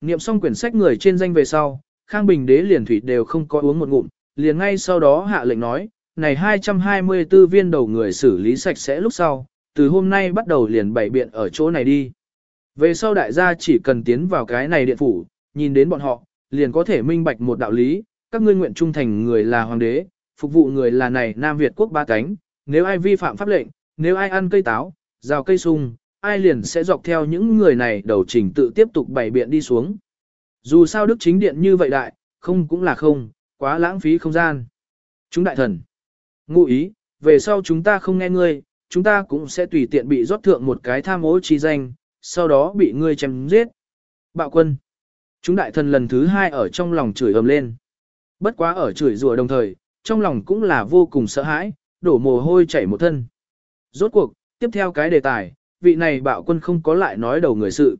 Niệm xong quyển sách người trên danh về sau, Khang Bình đế liền thủy đều không có uống một ngụm, liền ngay sau đó hạ lệnh nói, này 224 viên đầu người xử lý sạch sẽ lúc sau, từ hôm nay bắt đầu liền bảy biện ở chỗ này đi. Về sau đại gia chỉ cần tiến vào cái này điện phủ, nhìn đến bọn họ, liền có thể minh bạch một đạo lý, các ngươi nguyện trung thành người là hoàng đế, phục vụ người là này Nam Việt quốc ba cánh, nếu ai vi phạm pháp lệnh, nếu ai ăn cây táo, rào cây sung, ai liền sẽ dọc theo những người này đầu trình tự tiếp tục bày biện đi xuống. Dù sao đức chính điện như vậy đại, không cũng là không, quá lãng phí không gian. Chúng đại thần, ngụ ý, về sau chúng ta không nghe ngươi, chúng ta cũng sẽ tùy tiện bị rót thượng một cái tham ô chi danh, sau đó bị ngươi chém giết. Bạo quân, chúng đại thần lần thứ hai ở trong lòng chửi ầm lên. Bất quá ở chửi rủa đồng thời, trong lòng cũng là vô cùng sợ hãi, đổ mồ hôi chảy một thân. Rốt cuộc, tiếp theo cái đề tài, vị này bạo quân không có lại nói đầu người sự.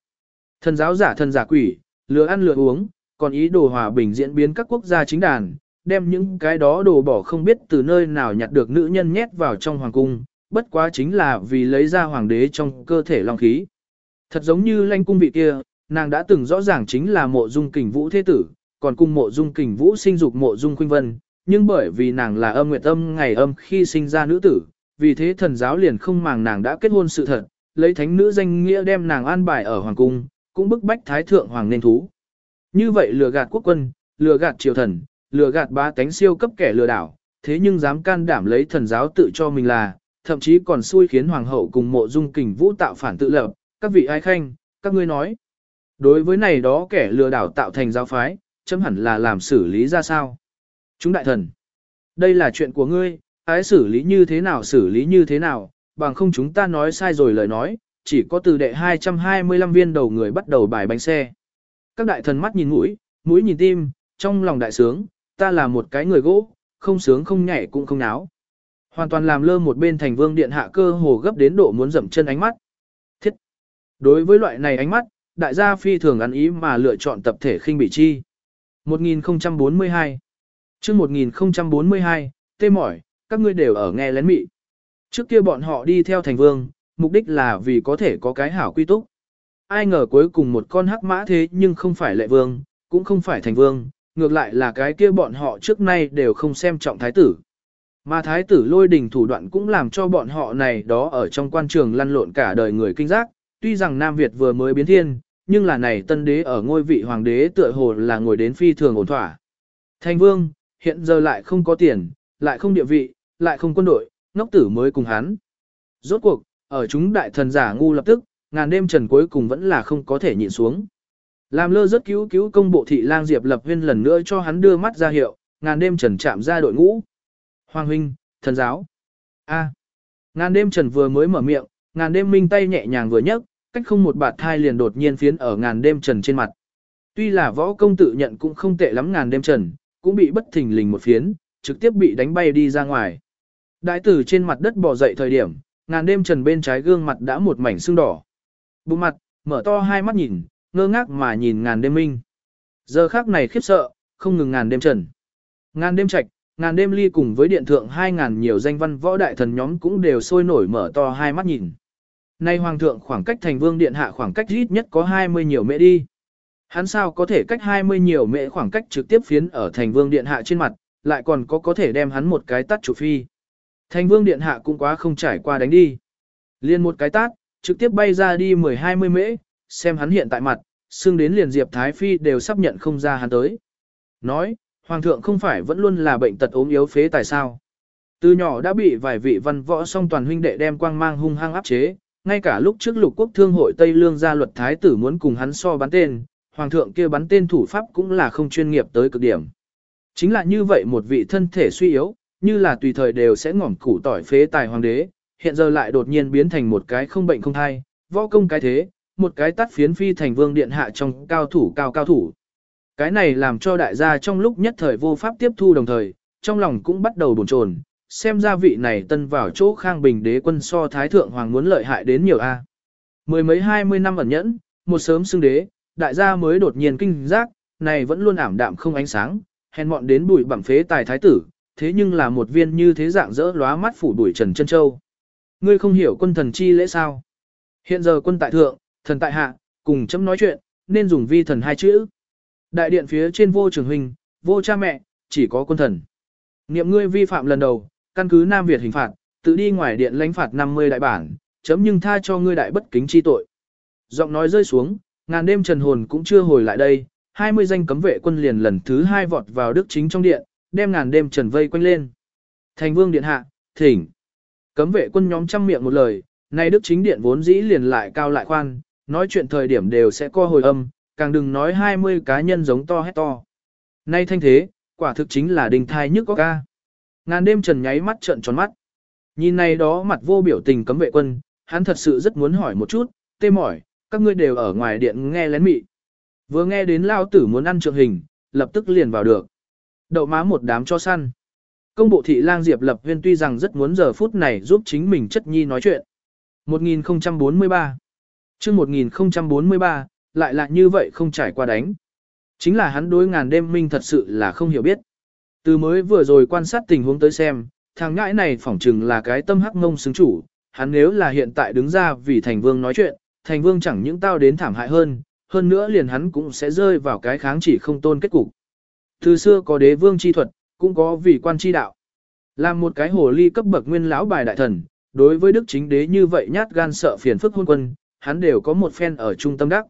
Thần giáo giả thần giả quỷ, lừa ăn lừa uống, còn ý đồ hòa bình diễn biến các quốc gia chính đàn, đem những cái đó đồ bỏ không biết từ nơi nào nhặt được nữ nhân nhét vào trong hoàng cung, bất quá chính là vì lấy ra hoàng đế trong cơ thể long khí. Thật giống như lanh cung vị kia, nàng đã từng rõ ràng chính là mộ dung kình vũ thế tử, còn cung mộ dung kình vũ sinh dục mộ dung khuynh vân, nhưng bởi vì nàng là âm nguyệt âm ngày âm khi sinh ra nữ tử, vì thế thần giáo liền không màng nàng đã kết hôn sự thật, lấy thánh nữ danh nghĩa đem nàng an bài ở hoàng cung, cũng bức bách thái thượng hoàng nên thú. Như vậy lừa gạt quốc quân, lừa gạt triều thần, lừa gạt ba tánh siêu cấp kẻ lừa đảo, thế nhưng dám can đảm lấy thần giáo tự cho mình là, thậm chí còn xui khiến hoàng hậu cùng mộ dung kình vũ tạo phản tự lập, các vị ai khanh, các ngươi nói. Đối với này đó kẻ lừa đảo tạo thành giáo phái, chấm hẳn là làm xử lý ra sao? Chúng đại thần, đây là chuyện của ngươi, ái xử lý như thế nào xử lý như thế nào, bằng không chúng ta nói sai rồi lời nói, chỉ có từ đệ 225 viên đầu người bắt đầu bài bánh xe. Các đại thần mắt nhìn mũi, mũi nhìn tim, trong lòng đại sướng, ta là một cái người gỗ, không sướng không nhảy cũng không náo. Hoàn toàn làm lơ một bên thành vương điện hạ cơ hồ gấp đến độ muốn dậm chân ánh mắt. Thiết! Đối với loại này ánh mắt, đại gia phi thường ăn ý mà lựa chọn tập thể khinh bị chi. 1042 chương 1042, tê mỏi, các ngươi đều ở nghe lén mị. Trước kia bọn họ đi theo thành vương, mục đích là vì có thể có cái hảo quy túc. Ai ngờ cuối cùng một con hắc mã thế nhưng không phải lệ vương, cũng không phải thành vương, ngược lại là cái kia bọn họ trước nay đều không xem trọng thái tử. Mà thái tử lôi đình thủ đoạn cũng làm cho bọn họ này đó ở trong quan trường lăn lộn cả đời người kinh giác, tuy rằng Nam Việt vừa mới biến thiên, nhưng là này tân đế ở ngôi vị hoàng đế tựa hồ là ngồi đến phi thường ổn thỏa. Thành vương, hiện giờ lại không có tiền, lại không địa vị, lại không quân đội, ngốc tử mới cùng hắn. Rốt cuộc, ở chúng đại thần giả ngu lập tức, ngàn đêm trần cuối cùng vẫn là không có thể nhịn xuống. Làm lơ rất cứu cứu công bộ thị lang Diệp Lập Huyên lần nữa cho hắn đưa mắt ra hiệu, ngàn đêm trần chạm ra đội ngũ. Hoàng huynh, thần giáo. A. Ngàn đêm trần vừa mới mở miệng, ngàn đêm minh tay nhẹ nhàng vừa nhấc, cách không một bạt thai liền đột nhiên phiến ở ngàn đêm trần trên mặt. Tuy là võ công tự nhận cũng không tệ lắm ngàn đêm trần, cũng bị bất thình lình một phiến, trực tiếp bị đánh bay đi ra ngoài. Đại tử trên mặt đất bò dậy thời điểm, ngàn đêm trần bên trái gương mặt đã một mảnh sưng đỏ. Bụng mặt, mở to hai mắt nhìn, ngơ ngác mà nhìn ngàn đêm minh. Giờ khác này khiếp sợ, không ngừng ngàn đêm trần. Ngàn đêm trạch, ngàn đêm ly cùng với điện thượng hai ngàn nhiều danh văn võ đại thần nhóm cũng đều sôi nổi mở to hai mắt nhìn. Nay hoàng thượng khoảng cách thành vương điện hạ khoảng cách ít nhất có 20 nhiều mễ đi. Hắn sao có thể cách 20 nhiều mễ khoảng cách trực tiếp phiến ở thành vương điện hạ trên mặt, lại còn có có thể đem hắn một cái tắt chủ phi. Thành vương điện hạ cũng quá không trải qua đánh đi. Liên một cái tát, trực tiếp bay ra đi 10-20 mễ, xem hắn hiện tại mặt, xương đến liền Diệp Thái Phi đều sắp nhận không ra hắn tới. Nói, Hoàng thượng không phải vẫn luôn là bệnh tật ốm yếu phế tại sao. Từ nhỏ đã bị vài vị văn võ song toàn huynh đệ đem quang mang hung hăng áp chế, ngay cả lúc trước lục quốc thương hội Tây Lương gia luật thái tử muốn cùng hắn so bắn tên, hoàng thượng kia bắn tên thủ pháp cũng là không chuyên nghiệp tới cực điểm. Chính là như vậy một vị thân thể suy yếu, như là tùy thời đều sẽ ngỏm củ tỏi phế tài hoàng đế, hiện giờ lại đột nhiên biến thành một cái không bệnh không thai, võ công cái thế, một cái tắt phiến phi thành vương điện hạ trong cao thủ cao cao thủ. Cái này làm cho đại gia trong lúc nhất thời vô pháp tiếp thu đồng thời, trong lòng cũng bắt đầu bồn chồn, xem ra vị này tân vào chỗ khang bình đế quân so thái thượng hoàng muốn lợi hại đến nhiều a. Mười mấy hai mươi năm ẩn nhẫn, một sớm xưng đế, đại gia mới đột nhiên kinh giác, này vẫn luôn ảm đạm không ánh sáng, hèn mọn đến bụi bẩm phế tài thái tử, thế nhưng là một viên như thế dạng dỡ lóa mắt phủ đuổi trần chân châu. Ngươi không hiểu quân thần chi lễ sao? Hiện giờ quân tại thượng, thần tại hạ, cùng chấm nói chuyện, nên dùng vi thần hai chữ. Đại điện phía trên vô trường huynh, vô cha mẹ, chỉ có quân thần. Niệm ngươi vi phạm lần đầu, căn cứ Nam Việt hình phạt, tự đi ngoài điện lãnh phạt 50 đại bản, chấm nhưng tha cho ngươi đại bất kính chi tội. Giọng nói rơi xuống, ngàn đêm trần hồn cũng chưa hồi lại đây, 20 danh cấm vệ quân liền lần thứ hai vọt vào đức chính trong điện, đem ngàn đêm trần vây quanh lên. Thành vương điện hạ, thỉnh. Cấm vệ quân nhóm trăm miệng một lời, nay đức chính điện vốn dĩ liền lại cao lại khoan, nói chuyện thời điểm đều sẽ co hồi âm, càng đừng nói 20 cá nhân giống to hét to. Nay thanh thế, quả thực chính là đình thai nhức có ca. Ngàn đêm trần nháy mắt trợn tròn mắt. Nhìn này đó mặt vô biểu tình cấm vệ quân, hắn thật sự rất muốn hỏi một chút, tê mỏi, các ngươi đều ở ngoài điện nghe lén mị. Vừa nghe đến lao tử muốn ăn trượng hình, lập tức liền vào được. Đậu má một đám cho săn. Công bộ thị lang Diệp Lập Huyên tuy rằng rất muốn giờ phút này giúp chính mình chất nhi nói chuyện. 1043 chương 1043, lại là như vậy không trải qua đánh. Chính là hắn đối ngàn đêm minh thật sự là không hiểu biết. Từ mới vừa rồi quan sát tình huống tới xem, thằng ngãi này phỏng chừng là cái tâm hắc ngông xứng chủ, hắn nếu là hiện tại đứng ra vì thành vương nói chuyện, thành vương chẳng những tao đến thảm hại hơn, hơn nữa liền hắn cũng sẽ rơi vào cái kháng chỉ không tôn kết cục. Từ xưa có đế vương chi thuật, cũng có vị quan chi đạo. Làm một cái hồ ly cấp bậc nguyên lão bài đại thần, đối với đức chính đế như vậy nhát gan sợ phiền phức hôn quân, hắn đều có một phen ở trung tâm đắc.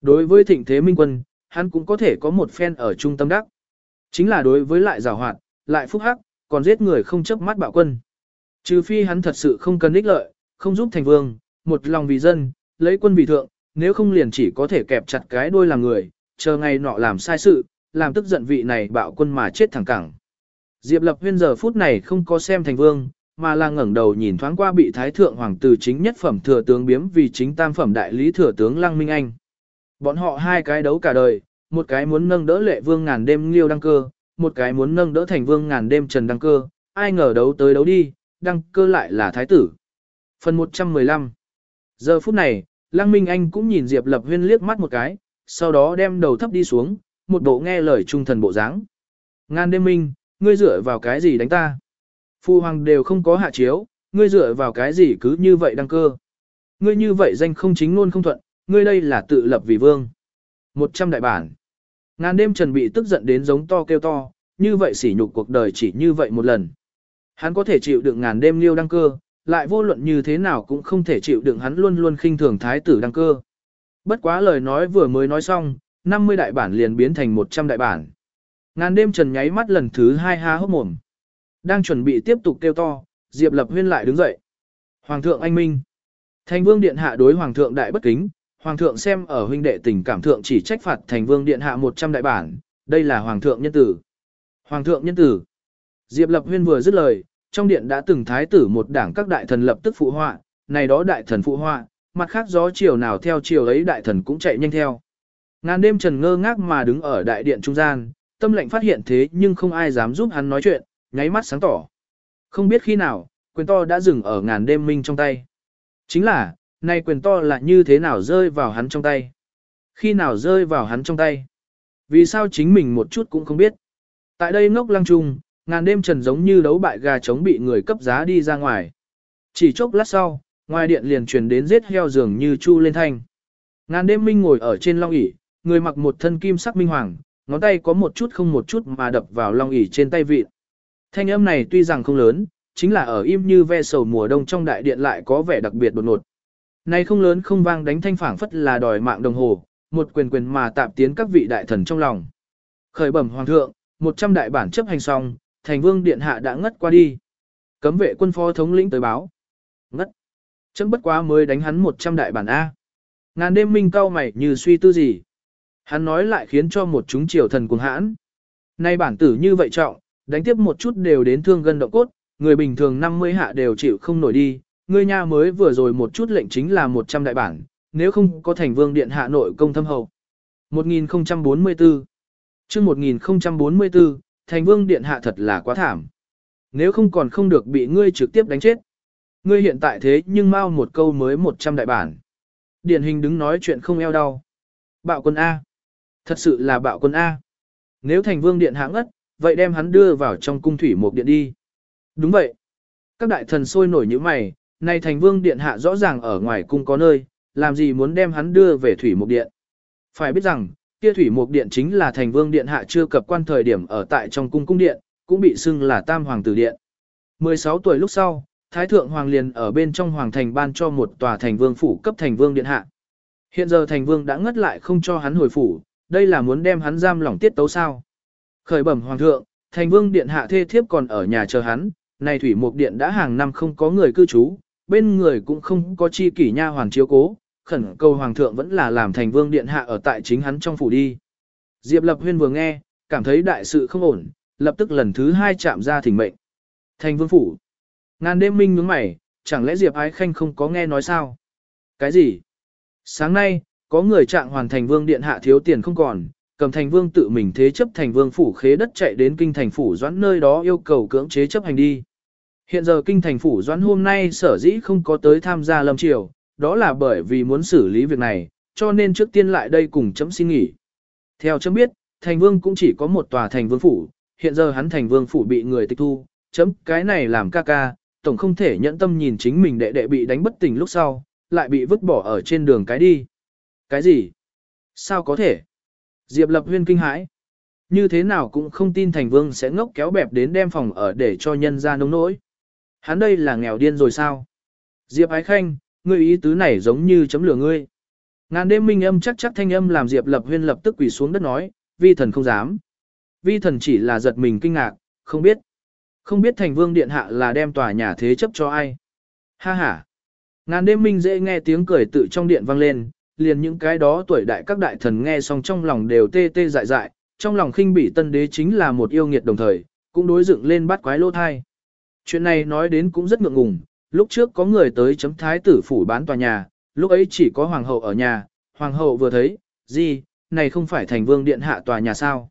Đối với thịnh thế minh quân, hắn cũng có thể có một phen ở trung tâm đắc. Chính là đối với lại giảo hoạt, lại phúc hắc, còn giết người không chấp mắt bạo quân. Trừ phi hắn thật sự không cần ích lợi, không giúp thành vương, một lòng vì dân, lấy quân vì thượng, nếu không liền chỉ có thể kẹp chặt cái đôi làm người, chờ ngày nọ làm sai sự, làm tức giận vị này bạo quân mà chết thẳng cẳng. Diệp Lập Huyên giờ phút này không có xem thành vương, mà là ngẩng đầu nhìn thoáng qua bị thái thượng hoàng tử chính nhất phẩm thừa tướng biếm vì chính tam phẩm đại lý thừa tướng Lăng Minh Anh. Bọn họ hai cái đấu cả đời, một cái muốn nâng đỡ lệ vương ngàn đêm liêu đăng cơ, một cái muốn nâng đỡ thành vương ngàn đêm trần đăng cơ, ai ngờ đấu tới đấu đi, đăng cơ lại là thái tử. Phần 115 Giờ phút này, Lăng Minh Anh cũng nhìn Diệp Lập Huyên liếc mắt một cái, sau đó đem đầu thấp đi xuống, một bộ nghe lời trung thần bộ dáng. Ngàn đêm minh, ngươi dựa vào cái gì đánh ta? Phu hoàng đều không có hạ chiếu, ngươi dựa vào cái gì cứ như vậy đăng cơ? Ngươi như vậy danh không chính luôn không thuận, ngươi đây là tự lập vì vương. Một trăm đại bản. Ngàn đêm trần bị tức giận đến giống to kêu to, như vậy sỉ nhục cuộc đời chỉ như vậy một lần. Hắn có thể chịu đựng ngàn đêm liêu đăng cơ, lại vô luận như thế nào cũng không thể chịu đựng hắn luôn luôn khinh thường thái tử đăng cơ. Bất quá lời nói vừa mới nói xong, 50 đại bản liền biến thành 100 đại bản. Ngàn đêm trần nháy mắt lần thứ hai há hốc mồm. Đang chuẩn bị tiếp tục kêu to, Diệp Lập Huyên lại đứng dậy. Hoàng thượng anh minh. Thành vương điện hạ đối hoàng thượng đại bất kính, hoàng thượng xem ở huynh đệ tình cảm thượng chỉ trách phạt thành vương điện hạ 100 đại bản, đây là hoàng thượng nhân tử. Hoàng thượng nhân tử. Diệp Lập Huyên vừa dứt lời, trong điện đã từng thái tử một đảng các đại thần lập tức phụ họa, này đó đại thần phụ họa, mặt khác gió chiều nào theo chiều ấy đại thần cũng chạy nhanh theo. Ngàn đêm trần ngơ ngác mà đứng ở đại điện trung gian, tâm lệnh phát hiện thế nhưng không ai dám giúp hắn nói chuyện, nháy mắt sáng tỏ. Không biết khi nào, quyền to đã dừng ở ngàn đêm minh trong tay. Chính là, nay quyền to là như thế nào rơi vào hắn trong tay. Khi nào rơi vào hắn trong tay. Vì sao chính mình một chút cũng không biết. Tại đây ngốc lăng trung, ngàn đêm trần giống như đấu bại gà chống bị người cấp giá đi ra ngoài. Chỉ chốc lát sau, ngoài điện liền truyền đến giết heo dường như chu lên thanh. Ngàn đêm minh ngồi ở trên long ỷ người mặc một thân kim sắc minh hoàng, ngón tay có một chút không một chút mà đập vào long ỷ trên tay vị. Thanh âm này tuy rằng không lớn, chính là ở im như ve sầu mùa đông trong đại điện lại có vẻ đặc biệt đột ngột. Này không lớn không vang đánh thanh phảng phất là đòi mạng đồng hồ, một quyền quyền mà tạm tiến các vị đại thần trong lòng. Khởi bẩm hoàng thượng, 100 đại bản chấp hành xong, thành vương điện hạ đã ngất qua đi. Cấm vệ quân phó thống lĩnh tới báo. Ngất. Chấm bất quá mới đánh hắn 100 đại bản A. Ngàn đêm minh cao mày như suy tư gì. Hắn nói lại khiến cho một chúng triều thần cuồng hãn. Nay bản tử như vậy trọng, đánh tiếp một chút đều đến thương gân động cốt, người bình thường 50 hạ đều chịu không nổi đi, ngươi nha mới vừa rồi một chút lệnh chính là 100 đại bản, nếu không có thành vương điện hạ nội công thâm hậu. 1044 chương 1044, thành vương điện hạ thật là quá thảm. Nếu không còn không được bị ngươi trực tiếp đánh chết. Ngươi hiện tại thế nhưng mau một câu mới 100 đại bản. Điển hình đứng nói chuyện không eo đau. Bạo quân A. Thật sự là bạo quân A. Nếu thành vương điện hãng ất, vậy đem hắn đưa vào trong cung thủy một điện đi. Đúng vậy. Các đại thần sôi nổi như mày, nay thành vương điện hạ rõ ràng ở ngoài cung có nơi, làm gì muốn đem hắn đưa về thủy một điện. Phải biết rằng, kia thủy mục điện chính là thành vương điện hạ chưa cập quan thời điểm ở tại trong cung cung điện, cũng bị xưng là tam hoàng tử điện. 16 tuổi lúc sau, Thái Thượng Hoàng liền ở bên trong Hoàng thành ban cho một tòa thành vương phủ cấp thành vương điện hạ. Hiện giờ thành vương đã ngất lại không cho hắn hồi phủ, đây là muốn đem hắn giam lỏng tiết tấu sao. Khởi bẩm Hoàng thượng, thành vương điện hạ thê thiếp còn ở nhà chờ hắn, này thủy mục điện đã hàng năm không có người cư trú, bên người cũng không có chi kỷ nha hoàng chiếu cố, khẩn cầu Hoàng thượng vẫn là làm thành vương điện hạ ở tại chính hắn trong phủ đi. Diệp Lập Huyên vừa nghe, cảm thấy đại sự không ổn, lập tức lần thứ hai chạm ra thỉnh mệnh. Thành vương phủ. Ngàn đêm minh nhướng mày, chẳng lẽ Diệp Ái Khanh không có nghe nói sao? Cái gì? Sáng nay, có người trạng hoàn thành vương điện hạ thiếu tiền không còn, cầm thành vương tự mình thế chấp thành vương phủ khế đất chạy đến kinh thành phủ doãn nơi đó yêu cầu cưỡng chế chấp hành đi. Hiện giờ kinh thành phủ doãn hôm nay sở dĩ không có tới tham gia lâm triều, đó là bởi vì muốn xử lý việc này, cho nên trước tiên lại đây cùng chấm xin nghỉ. Theo chấm biết, thành vương cũng chỉ có một tòa thành vương phủ, hiện giờ hắn thành vương phủ bị người tịch thu, chấm cái này làm ca ca, tổng không thể nhẫn tâm nhìn chính mình đệ đệ bị đánh bất tỉnh lúc sau, lại bị vứt bỏ ở trên đường cái đi. Cái gì? Sao có thể? Diệp Lập Huyên kinh hãi. Như thế nào cũng không tin Thành Vương sẽ ngốc kéo bẹp đến đem phòng ở để cho nhân ra nông nỗi. Hắn đây là nghèo điên rồi sao? Diệp Ái Khanh, ngươi ý tứ này giống như chấm lửa ngươi. Ngàn đêm minh âm chắc chắc thanh âm làm Diệp Lập Huyên lập tức quỳ xuống đất nói, vi thần không dám. Vi thần chỉ là giật mình kinh ngạc, không biết. Không biết thành vương điện hạ là đem tòa nhà thế chấp cho ai. Ha ha. Ngàn đêm minh dễ nghe tiếng cười tự trong điện vang lên, liền những cái đó tuổi đại các đại thần nghe xong trong lòng đều tê tê dại dại, trong lòng khinh bỉ tân đế chính là một yêu nghiệt đồng thời, cũng đối dựng lên bắt quái lô thai. Chuyện này nói đến cũng rất ngượng ngùng, lúc trước có người tới chấm thái tử phủ bán tòa nhà, lúc ấy chỉ có hoàng hậu ở nhà, hoàng hậu vừa thấy, gì, này không phải thành vương điện hạ tòa nhà sao.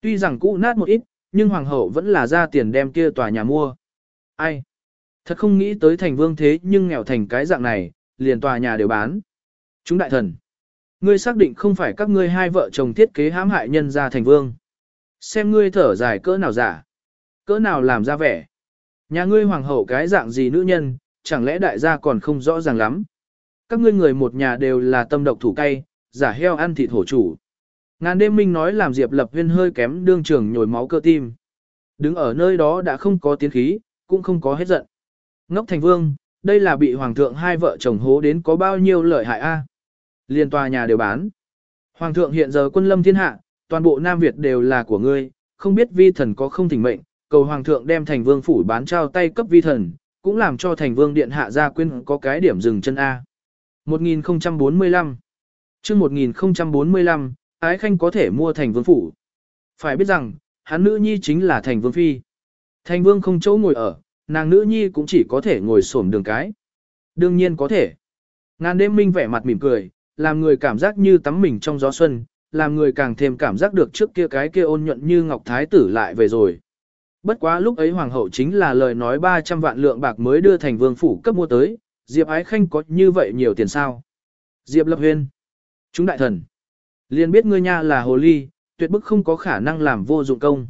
Tuy rằng cũ nát một ít, nhưng hoàng hậu vẫn là ra tiền đem kia tòa nhà mua. Ai? Thật không nghĩ tới thành vương thế nhưng nghèo thành cái dạng này, liền tòa nhà đều bán. Chúng đại thần. Ngươi xác định không phải các ngươi hai vợ chồng thiết kế hãm hại nhân gia thành vương. Xem ngươi thở dài cỡ nào giả. Cỡ nào làm ra vẻ. Nhà ngươi hoàng hậu cái dạng gì nữ nhân, chẳng lẽ đại gia còn không rõ ràng lắm. Các ngươi người một nhà đều là tâm độc thủ cay, giả heo ăn thịt hổ chủ. Ngàn đêm minh nói làm Diệp Lập Huyên hơi kém đương trường nhồi máu cơ tim. Đứng ở nơi đó đã không có tiến khí, cũng không có hết giận. Ngốc thành vương, đây là bị hoàng thượng hai vợ chồng hố đến có bao nhiêu lợi hại a? Liên tòa nhà đều bán. Hoàng thượng hiện giờ quân lâm thiên hạ, toàn bộ Nam Việt đều là của ngươi, không biết vi thần có không thỉnh mệnh, cầu hoàng thượng đem thành vương phủ bán trao tay cấp vi thần, cũng làm cho thành vương điện hạ gia quyên có cái điểm dừng chân A. 1045 chương 1045, ái khanh có thể mua thành vương phủ. Phải biết rằng, hắn nữ nhi chính là thành vương phi. Thành vương không chỗ ngồi ở, nàng nữ nhi cũng chỉ có thể ngồi xổm đường cái. Đương nhiên có thể. Ngàn đêm minh vẻ mặt mỉm cười, làm người cảm giác như tắm mình trong gió xuân, làm người càng thêm cảm giác được trước kia cái kia ôn nhuận như ngọc thái tử lại về rồi. Bất quá lúc ấy hoàng hậu chính là lời nói 300 vạn lượng bạc mới đưa thành vương phủ cấp mua tới, Diệp Ái Khanh có như vậy nhiều tiền sao? Diệp Lập Huyên. Chúng đại thần. Liền biết ngươi nha là hồ ly, tuyệt bức không có khả năng làm vô dụng công.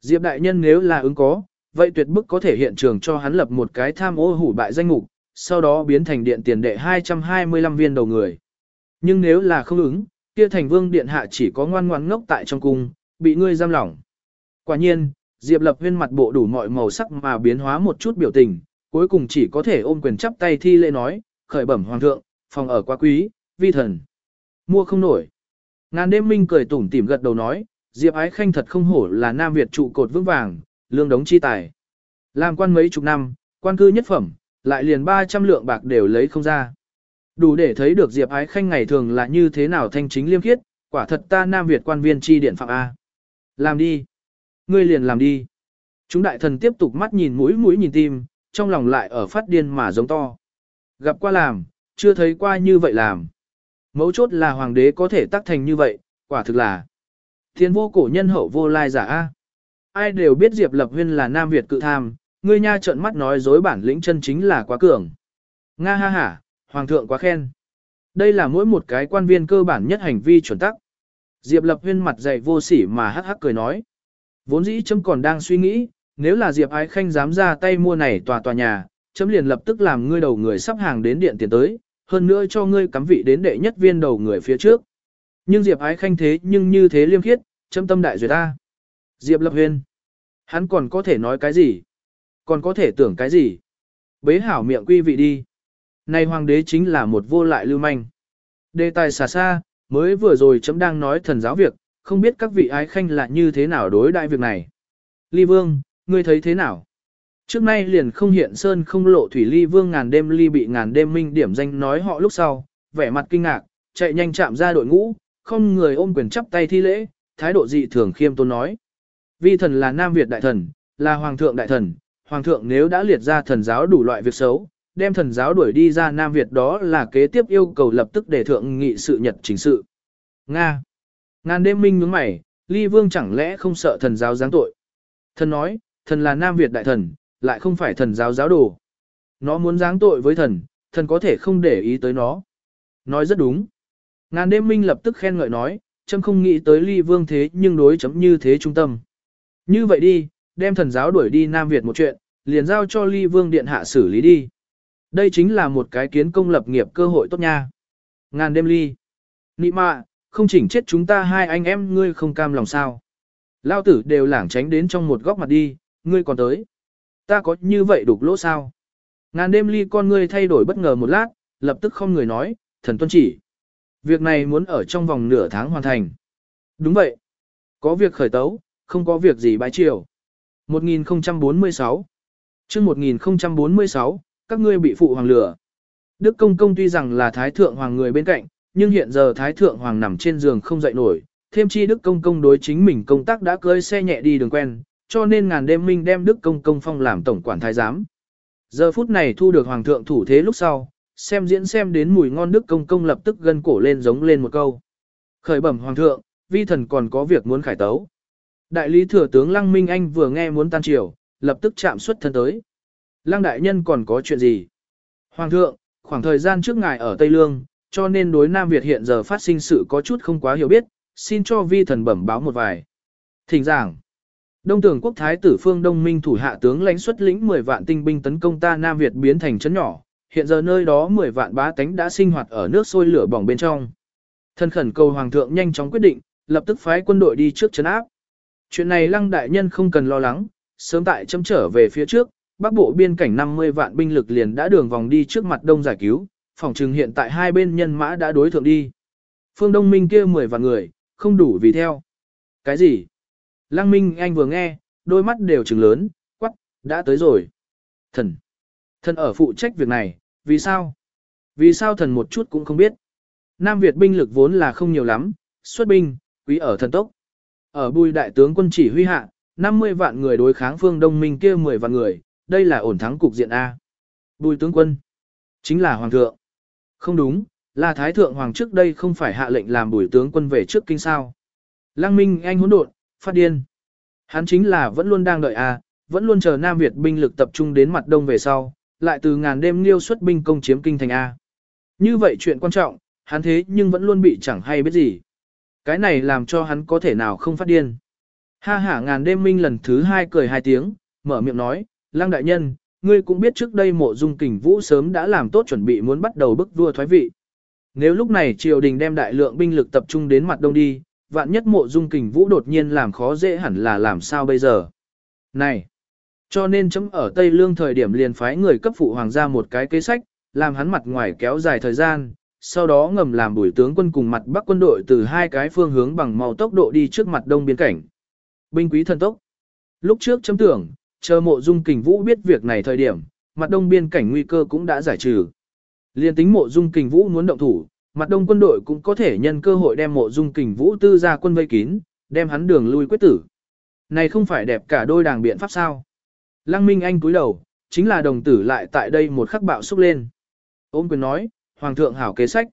Diệp đại nhân nếu là ứng có, vậy tuyệt bức có thể hiện trường cho hắn lập một cái tham ô hủ bại danh mục, sau đó biến thành điện tiền đệ 225 viên đầu người. Nhưng nếu là không ứng, kia thành vương điện hạ chỉ có ngoan ngoan ngốc tại trong cung, bị ngươi giam lỏng. Quả nhiên, Diệp lập viên mặt bộ đủ mọi màu sắc mà biến hóa một chút biểu tình, cuối cùng chỉ có thể ôm quyền chắp tay thi lễ nói, khởi bẩm hoàng thượng, phòng ở quá quý, vi thần. Mua không nổi. Ngàn đêm minh cười tủm tỉm gật đầu nói, Diệp Ái Khanh thật không hổ là Nam Việt trụ cột vững vàng, lương đống chi tài. Làm quan mấy chục năm, quan cư nhất phẩm, lại liền 300 lượng bạc đều lấy không ra. Đủ để thấy được Diệp Ái Khanh ngày thường là như thế nào thanh chính liêm khiết, quả thật ta Nam Việt quan viên chi điện phạm A. Làm đi. Ngươi liền làm đi. Chúng đại thần tiếp tục mắt nhìn mũi mũi nhìn tim, trong lòng lại ở phát điên mà giống to. Gặp qua làm, chưa thấy qua như vậy làm. Mấu chốt là hoàng đế có thể tác thành như vậy, quả thực là thiên vô cổ nhân hậu vô lai giả A. Ai đều biết Diệp Lập Huyên là Nam Việt cự tham, ngươi nha trợn mắt nói dối bản lĩnh chân chính là quá cường. Nga ha ha, hoàng thượng quá khen. Đây là mỗi một cái quan viên cơ bản nhất hành vi chuẩn tắc. Diệp Lập Huyên mặt dày vô sỉ mà hắc hắc cười nói. Vốn dĩ chấm còn đang suy nghĩ, nếu là Diệp Ái Khanh dám ra tay mua này tòa tòa nhà, chấm liền lập tức làm ngươi đầu người sắp hàng đến điện tiền tới, hơn nữa cho ngươi cắm vị đến đệ nhất viên đầu người phía trước. Nhưng Diệp ái khanh thế nhưng như thế liêm khiết, châm tâm đại duyệt ta. Diệp lập huyên. Hắn còn có thể nói cái gì? Còn có thể tưởng cái gì? Bế hảo miệng quy vị đi. Này hoàng đế chính là một vô lại lưu manh. Đề tài xà xa, mới vừa rồi chấm đang nói thần giáo việc, không biết các vị ái khanh là như thế nào đối đại việc này. Ly vương, ngươi thấy thế nào? Trước nay liền không hiện sơn không lộ thủy ly vương ngàn đêm ly bị ngàn đêm minh điểm danh nói họ lúc sau, vẻ mặt kinh ngạc, chạy nhanh chạm ra đội ngũ, không người ôm quyền chắp tay thi lễ, thái độ dị thường khiêm tôn nói. Vi thần là Nam Việt đại thần, là Hoàng thượng đại thần, Hoàng thượng nếu đã liệt ra thần giáo đủ loại việc xấu, đem thần giáo đuổi đi ra Nam Việt đó là kế tiếp yêu cầu lập tức để thượng nghị sự nhật chính sự. Nga. Ngàn đêm minh nhướng mày, ly vương chẳng lẽ không sợ thần giáo giáng tội. Thần nói, thần là Nam Việt đại thần, lại không phải thần giáo giáo đồ. Nó muốn giáng tội với thần, thần có thể không để ý tới nó. Nói rất đúng. Ngàn đêm minh lập tức khen ngợi nói, chấm không nghĩ tới ly vương thế nhưng đối chấm như thế trung tâm. Như vậy đi, đem thần giáo đuổi đi Nam Việt một chuyện, liền giao cho ly vương điện hạ xử lý đi. Đây chính là một cái kiến công lập nghiệp cơ hội tốt nha. Ngàn đêm ly. Nị mạ, không chỉnh chết chúng ta hai anh em ngươi không cam lòng sao. Lao tử đều lảng tránh đến trong một góc mặt đi, ngươi còn tới. Ta có như vậy đục lỗ sao? Ngàn đêm ly con ngươi thay đổi bất ngờ một lát, lập tức không người nói, thần tuân chỉ. Việc này muốn ở trong vòng nửa tháng hoàn thành. Đúng vậy. Có việc khởi tấu, không có việc gì bái chiều. 1046 chương 1046, các ngươi bị phụ hoàng lửa. Đức Công Công tuy rằng là Thái Thượng Hoàng người bên cạnh, nhưng hiện giờ Thái Thượng Hoàng nằm trên giường không dậy nổi. Thêm chi Đức Công Công đối chính mình công tác đã cưới xe nhẹ đi đường quen, cho nên ngàn đêm minh đem Đức Công Công phong làm tổng quản thái giám. Giờ phút này thu được Hoàng thượng thủ thế lúc sau, xem diễn xem đến mùi ngon Đức Công Công lập tức gân cổ lên giống lên một câu. Khởi bẩm Hoàng thượng, vi thần còn có việc muốn khải tấu. Đại lý thừa tướng Lăng Minh Anh vừa nghe muốn tan triều, lập tức chạm xuất thân tới. Lăng đại nhân còn có chuyện gì? Hoàng thượng, khoảng thời gian trước ngài ở Tây Lương, cho nên đối Nam Việt hiện giờ phát sinh sự có chút không quá hiểu biết, xin cho vi thần bẩm báo một vài. Thỉnh giảng. Đông tưởng quốc thái tử phương đông minh thủ hạ tướng lãnh xuất lĩnh 10 vạn tinh binh tấn công ta Nam Việt biến thành chấn nhỏ, hiện giờ nơi đó 10 vạn bá tánh đã sinh hoạt ở nước sôi lửa bỏng bên trong. Thân khẩn cầu hoàng thượng nhanh chóng quyết định, lập tức phái quân đội đi trước chấn áp. Chuyện này lăng đại nhân không cần lo lắng, sớm tại chấm trở về phía trước, bắc bộ biên cảnh 50 vạn binh lực liền đã đường vòng đi trước mặt đông giải cứu, phòng trừng hiện tại hai bên nhân mã đã đối thượng đi. Phương Đông Minh kia 10 vạn người, không đủ vì theo. Cái gì? Lăng Minh Anh vừa nghe, đôi mắt đều trừng lớn, quắc, đã tới rồi. Thần. Thần ở phụ trách việc này, vì sao? Vì sao thần một chút cũng không biết? Nam Việt binh lực vốn là không nhiều lắm, xuất binh, quý ở thần tốc. Ở bùi đại tướng quân chỉ huy hạ, 50 vạn người đối kháng phương đông minh kia 10 vạn người, đây là ổn thắng cục diện A. Bùi tướng quân, chính là hoàng thượng. Không đúng, là thái thượng hoàng trước đây không phải hạ lệnh làm bùi tướng quân về trước kinh sao. Lăng minh anh hỗn độn, phát điên. Hắn chính là vẫn luôn đang đợi A, vẫn luôn chờ Nam Việt binh lực tập trung đến mặt đông về sau, lại từ ngàn đêm liêu xuất binh công chiếm kinh thành A. Như vậy chuyện quan trọng, hắn thế nhưng vẫn luôn bị chẳng hay biết gì. Cái này làm cho hắn có thể nào không phát điên. Ha hả ngàn đêm minh lần thứ hai cười hai tiếng, mở miệng nói, Lăng đại nhân, ngươi cũng biết trước đây mộ dung kình vũ sớm đã làm tốt chuẩn bị muốn bắt đầu bức vua thoái vị. Nếu lúc này triều đình đem đại lượng binh lực tập trung đến mặt đông đi, vạn nhất mộ dung kình vũ đột nhiên làm khó dễ hẳn là làm sao bây giờ. Này! Cho nên chấm ở Tây Lương thời điểm liền phái người cấp phụ hoàng gia một cái kế sách, làm hắn mặt ngoài kéo dài thời gian, sau đó ngầm làm bùi tướng quân cùng mặt bắc quân đội từ hai cái phương hướng bằng màu tốc độ đi trước mặt đông biên cảnh. Binh quý thần tốc. Lúc trước chấm tưởng, chờ mộ dung kình vũ biết việc này thời điểm, mặt đông biên cảnh nguy cơ cũng đã giải trừ. Liên tính mộ dung kình vũ muốn động thủ, mặt đông quân đội cũng có thể nhân cơ hội đem mộ dung kình vũ tư ra quân vây kín, đem hắn đường lui quyết tử. Này không phải đẹp cả đôi đảng biện pháp sao. Lăng Minh Anh cúi đầu, chính là đồng tử lại tại đây một khắc bạo xúc lên. Ôm quyền nói, Hoàng thượng hảo kế sách.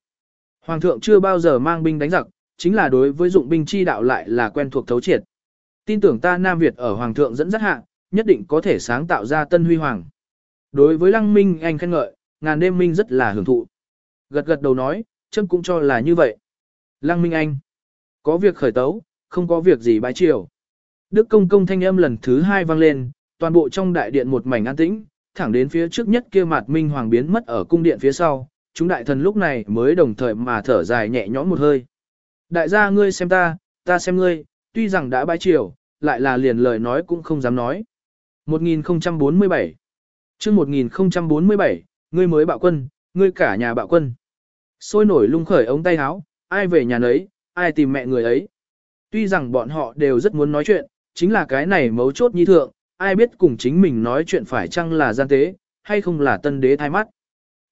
Hoàng thượng chưa bao giờ mang binh đánh giặc, chính là đối với dụng binh chi đạo lại là quen thuộc thấu triệt. Tin tưởng ta Nam Việt ở Hoàng thượng dẫn dắt hạ, nhất định có thể sáng tạo ra tân huy hoàng. Đối với Lăng Minh anh khen ngợi, ngàn đêm minh rất là hưởng thụ. Gật gật đầu nói, châm cũng cho là như vậy. Lăng Minh anh, có việc khởi tấu, không có việc gì bái chiều. Đức công công thanh âm lần thứ hai vang lên, toàn bộ trong đại điện một mảnh an tĩnh, thẳng đến phía trước nhất kia mặt minh hoàng biến mất ở cung điện phía sau, chúng đại thần lúc này mới đồng thời mà thở dài nhẹ nhõm một hơi. Đại gia ngươi xem ta, ta xem ngươi, tuy rằng đã bãi chiều, lại là liền lời nói cũng không dám nói. 1047 chương 1047, ngươi mới bạo quân, ngươi cả nhà bạo quân. Sôi nổi lung khởi ống tay áo, ai về nhà nấy, ai tìm mẹ người ấy. Tuy rằng bọn họ đều rất muốn nói chuyện, chính là cái này mấu chốt nhi thượng, ai biết cùng chính mình nói chuyện phải chăng là gian tế, hay không là tân đế thay mắt.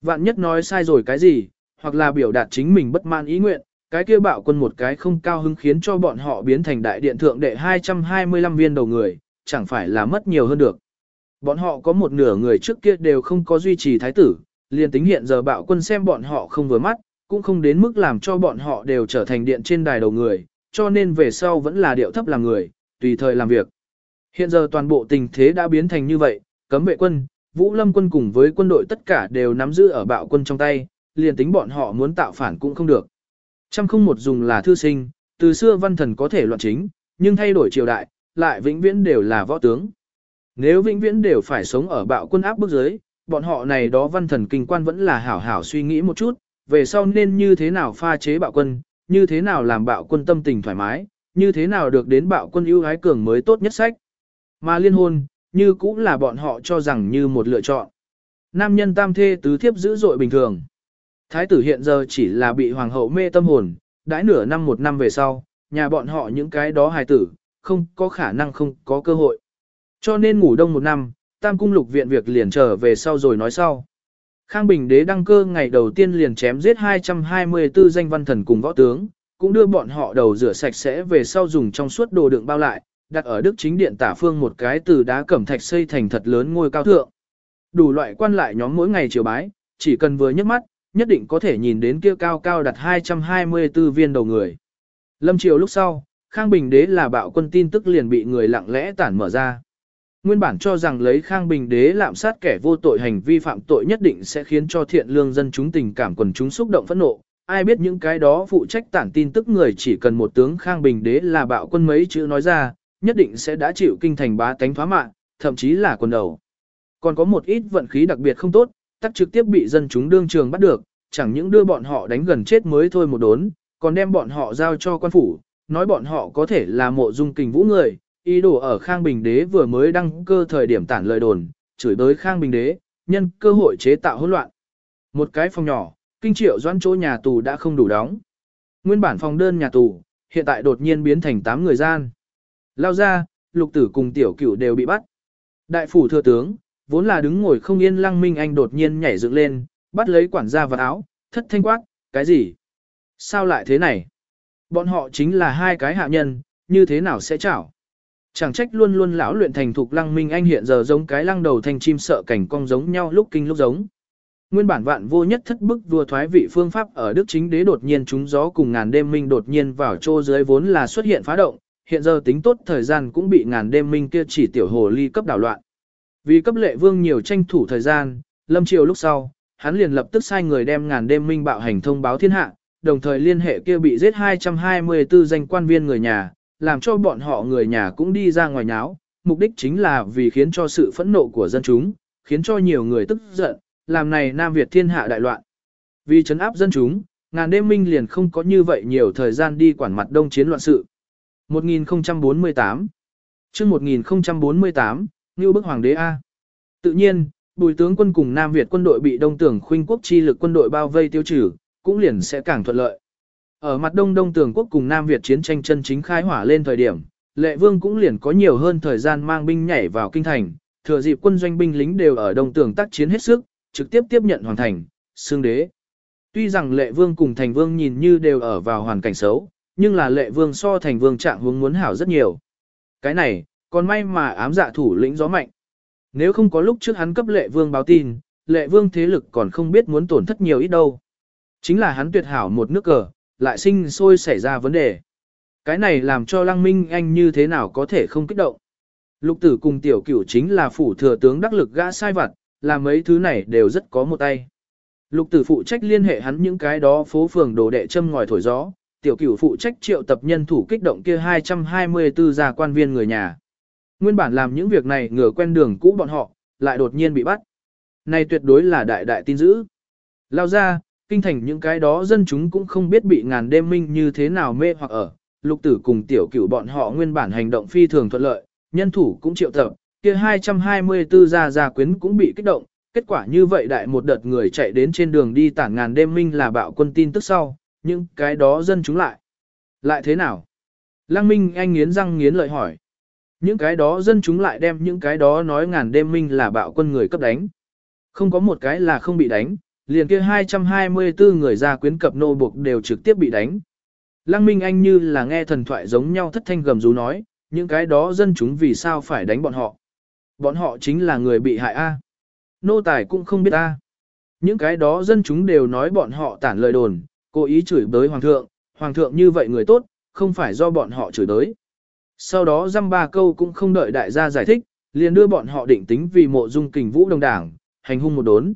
Vạn nhất nói sai rồi cái gì, hoặc là biểu đạt chính mình bất mãn ý nguyện, cái kia bạo quân một cái không cao hứng khiến cho bọn họ biến thành đại điện thượng đệ 225 viên đầu người, chẳng phải là mất nhiều hơn được. Bọn họ có một nửa người trước kia đều không có duy trì thái tử, liền tính hiện giờ bạo quân xem bọn họ không vừa mắt, cũng không đến mức làm cho bọn họ đều trở thành điện trên đài đầu người, cho nên về sau vẫn là điệu thấp làm người, tùy thời làm việc. Hiện giờ toàn bộ tình thế đã biến thành như vậy, cấm vệ quân, Vũ Lâm quân cùng với quân đội tất cả đều nắm giữ ở bạo quân trong tay, liền tính bọn họ muốn tạo phản cũng không được. Trăm không một dùng là thư sinh, từ xưa văn thần có thể loạn chính, nhưng thay đổi triều đại, lại vĩnh viễn đều là võ tướng. Nếu vĩnh viễn đều phải sống ở bạo quân áp bức giới, bọn họ này đó văn thần kinh quan vẫn là hảo hảo suy nghĩ một chút, về sau nên như thế nào pha chế bạo quân, như thế nào làm bạo quân tâm tình thoải mái, như thế nào được đến bạo quân ưu ái cường mới tốt nhất sách. Mà liên hôn, như cũng là bọn họ cho rằng như một lựa chọn. Nam nhân tam thê tứ thiếp dữ dội bình thường. Thái tử hiện giờ chỉ là bị hoàng hậu mê tâm hồn, đãi nửa năm một năm về sau, nhà bọn họ những cái đó hài tử, không có khả năng không có cơ hội. Cho nên ngủ đông một năm, tam cung lục viện việc liền trở về sau rồi nói sau. Khang Bình đế đăng cơ ngày đầu tiên liền chém giết 224 danh văn thần cùng võ tướng, cũng đưa bọn họ đầu rửa sạch sẽ về sau dùng trong suốt đồ đựng bao lại, đặt ở đức chính điện tả phương một cái từ đá cẩm thạch xây thành thật lớn ngôi cao thượng. Đủ loại quan lại nhóm mỗi ngày chiều bái, chỉ cần vừa nhấc mắt, nhất định có thể nhìn đến kia cao cao đặt 224 viên đầu người. Lâm triều lúc sau, Khang Bình đế là bạo quân tin tức liền bị người lặng lẽ tản mở ra. Nguyên bản cho rằng lấy Khang Bình đế lạm sát kẻ vô tội hành vi phạm tội nhất định sẽ khiến cho thiện lương dân chúng tình cảm quần chúng xúc động phẫn nộ. Ai biết những cái đó phụ trách tản tin tức người chỉ cần một tướng Khang Bình đế là bạo quân mấy chữ nói ra, nhất định sẽ đã chịu kinh thành bá tánh phá mạng, thậm chí là quần đầu. Còn có một ít vận khí đặc biệt không tốt, tắc trực tiếp bị dân chúng đương trường bắt được, chẳng những đưa bọn họ đánh gần chết mới thôi một đốn, còn đem bọn họ giao cho quan phủ, nói bọn họ có thể là mộ dung kình vũ người, ý đồ ở Khang Bình Đế vừa mới đăng cơ thời điểm tản lời đồn, chửi bới Khang Bình Đế, nhân cơ hội chế tạo hỗn loạn. Một cái phòng nhỏ, kinh triệu doãn chỗ nhà tù đã không đủ đóng. Nguyên bản phòng đơn nhà tù, hiện tại đột nhiên biến thành 8 người gian. Lao ra, lục tử cùng tiểu cửu đều bị bắt. Đại phủ thừa tướng, vốn là đứng ngồi không yên lăng minh anh đột nhiên nhảy dựng lên, bắt lấy quản gia vào áo, thất thanh quát, cái gì? Sao lại thế này? Bọn họ chính là hai cái hạ nhân, như thế nào sẽ chảo? Chẳng trách luôn luôn lão luyện thành thục lăng minh anh hiện giờ giống cái lăng đầu thành chim sợ cảnh cong giống nhau lúc kinh lúc giống. Nguyên bản vạn vô nhất thất bức vua thoái vị phương pháp ở Đức chính đế đột nhiên trúng gió cùng ngàn đêm minh đột nhiên vào chỗ dưới vốn là xuất hiện phá động, hiện giờ tính tốt thời gian cũng bị ngàn đêm minh kia chỉ tiểu hồ ly cấp đảo loạn. Vì cấp lệ vương nhiều tranh thủ thời gian, lâm triều lúc sau, hắn liền lập tức sai người đem ngàn đêm minh bạo hành thông báo thiên hạ, đồng thời liên hệ kia bị giết 224 danh quan viên người nhà, làm cho bọn họ người nhà cũng đi ra ngoài nháo, mục đích chính là vì khiến cho sự phẫn nộ của dân chúng, khiến cho nhiều người tức giận, làm này Nam Việt thiên hạ đại loạn. Vì chấn áp dân chúng, ngàn đêm minh liền không có như vậy nhiều thời gian đi quản mặt đông chiến loạn sự. 1048 chương 1048, Ngưu bức Hoàng đế A. Tự nhiên, bùi tướng quân cùng Nam Việt quân đội bị đông tưởng khuynh quốc chi lực quân đội bao vây tiêu trừ, cũng liền sẽ càng thuận lợi. Ở mặt đông đông tường quốc cùng Nam Việt chiến tranh chân chính khai hỏa lên thời điểm, lệ vương cũng liền có nhiều hơn thời gian mang binh nhảy vào kinh thành, thừa dịp quân doanh binh lính đều ở đông tường tác chiến hết sức, trực tiếp tiếp nhận hoàn thành, xương đế. Tuy rằng lệ vương cùng thành vương nhìn như đều ở vào hoàn cảnh xấu, nhưng là lệ vương so thành vương trạng hướng muốn hảo rất nhiều. Cái này, còn may mà ám dạ thủ lĩnh gió mạnh. Nếu không có lúc trước hắn cấp lệ vương báo tin, lệ vương thế lực còn không biết muốn tổn thất nhiều ít đâu. Chính là hắn tuyệt hảo một nước cờ, lại sinh sôi xảy ra vấn đề. Cái này làm cho Lăng Minh Anh như thế nào có thể không kích động. Lục tử cùng tiểu cửu chính là phủ thừa tướng đắc lực gã sai vặt, là mấy thứ này đều rất có một tay. Lục tử phụ trách liên hệ hắn những cái đó phố phường đồ đệ châm ngòi thổi gió, tiểu cửu phụ trách triệu tập nhân thủ kích động kia 224 gia quan viên người nhà. Nguyên bản làm những việc này ngừa quen đường cũ bọn họ, lại đột nhiên bị bắt. Này tuyệt đối là đại đại tin dữ. Lao ra, Kinh thành những cái đó dân chúng cũng không biết bị ngàn đêm minh như thế nào mê hoặc ở, lục tử cùng tiểu cửu bọn họ nguyên bản hành động phi thường thuận lợi, nhân thủ cũng triệu tập, kia 224 gia gia quyến cũng bị kích động, kết quả như vậy đại một đợt người chạy đến trên đường đi tản ngàn đêm minh là bạo quân tin tức sau, nhưng cái đó dân chúng lại. Lại thế nào? Lăng Minh Anh nghiến răng nghiến lợi hỏi. Những cái đó dân chúng lại đem những cái đó nói ngàn đêm minh là bạo quân người cấp đánh. Không có một cái là không bị đánh, liền kia 224 người ra quyến cập nô buộc đều trực tiếp bị đánh. Lăng Minh Anh như là nghe thần thoại giống nhau thất thanh gầm rú nói, những cái đó dân chúng vì sao phải đánh bọn họ. Bọn họ chính là người bị hại A. Nô tài cũng không biết A. Những cái đó dân chúng đều nói bọn họ tản lời đồn, cố ý chửi bới hoàng thượng, hoàng thượng như vậy người tốt, không phải do bọn họ chửi bới. Sau đó dăm ba câu cũng không đợi đại gia giải thích, liền đưa bọn họ định tính vì mộ dung kình vũ đồng đảng, hành hung một đốn.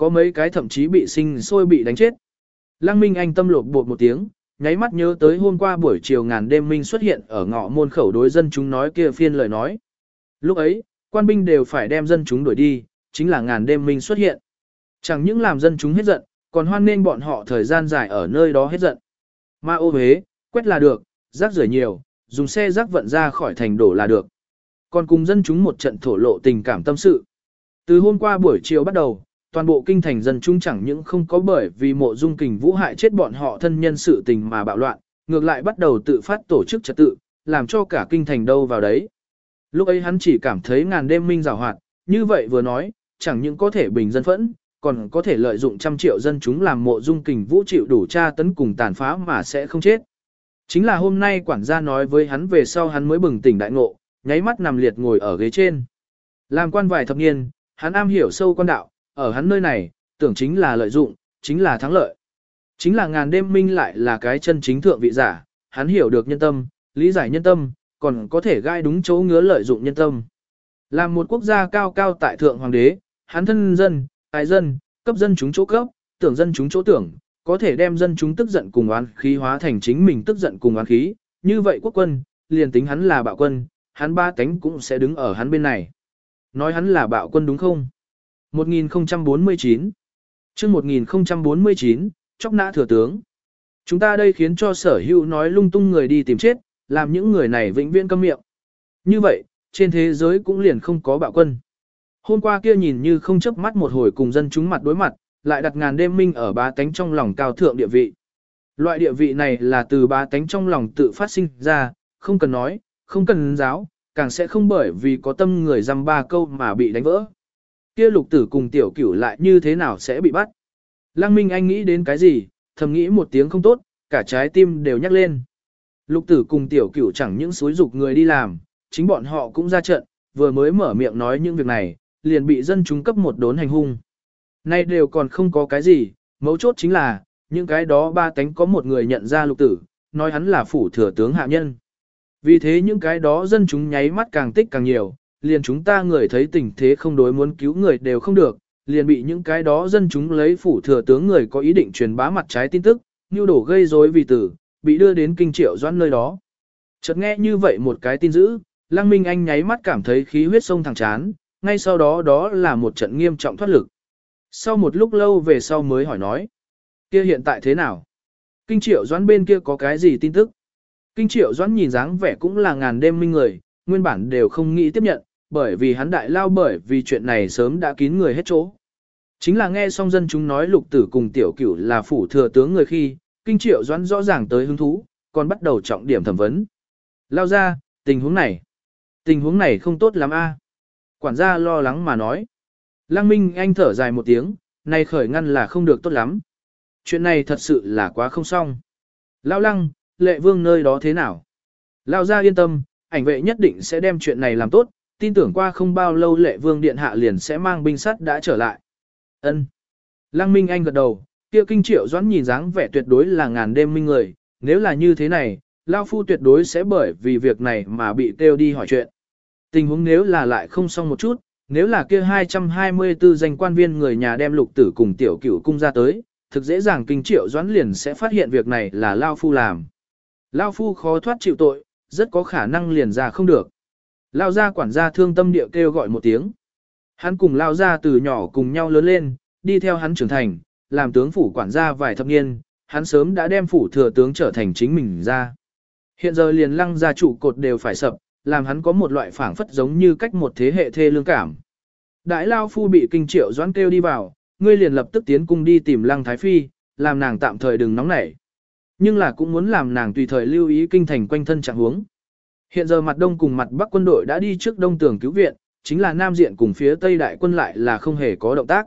Có mấy cái thậm chí bị sinh sôi bị đánh chết. Lăng Minh Anh tâm lột bột một tiếng, nháy mắt nhớ tới hôm qua buổi chiều ngàn đêm minh xuất hiện ở ngõ môn khẩu đối dân chúng nói kia phiên lời nói. Lúc ấy, quan binh đều phải đem dân chúng đuổi đi, chính là ngàn đêm minh xuất hiện. Chẳng những làm dân chúng hết giận, còn hoan nên bọn họ thời gian dài ở nơi đó hết giận. Ma ô hế, quét là được, rác rưởi nhiều, dùng xe rác vận ra khỏi thành đổ là được. Còn cùng dân chúng một trận thổ lộ tình cảm tâm sự. Từ hôm qua buổi chiều bắt đầu, toàn bộ kinh thành dân chúng chẳng những không có bởi vì mộ dung kình vũ hại chết bọn họ thân nhân sự tình mà bạo loạn, ngược lại bắt đầu tự phát tổ chức trật tự, làm cho cả kinh thành đâu vào đấy. Lúc ấy hắn chỉ cảm thấy ngàn đêm minh rào hoạt, như vậy vừa nói, chẳng những có thể bình dân phẫn, còn có thể lợi dụng trăm triệu dân chúng làm mộ dung kình vũ chịu đủ tra tấn cùng tàn phá mà sẽ không chết. Chính là hôm nay quản gia nói với hắn về sau hắn mới bừng tỉnh đại ngộ, nháy mắt nằm liệt ngồi ở ghế trên. Làm quan vài thập niên, hắn am hiểu sâu quan đạo, ở hắn nơi này, tưởng chính là lợi dụng, chính là thắng lợi. Chính là ngàn đêm minh lại là cái chân chính thượng vị giả, hắn hiểu được nhân tâm, lý giải nhân tâm, còn có thể gai đúng chỗ ngứa lợi dụng nhân tâm. Làm một quốc gia cao cao tại thượng hoàng đế, hắn thân dân, tài dân, cấp dân chúng chỗ cấp, tưởng dân chúng chỗ tưởng, có thể đem dân chúng tức giận cùng oán khí hóa thành chính mình tức giận cùng oán khí, như vậy quốc quân, liền tính hắn là bạo quân, hắn ba cánh cũng sẽ đứng ở hắn bên này. Nói hắn là bạo quân đúng không? 1049 chương 1049, chóc nã thừa tướng. Chúng ta đây khiến cho sở hữu nói lung tung người đi tìm chết, làm những người này vĩnh viễn câm miệng. Như vậy, trên thế giới cũng liền không có bạo quân. Hôm qua kia nhìn như không chấp mắt một hồi cùng dân chúng mặt đối mặt, lại đặt ngàn đêm minh ở ba tánh trong lòng cao thượng địa vị. Loại địa vị này là từ ba tánh trong lòng tự phát sinh ra, không cần nói, không cần giáo, càng sẽ không bởi vì có tâm người dăm ba câu mà bị đánh vỡ. Kia lục tử cùng tiểu cửu lại như thế nào sẽ bị bắt? Lăng Minh Anh nghĩ đến cái gì, thầm nghĩ một tiếng không tốt, cả trái tim đều nhắc lên. Lục tử cùng tiểu cửu chẳng những suối dục người đi làm, chính bọn họ cũng ra trận, vừa mới mở miệng nói những việc này, liền bị dân chúng cấp một đốn hành hung. Nay đều còn không có cái gì, mấu chốt chính là, những cái đó ba tánh có một người nhận ra lục tử, nói hắn là phủ thừa tướng hạ nhân. Vì thế những cái đó dân chúng nháy mắt càng tích càng nhiều, liền chúng ta người thấy tình thế không đối muốn cứu người đều không được, liền bị những cái đó dân chúng lấy phủ thừa tướng người có ý định truyền bá mặt trái tin tức, như đổ gây rối vì tử, bị đưa đến kinh triệu doãn nơi đó. Chợt nghe như vậy một cái tin dữ, Lăng Minh Anh nháy mắt cảm thấy khí huyết sông thẳng chán, ngay sau đó đó là một trận nghiêm trọng thoát lực. Sau một lúc lâu về sau mới hỏi nói, kia hiện tại thế nào? Kinh triệu doãn bên kia có cái gì tin tức? Kinh triệu doãn nhìn dáng vẻ cũng là ngàn đêm minh người, nguyên bản đều không nghĩ tiếp nhận, bởi vì hắn đại lao bởi vì chuyện này sớm đã kín người hết chỗ. Chính là nghe xong dân chúng nói lục tử cùng tiểu cửu là phủ thừa tướng người khi, kinh triệu doãn rõ ràng tới hứng thú, còn bắt đầu trọng điểm thẩm vấn. Lao ra, tình huống này, tình huống này không tốt lắm a. Quản gia lo lắng mà nói. Lăng Minh Anh thở dài một tiếng, này khởi ngăn là không được tốt lắm. Chuyện này thật sự là quá không xong. Lao Lăng, lệ vương nơi đó thế nào? Lao ra yên tâm, ảnh vệ nhất định sẽ đem chuyện này làm tốt, tin tưởng qua không bao lâu lệ vương điện hạ liền sẽ mang binh sắt đã trở lại. Ân. Lăng Minh Anh gật đầu, kia kinh triệu doãn nhìn dáng vẻ tuyệt đối là ngàn đêm minh người, nếu là như thế này, Lao Phu tuyệt đối sẽ bởi vì việc này mà bị kêu đi hỏi chuyện. Tình huống nếu là lại không xong một chút, nếu là kia 224 danh quan viên người nhà đem lục tử cùng tiểu cửu cung ra tới, thực dễ dàng kinh triệu doãn liền sẽ phát hiện việc này là Lao Phu làm. Lao Phu khó thoát chịu tội, rất có khả năng liền ra không được. Lao gia quản gia thương tâm địa kêu gọi một tiếng. Hắn cùng Lao gia từ nhỏ cùng nhau lớn lên, đi theo hắn trưởng thành, làm tướng phủ quản gia vài thập niên, hắn sớm đã đem phủ thừa tướng trở thành chính mình ra. Hiện giờ liền lăng gia trụ cột đều phải sập, làm hắn có một loại phảng phất giống như cách một thế hệ thê lương cảm. Đại lao phu bị kinh triệu doãn kêu đi vào, ngươi liền lập tức tiến cung đi tìm lăng thái phi, làm nàng tạm thời đừng nóng nảy. Nhưng là cũng muốn làm nàng tùy thời lưu ý kinh thành quanh thân trạng huống. Hiện giờ mặt đông cùng mặt bắc quân đội đã đi trước đông tường cứu viện, chính là nam diện cùng phía tây đại quân lại là không hề có động tác.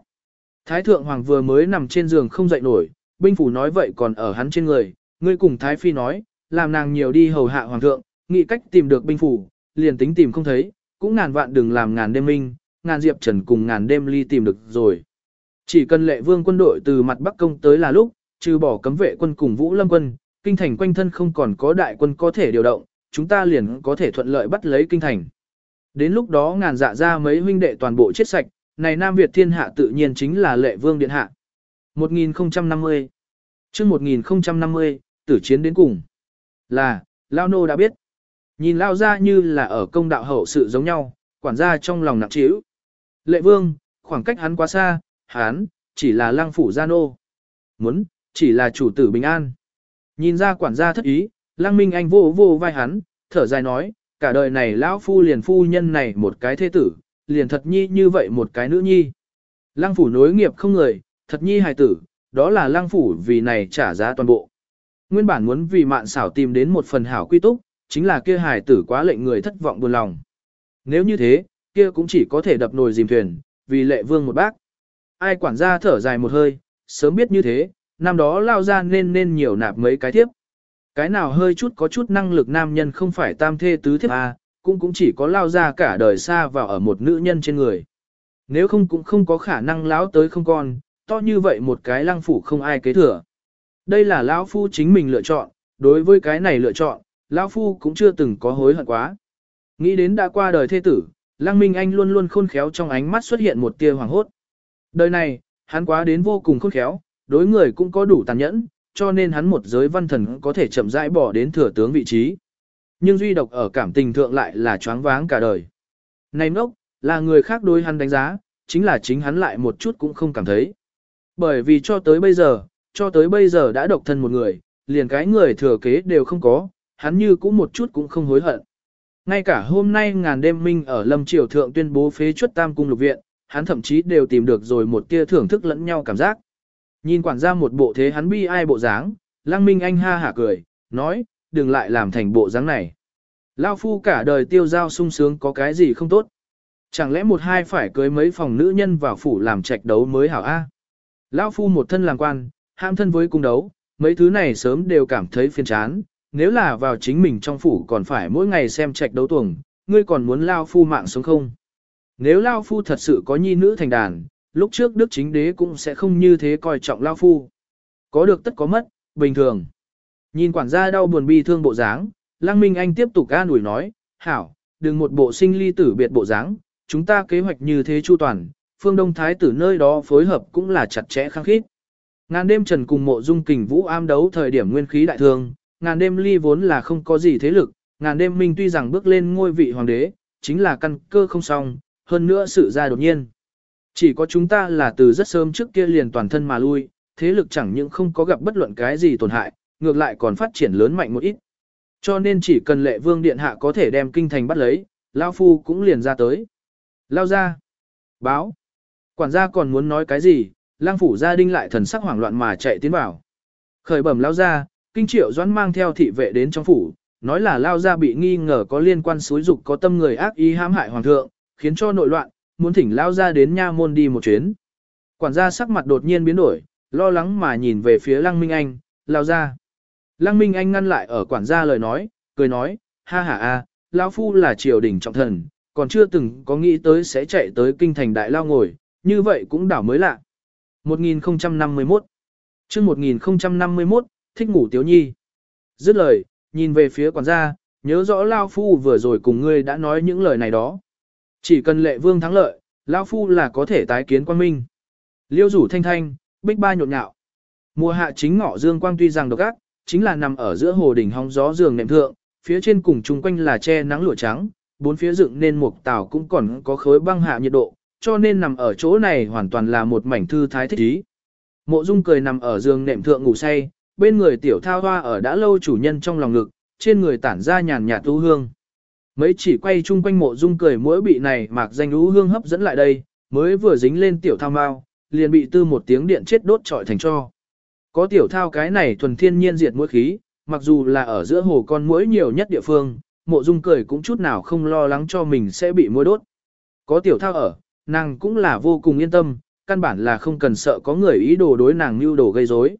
Thái thượng hoàng vừa mới nằm trên giường không dậy nổi, binh phủ nói vậy còn ở hắn trên người, ngươi cùng thái phi nói, làm nàng nhiều đi hầu hạ hoàng thượng, nghĩ cách tìm được binh phủ, liền tính tìm không thấy, cũng ngàn vạn đừng làm ngàn đêm minh, ngàn diệp trần cùng ngàn đêm ly tìm được rồi. Chỉ cần lệ vương quân đội từ mặt bắc công tới là lúc, trừ bỏ cấm vệ quân cùng vũ lâm quân, kinh thành quanh thân không còn có đại quân có thể điều động, chúng ta liền có thể thuận lợi bắt lấy kinh thành. Đến lúc đó ngàn dạ ra mấy huynh đệ toàn bộ chết sạch, này Nam Việt thiên hạ tự nhiên chính là lệ vương điện hạ. 1050 chương 1050, tử chiến đến cùng. Là, Lao Nô đã biết. Nhìn Lao ra như là ở công đạo hậu sự giống nhau, quản gia trong lòng nặng trĩu. Lệ vương, khoảng cách hắn quá xa, hắn, chỉ là lang phủ gia nô. Muốn, chỉ là chủ tử bình an. Nhìn ra quản gia thất ý, lăng minh anh vô vô vai hắn, thở dài nói, cả đời này lão phu liền phu nhân này một cái thế tử, liền thật nhi như vậy một cái nữ nhi. Lăng phủ nối nghiệp không người, thật nhi hài tử, đó là lăng phủ vì này trả giá toàn bộ. Nguyên bản muốn vì mạn xảo tìm đến một phần hảo quy túc, chính là kia hài tử quá lệnh người thất vọng buồn lòng. Nếu như thế, kia cũng chỉ có thể đập nồi dìm thuyền, vì lệ vương một bác. Ai quản gia thở dài một hơi, sớm biết như thế, năm đó lao ra nên nên nhiều nạp mấy cái tiếp. Cái nào hơi chút có chút năng lực nam nhân không phải tam thê tứ thiếp à, cũng cũng chỉ có lao ra cả đời xa vào ở một nữ nhân trên người. Nếu không cũng không có khả năng lão tới không con, to như vậy một cái lăng phủ không ai kế thừa. Đây là lão phu chính mình lựa chọn, đối với cái này lựa chọn, lão phu cũng chưa từng có hối hận quá. Nghĩ đến đã qua đời thê tử, lăng minh anh luôn luôn khôn khéo trong ánh mắt xuất hiện một tia hoàng hốt. Đời này, hắn quá đến vô cùng khôn khéo, đối người cũng có đủ tàn nhẫn, cho nên hắn một giới văn thần có thể chậm rãi bỏ đến thừa tướng vị trí. Nhưng duy độc ở cảm tình thượng lại là choáng váng cả đời. Này ngốc, là người khác đối hắn đánh giá, chính là chính hắn lại một chút cũng không cảm thấy. Bởi vì cho tới bây giờ, cho tới bây giờ đã độc thân một người, liền cái người thừa kế đều không có, hắn như cũng một chút cũng không hối hận. Ngay cả hôm nay ngàn đêm minh ở Lâm Triều Thượng tuyên bố phế chuất tam cung lục viện, hắn thậm chí đều tìm được rồi một tia thưởng thức lẫn nhau cảm giác. Nhìn quản gia một bộ thế hắn bi ai bộ dáng, lăng minh anh ha hả cười, nói, đừng lại làm thành bộ dáng này. Lao phu cả đời tiêu giao sung sướng có cái gì không tốt. Chẳng lẽ một hai phải cưới mấy phòng nữ nhân vào phủ làm trạch đấu mới hảo A. Lao phu một thân làm quan, ham thân với cung đấu, mấy thứ này sớm đều cảm thấy phiền chán. Nếu là vào chính mình trong phủ còn phải mỗi ngày xem trạch đấu tuồng, ngươi còn muốn Lao phu mạng sống không? Nếu Lao phu thật sự có nhi nữ thành đàn, lúc trước đức chính đế cũng sẽ không như thế coi trọng Lao phu. Có được tất có mất, bình thường. Nhìn quản gia đau buồn bi thương bộ dáng, Lăng Minh Anh tiếp tục an ủi nói, hảo, đừng một bộ sinh ly tử biệt bộ dáng, chúng ta kế hoạch như thế chu toàn, phương Đông Thái tử nơi đó phối hợp cũng là chặt chẽ khăng khít. Ngàn đêm trần cùng mộ dung kình vũ am đấu thời điểm nguyên khí đại thương, ngàn đêm ly vốn là không có gì thế lực, ngàn đêm minh tuy rằng bước lên ngôi vị hoàng đế, chính là căn cơ không xong, hơn nữa sự ra đột nhiên. Chỉ có chúng ta là từ rất sớm trước kia liền toàn thân mà lui, thế lực chẳng những không có gặp bất luận cái gì tổn hại, ngược lại còn phát triển lớn mạnh một ít. Cho nên chỉ cần lệ vương điện hạ có thể đem kinh thành bắt lấy, Lao Phu cũng liền ra tới. Lao ra. Báo. Quản gia còn muốn nói cái gì, lang phủ gia đinh lại thần sắc hoảng loạn mà chạy tiến vào. Khởi bẩm Lao ra, kinh triệu doãn mang theo thị vệ đến trong phủ, nói là Lao ra bị nghi ngờ có liên quan xúi dục có tâm người ác ý hãm hại hoàng thượng, khiến cho nội loạn, muốn thỉnh Lao ra đến nha môn đi một chuyến. Quản gia sắc mặt đột nhiên biến đổi, lo lắng mà nhìn về phía Lăng Minh Anh, Lao ra. Lăng Minh Anh ngăn lại ở quản gia lời nói, cười nói, ha ha a, lão phu là triều đình trọng thần, còn chưa từng có nghĩ tới sẽ chạy tới kinh thành đại lao ngồi, như vậy cũng đảo mới lạ. 1051 chương 1051, thích ngủ tiếu nhi. Dứt lời, nhìn về phía quản gia, nhớ rõ Lao Phu vừa rồi cùng ngươi đã nói những lời này đó. Chỉ cần lệ vương thắng lợi, lão Phu là có thể tái kiến quan minh. Liêu rủ thanh thanh, bích ba nhộn nhạo. Mùa hạ chính ngọ dương quang tuy rằng độc ác, chính là nằm ở giữa hồ đỉnh hóng gió giường nệm thượng, phía trên cùng chung quanh là che nắng lụa trắng, bốn phía dựng nên một tàu cũng còn có khối băng hạ nhiệt độ, cho nên nằm ở chỗ này hoàn toàn là một mảnh thư thái thích ý. Mộ Dung cười nằm ở giường nệm thượng ngủ say, bên người tiểu thao hoa ở đã lâu chủ nhân trong lòng ngực, trên người tản ra nhàn nhạt tu hương. Mấy chỉ quay chung quanh mộ dung cười mỗi bị này mạc danh u hương hấp dẫn lại đây, mới vừa dính lên tiểu thao mao, liền bị tư một tiếng điện chết đốt trọi thành cho. Có tiểu thao cái này thuần thiên nhiên diệt mũi khí, mặc dù là ở giữa hồ con muỗi nhiều nhất địa phương, mộ dung cười cũng chút nào không lo lắng cho mình sẽ bị mũi đốt. Có tiểu thao ở, nàng cũng là vô cùng yên tâm, căn bản là không cần sợ có người ý đồ đối nàng mưu đồ gây rối.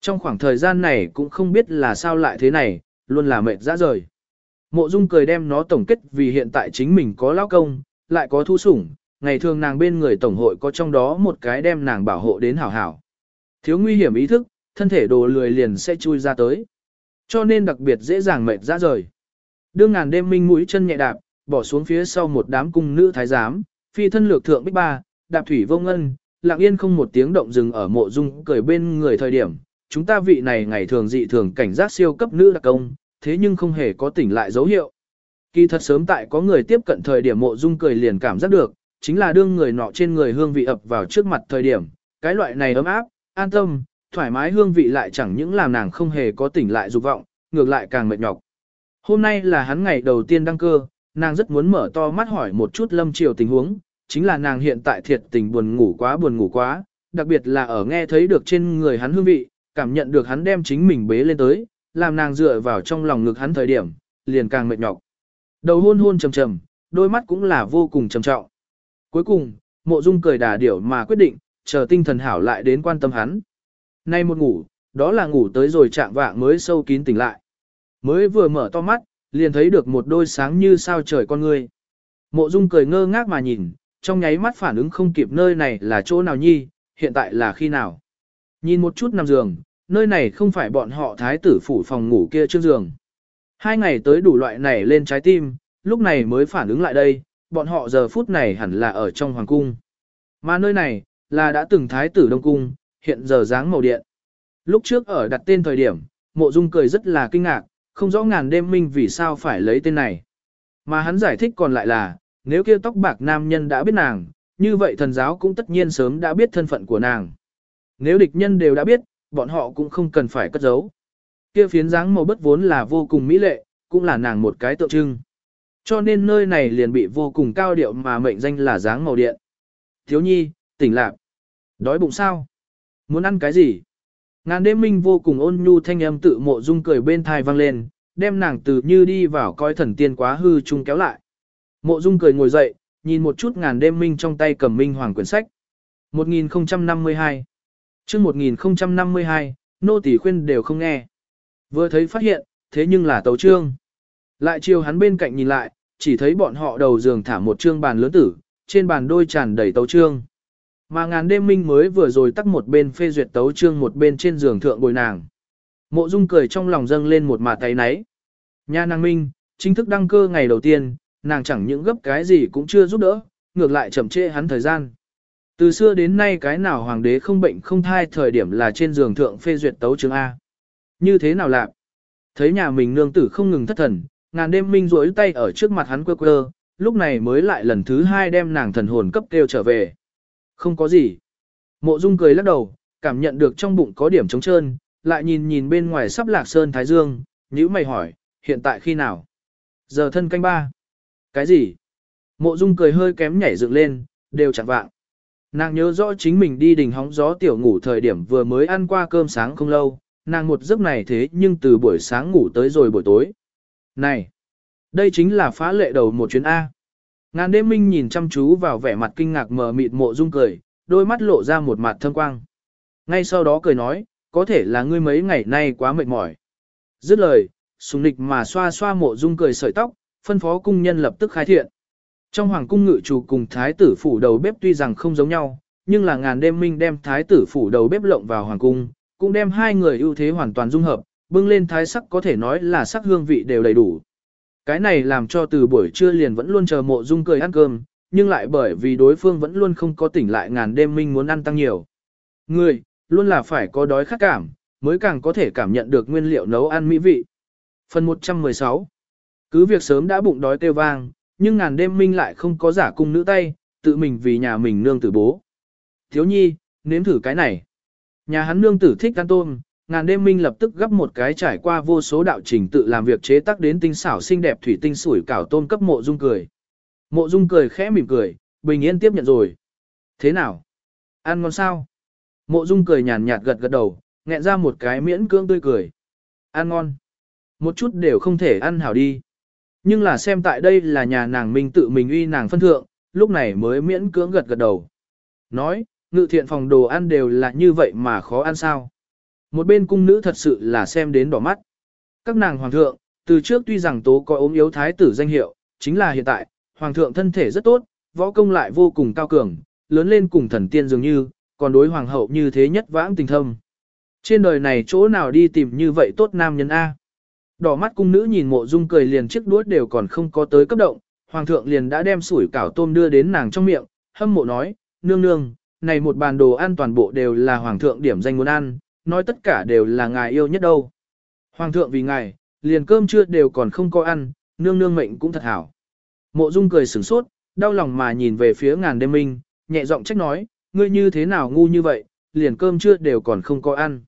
Trong khoảng thời gian này cũng không biết là sao lại thế này, luôn là mệt ra rời. Mộ Dung cười đem nó tổng kết vì hiện tại chính mình có lao công, lại có thu sủng, ngày thường nàng bên người tổng hội có trong đó một cái đem nàng bảo hộ đến hảo hảo. Thiếu nguy hiểm ý thức, thân thể đồ lười liền sẽ chui ra tới. Cho nên đặc biệt dễ dàng mệt ra rời. Đương ngàn đêm minh mũi chân nhẹ đạp, bỏ xuống phía sau một đám cung nữ thái giám, phi thân lược thượng bích ba, đạp thủy vô ngân, lặng yên không một tiếng động dừng ở mộ dung cười bên người thời điểm. Chúng ta vị này ngày thường dị thường cảnh giác siêu cấp nữ đặc công, thế nhưng không hề có tỉnh lại dấu hiệu. Kỳ thật sớm tại có người tiếp cận thời điểm mộ dung cười liền cảm giác được, chính là đương người nọ trên người hương vị ập vào trước mặt thời điểm, cái loại này ấm áp, an tâm, thoải mái hương vị lại chẳng những làm nàng không hề có tỉnh lại dục vọng, ngược lại càng mệt nhọc. Hôm nay là hắn ngày đầu tiên đăng cơ, nàng rất muốn mở to mắt hỏi một chút lâm triều tình huống, chính là nàng hiện tại thiệt tình buồn ngủ quá buồn ngủ quá, đặc biệt là ở nghe thấy được trên người hắn hương vị, cảm nhận được hắn đem chính mình bế lên tới, làm nàng dựa vào trong lòng ngực hắn thời điểm, liền càng mệt nhọc. Đầu hôn hôn trầm trầm, đôi mắt cũng là vô cùng trầm trọng. Cuối cùng, mộ dung cười đà điểu mà quyết định, chờ tinh thần hảo lại đến quan tâm hắn. Nay một ngủ, đó là ngủ tới rồi chạm vạng mới sâu kín tỉnh lại. Mới vừa mở to mắt, liền thấy được một đôi sáng như sao trời con người. Mộ dung cười ngơ ngác mà nhìn, trong nháy mắt phản ứng không kịp nơi này là chỗ nào nhi, hiện tại là khi nào. Nhìn một chút nằm giường, nơi này không phải bọn họ thái tử phủ phòng ngủ kia trước giường. Hai ngày tới đủ loại này lên trái tim, lúc này mới phản ứng lại đây, bọn họ giờ phút này hẳn là ở trong hoàng cung. Mà nơi này, là đã từng thái tử đông cung, hiện giờ dáng màu điện. Lúc trước ở đặt tên thời điểm, mộ dung cười rất là kinh ngạc, không rõ ngàn đêm minh vì sao phải lấy tên này. Mà hắn giải thích còn lại là, nếu kia tóc bạc nam nhân đã biết nàng, như vậy thần giáo cũng tất nhiên sớm đã biết thân phận của nàng. Nếu địch nhân đều đã biết, bọn họ cũng không cần phải cất giấu. Kia phiến dáng màu bất vốn là vô cùng mỹ lệ, cũng là nàng một cái tượng trưng. Cho nên nơi này liền bị vô cùng cao điệu mà mệnh danh là dáng màu điện. Thiếu nhi, tỉnh lạc. Đói bụng sao? Muốn ăn cái gì? Ngàn đêm minh vô cùng ôn nhu thanh âm tự mộ dung cười bên thai vang lên, đem nàng từ như đi vào coi thần tiên quá hư chung kéo lại. Mộ dung cười ngồi dậy, nhìn một chút ngàn đêm minh trong tay cầm minh hoàng quyển sách. 1052 Trước 1052, nô tỳ khuyên đều không nghe. Vừa thấy phát hiện, thế nhưng là tấu trương. Lại chiều hắn bên cạnh nhìn lại, chỉ thấy bọn họ đầu giường thả một trương bàn lớn tử, trên bàn đôi tràn đầy tấu trương. Mà ngàn đêm minh mới vừa rồi tắt một bên phê duyệt tấu trương một bên trên giường thượng bồi nàng. Mộ dung cười trong lòng dâng lên một mà tay náy. Nha nàng minh, chính thức đăng cơ ngày đầu tiên, nàng chẳng những gấp cái gì cũng chưa giúp đỡ, ngược lại chậm trễ hắn thời gian. Từ xưa đến nay cái nào hoàng đế không bệnh không thai thời điểm là trên giường thượng phê duyệt tấu chương A. Như thế nào lạc? Thấy nhà mình nương tử không ngừng thất thần, ngàn đêm minh rỗi tay ở trước mặt hắn quơ quơ, lúc này mới lại lần thứ hai đem nàng thần hồn cấp kêu trở về. Không có gì. Mộ dung cười lắc đầu, cảm nhận được trong bụng có điểm trống trơn, lại nhìn nhìn bên ngoài sắp lạc sơn thái dương, nhữ mày hỏi, hiện tại khi nào? Giờ thân canh ba. Cái gì? Mộ dung cười hơi kém nhảy dựng lên, đều chẳng vạng. Nàng nhớ rõ chính mình đi đình hóng gió tiểu ngủ thời điểm vừa mới ăn qua cơm sáng không lâu, nàng một giấc này thế nhưng từ buổi sáng ngủ tới rồi buổi tối. Này, đây chính là phá lệ đầu một chuyến A. Ngàn đêm minh nhìn chăm chú vào vẻ mặt kinh ngạc mờ mịt mộ dung cười, đôi mắt lộ ra một mặt thâm quang. Ngay sau đó cười nói, có thể là ngươi mấy ngày nay quá mệt mỏi. Dứt lời, sùng nịch mà xoa xoa mộ dung cười sợi tóc, phân phó cung nhân lập tức khai thiện. Trong hoàng cung ngự chủ cùng thái tử phủ đầu bếp tuy rằng không giống nhau, nhưng là ngàn đêm minh đem thái tử phủ đầu bếp lộng vào hoàng cung, cũng đem hai người ưu thế hoàn toàn dung hợp, bưng lên thái sắc có thể nói là sắc hương vị đều đầy đủ. Cái này làm cho từ buổi trưa liền vẫn luôn chờ mộ dung cười ăn cơm, nhưng lại bởi vì đối phương vẫn luôn không có tỉnh lại ngàn đêm minh muốn ăn tăng nhiều. Người, luôn là phải có đói khát cảm, mới càng có thể cảm nhận được nguyên liệu nấu ăn mỹ vị. Phần 116 Cứ việc sớm đã bụng đói kêu vang, nhưng ngàn đêm minh lại không có giả cung nữ tay, tự mình vì nhà mình nương tử bố. Thiếu nhi, nếm thử cái này. Nhà hắn nương tử thích ăn tôm, ngàn đêm minh lập tức gấp một cái trải qua vô số đạo trình tự làm việc chế tác đến tinh xảo xinh đẹp thủy tinh sủi cảo tôm cấp mộ dung cười. Mộ dung cười khẽ mỉm cười, bình yên tiếp nhận rồi. Thế nào? Ăn ngon sao? Mộ dung cười nhàn nhạt gật gật đầu, nghẹn ra một cái miễn cưỡng tươi cười. Ăn ngon. Một chút đều không thể ăn hảo đi. Nhưng là xem tại đây là nhà nàng minh tự mình uy nàng phân thượng, lúc này mới miễn cưỡng gật gật đầu. Nói, ngự thiện phòng đồ ăn đều là như vậy mà khó ăn sao. Một bên cung nữ thật sự là xem đến đỏ mắt. Các nàng hoàng thượng, từ trước tuy rằng tố có ốm yếu thái tử danh hiệu, chính là hiện tại, hoàng thượng thân thể rất tốt, võ công lại vô cùng cao cường, lớn lên cùng thần tiên dường như, còn đối hoàng hậu như thế nhất vãng tình thâm. Trên đời này chỗ nào đi tìm như vậy tốt nam nhân A. Đỏ mắt cung nữ nhìn mộ dung cười liền chiếc đuốt đều còn không có tới cấp động, hoàng thượng liền đã đem sủi cảo tôm đưa đến nàng trong miệng, hâm mộ nói, nương nương, này một bàn đồ ăn toàn bộ đều là hoàng thượng điểm danh muốn ăn, nói tất cả đều là ngài yêu nhất đâu. Hoàng thượng vì ngài, liền cơm trưa đều còn không có ăn, nương nương mệnh cũng thật hảo. Mộ dung cười sửng sốt, đau lòng mà nhìn về phía ngàn đêm minh, nhẹ giọng trách nói, ngươi như thế nào ngu như vậy, liền cơm trưa đều còn không có ăn.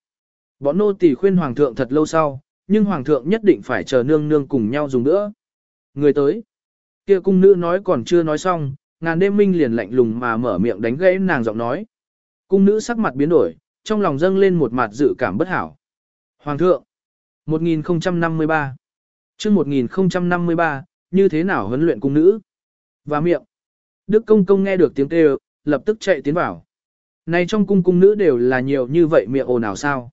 Bọn nô tỳ khuyên hoàng thượng thật lâu sau, nhưng hoàng thượng nhất định phải chờ nương nương cùng nhau dùng nữa. Người tới. Kia cung nữ nói còn chưa nói xong, ngàn đêm minh liền lạnh lùng mà mở miệng đánh gãy nàng giọng nói. Cung nữ sắc mặt biến đổi, trong lòng dâng lên một mặt dự cảm bất hảo. Hoàng thượng. 1053. chương 1053, như thế nào huấn luyện cung nữ? Và miệng. Đức công công nghe được tiếng kêu, lập tức chạy tiến vào. Này trong cung cung nữ đều là nhiều như vậy miệng ồn ào sao?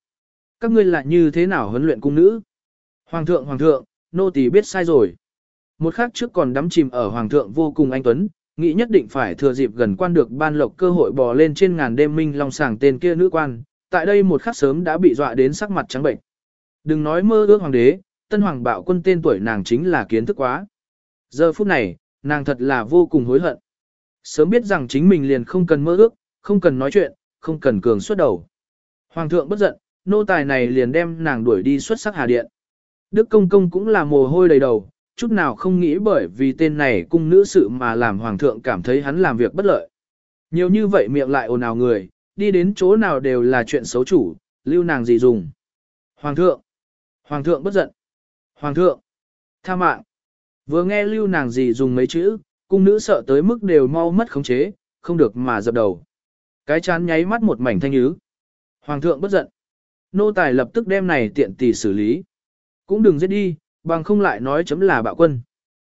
Các ngươi là như thế nào huấn luyện cung nữ? Hoàng thượng, hoàng thượng, nô tỳ biết sai rồi. Một khắc trước còn đắm chìm ở hoàng thượng vô cùng anh tuấn, nghĩ nhất định phải thừa dịp gần quan được ban lộc cơ hội bò lên trên ngàn đêm minh long sàng tên kia nữ quan, tại đây một khắc sớm đã bị dọa đến sắc mặt trắng bệnh. Đừng nói mơ ước hoàng đế, tân hoàng bạo quân tên tuổi nàng chính là kiến thức quá. Giờ phút này, nàng thật là vô cùng hối hận. Sớm biết rằng chính mình liền không cần mơ ước, không cần nói chuyện, không cần cường xuất đầu. Hoàng thượng bất giận, nô tài này liền đem nàng đuổi đi xuất sắc hà điện. Đức công công cũng là mồ hôi đầy đầu, chút nào không nghĩ bởi vì tên này cung nữ sự mà làm hoàng thượng cảm thấy hắn làm việc bất lợi. Nhiều như vậy miệng lại ồn ào người, đi đến chỗ nào đều là chuyện xấu chủ, lưu nàng gì dùng. Hoàng thượng, hoàng thượng bất giận. Hoàng thượng, tha mạng. Vừa nghe lưu nàng gì dùng mấy chữ, cung nữ sợ tới mức đều mau mất khống chế, không được mà dập đầu. Cái chán nháy mắt một mảnh thanh nhứ. Hoàng thượng bất giận. Nô tài lập tức đem này tiện tỷ xử lý. Cũng đừng giết đi, bằng không lại nói chấm là bạo quân.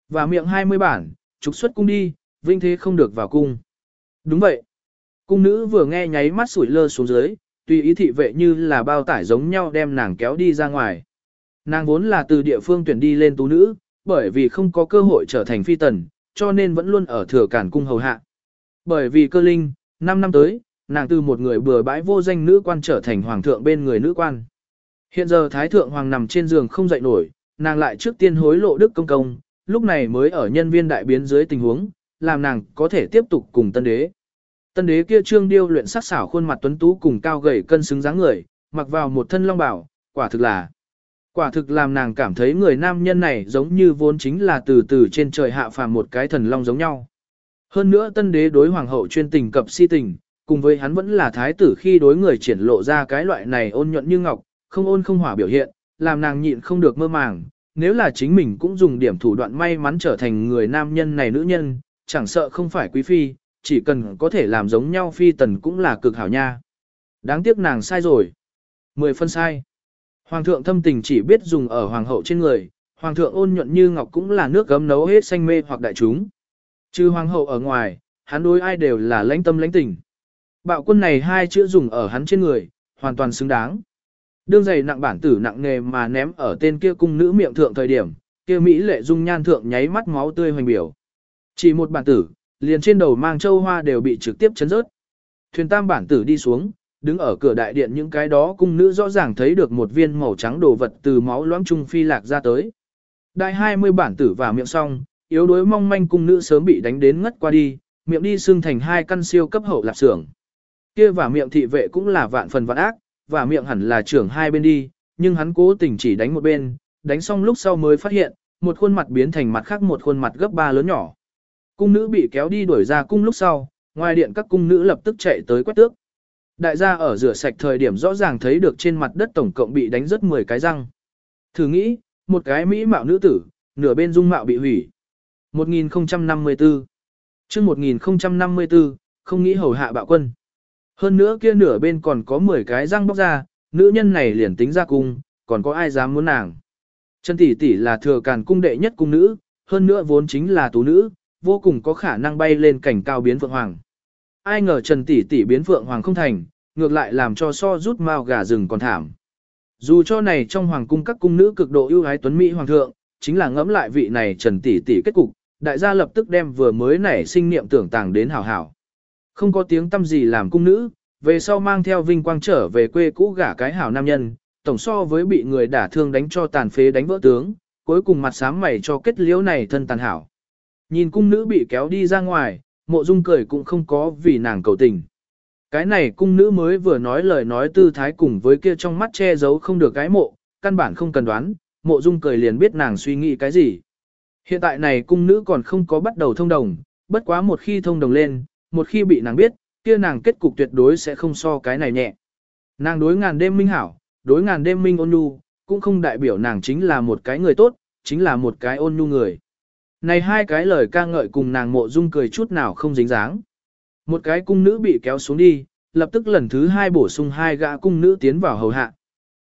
Và miệng 20 bản, trục xuất cung đi, vinh thế không được vào cung. Đúng vậy. Cung nữ vừa nghe nháy mắt sủi lơ xuống dưới, tùy ý thị vệ như là bao tải giống nhau đem nàng kéo đi ra ngoài. Nàng vốn là từ địa phương tuyển đi lên tú nữ, bởi vì không có cơ hội trở thành phi tần, cho nên vẫn luôn ở thừa cản cung hầu hạ. Bởi vì cơ linh, 5 năm tới, nàng từ một người bừa bãi vô danh nữ quan trở thành hoàng thượng bên người nữ quan. Hiện giờ thái thượng hoàng nằm trên giường không dậy nổi, nàng lại trước tiên hối lộ đức công công, lúc này mới ở nhân viên đại biến dưới tình huống, làm nàng có thể tiếp tục cùng tân đế. Tân đế kia trương điêu luyện sắc xảo khuôn mặt tuấn tú cùng cao gầy cân xứng dáng người, mặc vào một thân long bảo, quả thực là Quả thực làm nàng cảm thấy người nam nhân này giống như vốn chính là từ từ trên trời hạ phàm một cái thần long giống nhau. Hơn nữa tân đế đối hoàng hậu chuyên tình cập si tình, cùng với hắn vẫn là thái tử khi đối người triển lộ ra cái loại này ôn nhuận như ngọc, không ôn không hỏa biểu hiện, làm nàng nhịn không được mơ màng, nếu là chính mình cũng dùng điểm thủ đoạn may mắn trở thành người nam nhân này nữ nhân, chẳng sợ không phải quý phi, chỉ cần có thể làm giống nhau phi tần cũng là cực hảo nha. Đáng tiếc nàng sai rồi. Mười phân sai. Hoàng thượng thâm tình chỉ biết dùng ở hoàng hậu trên người, hoàng thượng ôn nhuận như ngọc cũng là nước gấm nấu hết xanh mê hoặc đại chúng. Chứ hoàng hậu ở ngoài, hắn đối ai đều là lãnh tâm lãnh tình. Bạo quân này hai chữ dùng ở hắn trên người, hoàn toàn xứng đáng. Đương giày nặng bản tử nặng nghề mà ném ở tên kia cung nữ miệng thượng thời điểm, kia Mỹ lệ dung nhan thượng nháy mắt máu tươi hoành biểu. Chỉ một bản tử, liền trên đầu mang châu hoa đều bị trực tiếp chấn rớt. Thuyền tam bản tử đi xuống, đứng ở cửa đại điện những cái đó cung nữ rõ ràng thấy được một viên màu trắng đồ vật từ máu loãng trung phi lạc ra tới. Đại 20 bản tử vào miệng xong, yếu đuối mong manh cung nữ sớm bị đánh đến ngất qua đi, miệng đi xương thành hai căn siêu cấp hậu lạp xưởng. Kia và miệng thị vệ cũng là vạn phần vạn ác, và miệng hẳn là trưởng hai bên đi, nhưng hắn cố tình chỉ đánh một bên, đánh xong lúc sau mới phát hiện, một khuôn mặt biến thành mặt khác một khuôn mặt gấp ba lớn nhỏ. Cung nữ bị kéo đi đuổi ra cung lúc sau, ngoài điện các cung nữ lập tức chạy tới quét tước. Đại gia ở rửa sạch thời điểm rõ ràng thấy được trên mặt đất tổng cộng bị đánh rất 10 cái răng. Thử nghĩ, một cái mỹ mạo nữ tử, nửa bên dung mạo bị hủy. 1054 chương 1054, không nghĩ hầu hạ bạo quân. Hơn nữa kia nửa bên còn có 10 cái răng bóc ra, nữ nhân này liền tính ra cung, còn có ai dám muốn nàng. Trần tỷ tỷ là thừa càn cung đệ nhất cung nữ, hơn nữa vốn chính là tú nữ, vô cùng có khả năng bay lên cảnh cao biến phượng hoàng. Ai ngờ Trần tỷ tỷ biến phượng hoàng không thành, ngược lại làm cho so rút mao gà rừng còn thảm. Dù cho này trong hoàng cung các cung nữ cực độ ưu ái tuấn mỹ hoàng thượng, chính là ngẫm lại vị này Trần tỷ tỷ kết cục, đại gia lập tức đem vừa mới nảy sinh niệm tưởng tàng đến hảo hảo. Không có tiếng tâm gì làm cung nữ, về sau mang theo vinh quang trở về quê cũ gả cái hảo nam nhân, tổng so với bị người đả thương đánh cho tàn phế đánh vỡ tướng, cuối cùng mặt sám mày cho kết liễu này thân tàn hảo. Nhìn cung nữ bị kéo đi ra ngoài, mộ dung cười cũng không có vì nàng cầu tình. Cái này cung nữ mới vừa nói lời nói tư thái cùng với kia trong mắt che giấu không được cái mộ, căn bản không cần đoán, mộ dung cười liền biết nàng suy nghĩ cái gì. Hiện tại này cung nữ còn không có bắt đầu thông đồng, bất quá một khi thông đồng lên, một khi bị nàng biết, kia nàng kết cục tuyệt đối sẽ không so cái này nhẹ. Nàng đối ngàn đêm minh hảo, đối ngàn đêm minh ôn nhu, cũng không đại biểu nàng chính là một cái người tốt, chính là một cái ôn nhu người. Này hai cái lời ca ngợi cùng nàng mộ dung cười chút nào không dính dáng. Một cái cung nữ bị kéo xuống đi, lập tức lần thứ hai bổ sung hai gã cung nữ tiến vào hầu hạ.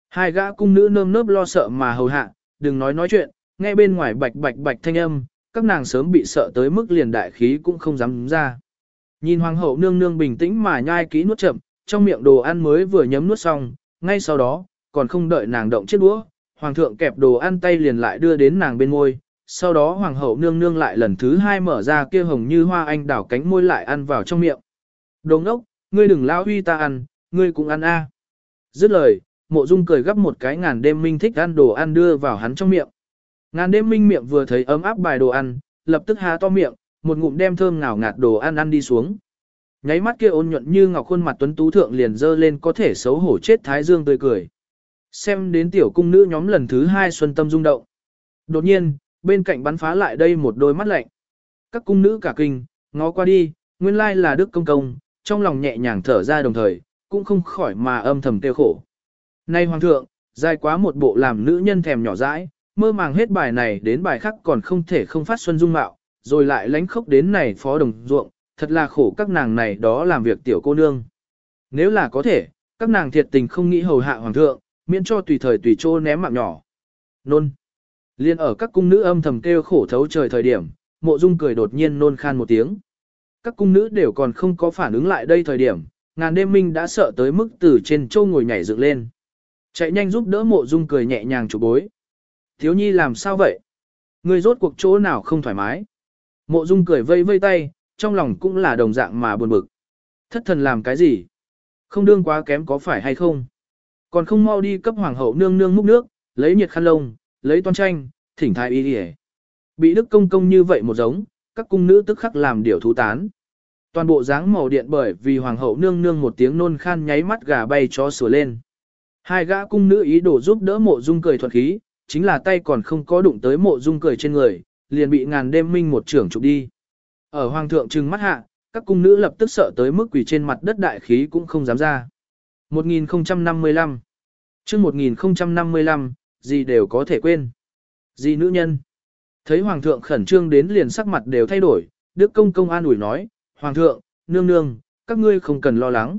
Hai gã cung nữ nơm nớp lo sợ mà hầu hạ, đừng nói nói chuyện, nghe bên ngoài bạch bạch bạch thanh âm, các nàng sớm bị sợ tới mức liền đại khí cũng không dám ra. Nhìn hoàng hậu nương nương bình tĩnh mà nhai kỹ nuốt chậm, trong miệng đồ ăn mới vừa nhấm nuốt xong, ngay sau đó, còn không đợi nàng động chiếc đũa, hoàng thượng kẹp đồ ăn tay liền lại đưa đến nàng bên môi, sau đó hoàng hậu nương nương lại lần thứ hai mở ra kia hồng như hoa anh đảo cánh môi lại ăn vào trong miệng. Đồ ốc, ngươi đừng lao huy ta ăn, ngươi cũng ăn a. Dứt lời, mộ dung cười gấp một cái ngàn đêm minh thích ăn đồ ăn đưa vào hắn trong miệng. Ngàn đêm minh miệng vừa thấy ấm áp bài đồ ăn, lập tức há to miệng, một ngụm đem thơm ngào ngạt đồ ăn ăn đi xuống. Nháy mắt kia ôn nhuận như ngọc khuôn mặt tuấn tú thượng liền dơ lên có thể xấu hổ chết thái dương tươi cười. Xem đến tiểu cung nữ nhóm lần thứ hai xuân tâm rung động. Đột nhiên, bên cạnh bắn phá lại đây một đôi mắt lạnh. Các cung nữ cả kinh, ngó qua đi, nguyên lai là Đức Công Công, trong lòng nhẹ nhàng thở ra đồng thời, cũng không khỏi mà âm thầm tiêu khổ. Nay Hoàng thượng, dài quá một bộ làm nữ nhân thèm nhỏ dãi, mơ màng hết bài này đến bài khác còn không thể không phát xuân dung mạo, rồi lại lánh khốc đến này phó đồng ruộng, thật là khổ các nàng này đó làm việc tiểu cô nương. Nếu là có thể, các nàng thiệt tình không nghĩ hầu hạ hoàng thượng, miễn cho tùy thời tùy chỗ ném mạng nhỏ. Nôn. Liên ở các cung nữ âm thầm kêu khổ thấu trời thời điểm, mộ dung cười đột nhiên nôn khan một tiếng. Các cung nữ đều còn không có phản ứng lại đây thời điểm, ngàn đêm minh đã sợ tới mức từ trên châu ngồi nhảy dựng lên. Chạy nhanh giúp đỡ mộ dung cười nhẹ nhàng chụp bối. Thiếu nhi làm sao vậy? Người rốt cuộc chỗ nào không thoải mái? Mộ dung cười vây vây tay, trong lòng cũng là đồng dạng mà buồn bực. Thất thần làm cái gì? Không đương quá kém có phải hay không? Còn không mau đi cấp hoàng hậu nương nương múc nước, lấy nhiệt khăn lông, lấy toan tranh, thỉnh thái y đi Bị đức công công như vậy một giống, các cung nữ tức khắc làm điều thú tán. Toàn bộ dáng màu điện bởi vì hoàng hậu nương nương một tiếng nôn khan nháy mắt gà bay cho sửa lên. Hai gã cung nữ ý đồ giúp đỡ mộ dung cười thuật khí, chính là tay còn không có đụng tới mộ dung cười trên người, liền bị ngàn đêm minh một trưởng chụp đi. Ở hoàng thượng trừng mắt hạ, các cung nữ lập tức sợ tới mức quỳ trên mặt đất đại khí cũng không dám ra. 1055 chương 1055, gì đều có thể quên. Gì nữ nhân? Thấy hoàng thượng khẩn trương đến liền sắc mặt đều thay đổi, Đức công công an ủi nói, Hoàng thượng, nương nương, các ngươi không cần lo lắng.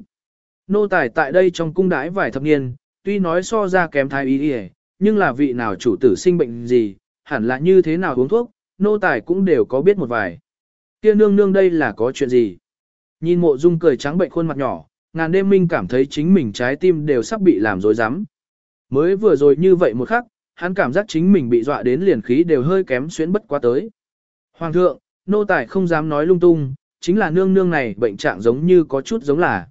Nô tài tại đây trong cung đái vài thập niên, tuy nói so ra kém thái ý ý nhưng là vị nào chủ tử sinh bệnh gì, hẳn là như thế nào uống thuốc, nô tài cũng đều có biết một vài. Kia nương nương đây là có chuyện gì? Nhìn mộ dung cười trắng bệnh khuôn mặt nhỏ, ngàn đêm minh cảm thấy chính mình trái tim đều sắp bị làm rối rắm. Mới vừa rồi như vậy một khắc, hắn cảm giác chính mình bị dọa đến liền khí đều hơi kém xuyến bất quá tới. Hoàng thượng, nô tài không dám nói lung tung, chính là nương nương này bệnh trạng giống như có chút giống là.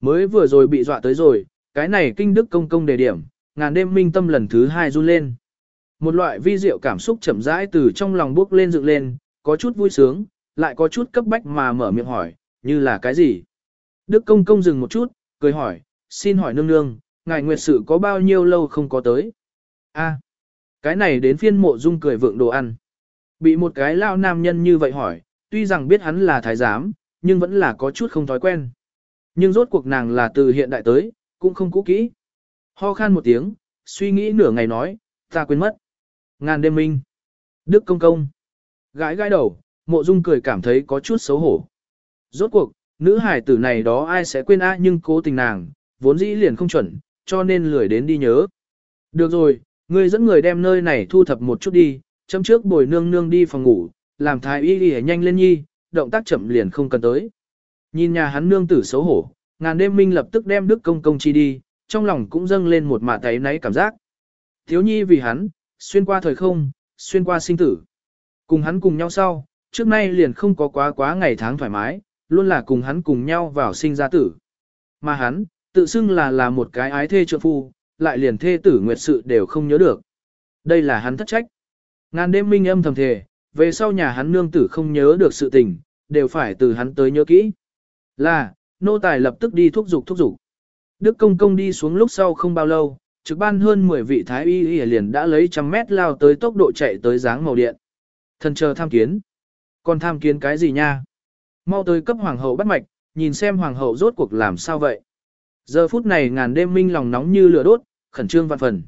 Mới vừa rồi bị dọa tới rồi, cái này kinh đức công công đề điểm, ngàn đêm minh tâm lần thứ hai run lên. Một loại vi diệu cảm xúc chậm rãi từ trong lòng bước lên dựng lên, có chút vui sướng, lại có chút cấp bách mà mở miệng hỏi, như là cái gì? Đức công công dừng một chút, cười hỏi, xin hỏi nương nương, ngài nguyệt sự có bao nhiêu lâu không có tới? A, cái này đến phiên mộ dung cười vượng đồ ăn. Bị một cái lao nam nhân như vậy hỏi, tuy rằng biết hắn là thái giám, nhưng vẫn là có chút không thói quen. Nhưng rốt cuộc nàng là từ hiện đại tới, cũng không cũ kỹ. Ho khan một tiếng, suy nghĩ nửa ngày nói, ta quên mất. Ngàn đêm minh. Đức công công. Gãi gãi đầu, mộ dung cười cảm thấy có chút xấu hổ. Rốt cuộc, nữ hải tử này đó ai sẽ quên a nhưng cố tình nàng, vốn dĩ liền không chuẩn, cho nên lười đến đi nhớ. Được rồi, ngươi dẫn người đem nơi này thu thập một chút đi, chấm trước bồi nương nương đi phòng ngủ, làm thái y đi nhanh lên nhi, động tác chậm liền không cần tới. Nhìn nhà hắn nương tử xấu hổ, ngàn đêm minh lập tức đem đức công công chi đi, trong lòng cũng dâng lên một mạ tay náy cảm giác. Thiếu nhi vì hắn, xuyên qua thời không, xuyên qua sinh tử. Cùng hắn cùng nhau sau, trước nay liền không có quá quá ngày tháng thoải mái, luôn là cùng hắn cùng nhau vào sinh ra tử. Mà hắn, tự xưng là là một cái ái thê trượng phu, lại liền thê tử nguyệt sự đều không nhớ được. Đây là hắn thất trách. Ngàn đêm minh âm thầm thề, về sau nhà hắn nương tử không nhớ được sự tình, đều phải từ hắn tới nhớ kỹ. Là, nô tài lập tức đi thúc giục thúc giục. Đức công công đi xuống lúc sau không bao lâu, trực ban hơn 10 vị thái y y liền đã lấy trăm mét lao tới tốc độ chạy tới dáng màu điện. Thần chờ tham kiến. Còn tham kiến cái gì nha? Mau tới cấp hoàng hậu bắt mạch, nhìn xem hoàng hậu rốt cuộc làm sao vậy. Giờ phút này ngàn đêm minh lòng nóng như lửa đốt, khẩn trương văn phần.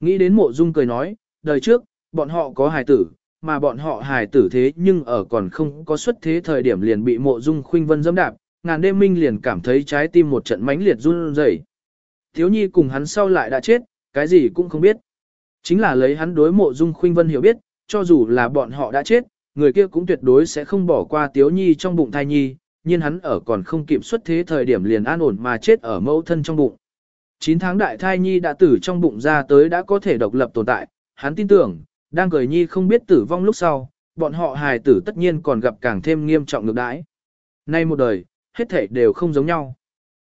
Nghĩ đến mộ dung cười nói, đời trước, bọn họ có hài tử, mà bọn họ hài tử thế nhưng ở còn không có xuất thế thời điểm liền bị mộ dung khuynh vân dẫm đạp, ngàn đêm minh liền cảm thấy trái tim một trận mãnh liệt run rẩy. Thiếu nhi cùng hắn sau lại đã chết, cái gì cũng không biết. Chính là lấy hắn đối mộ dung khuynh vân hiểu biết, cho dù là bọn họ đã chết, người kia cũng tuyệt đối sẽ không bỏ qua tiếu nhi trong bụng thai nhi, nhưng hắn ở còn không kịp xuất thế thời điểm liền an ổn mà chết ở mẫu thân trong bụng. 9 tháng đại thai nhi đã tử trong bụng ra tới đã có thể độc lập tồn tại, hắn tin tưởng, đang cười nhi không biết tử vong lúc sau, bọn họ hài tử tất nhiên còn gặp càng thêm nghiêm trọng ngược đãi. Nay một đời, hết thể đều không giống nhau.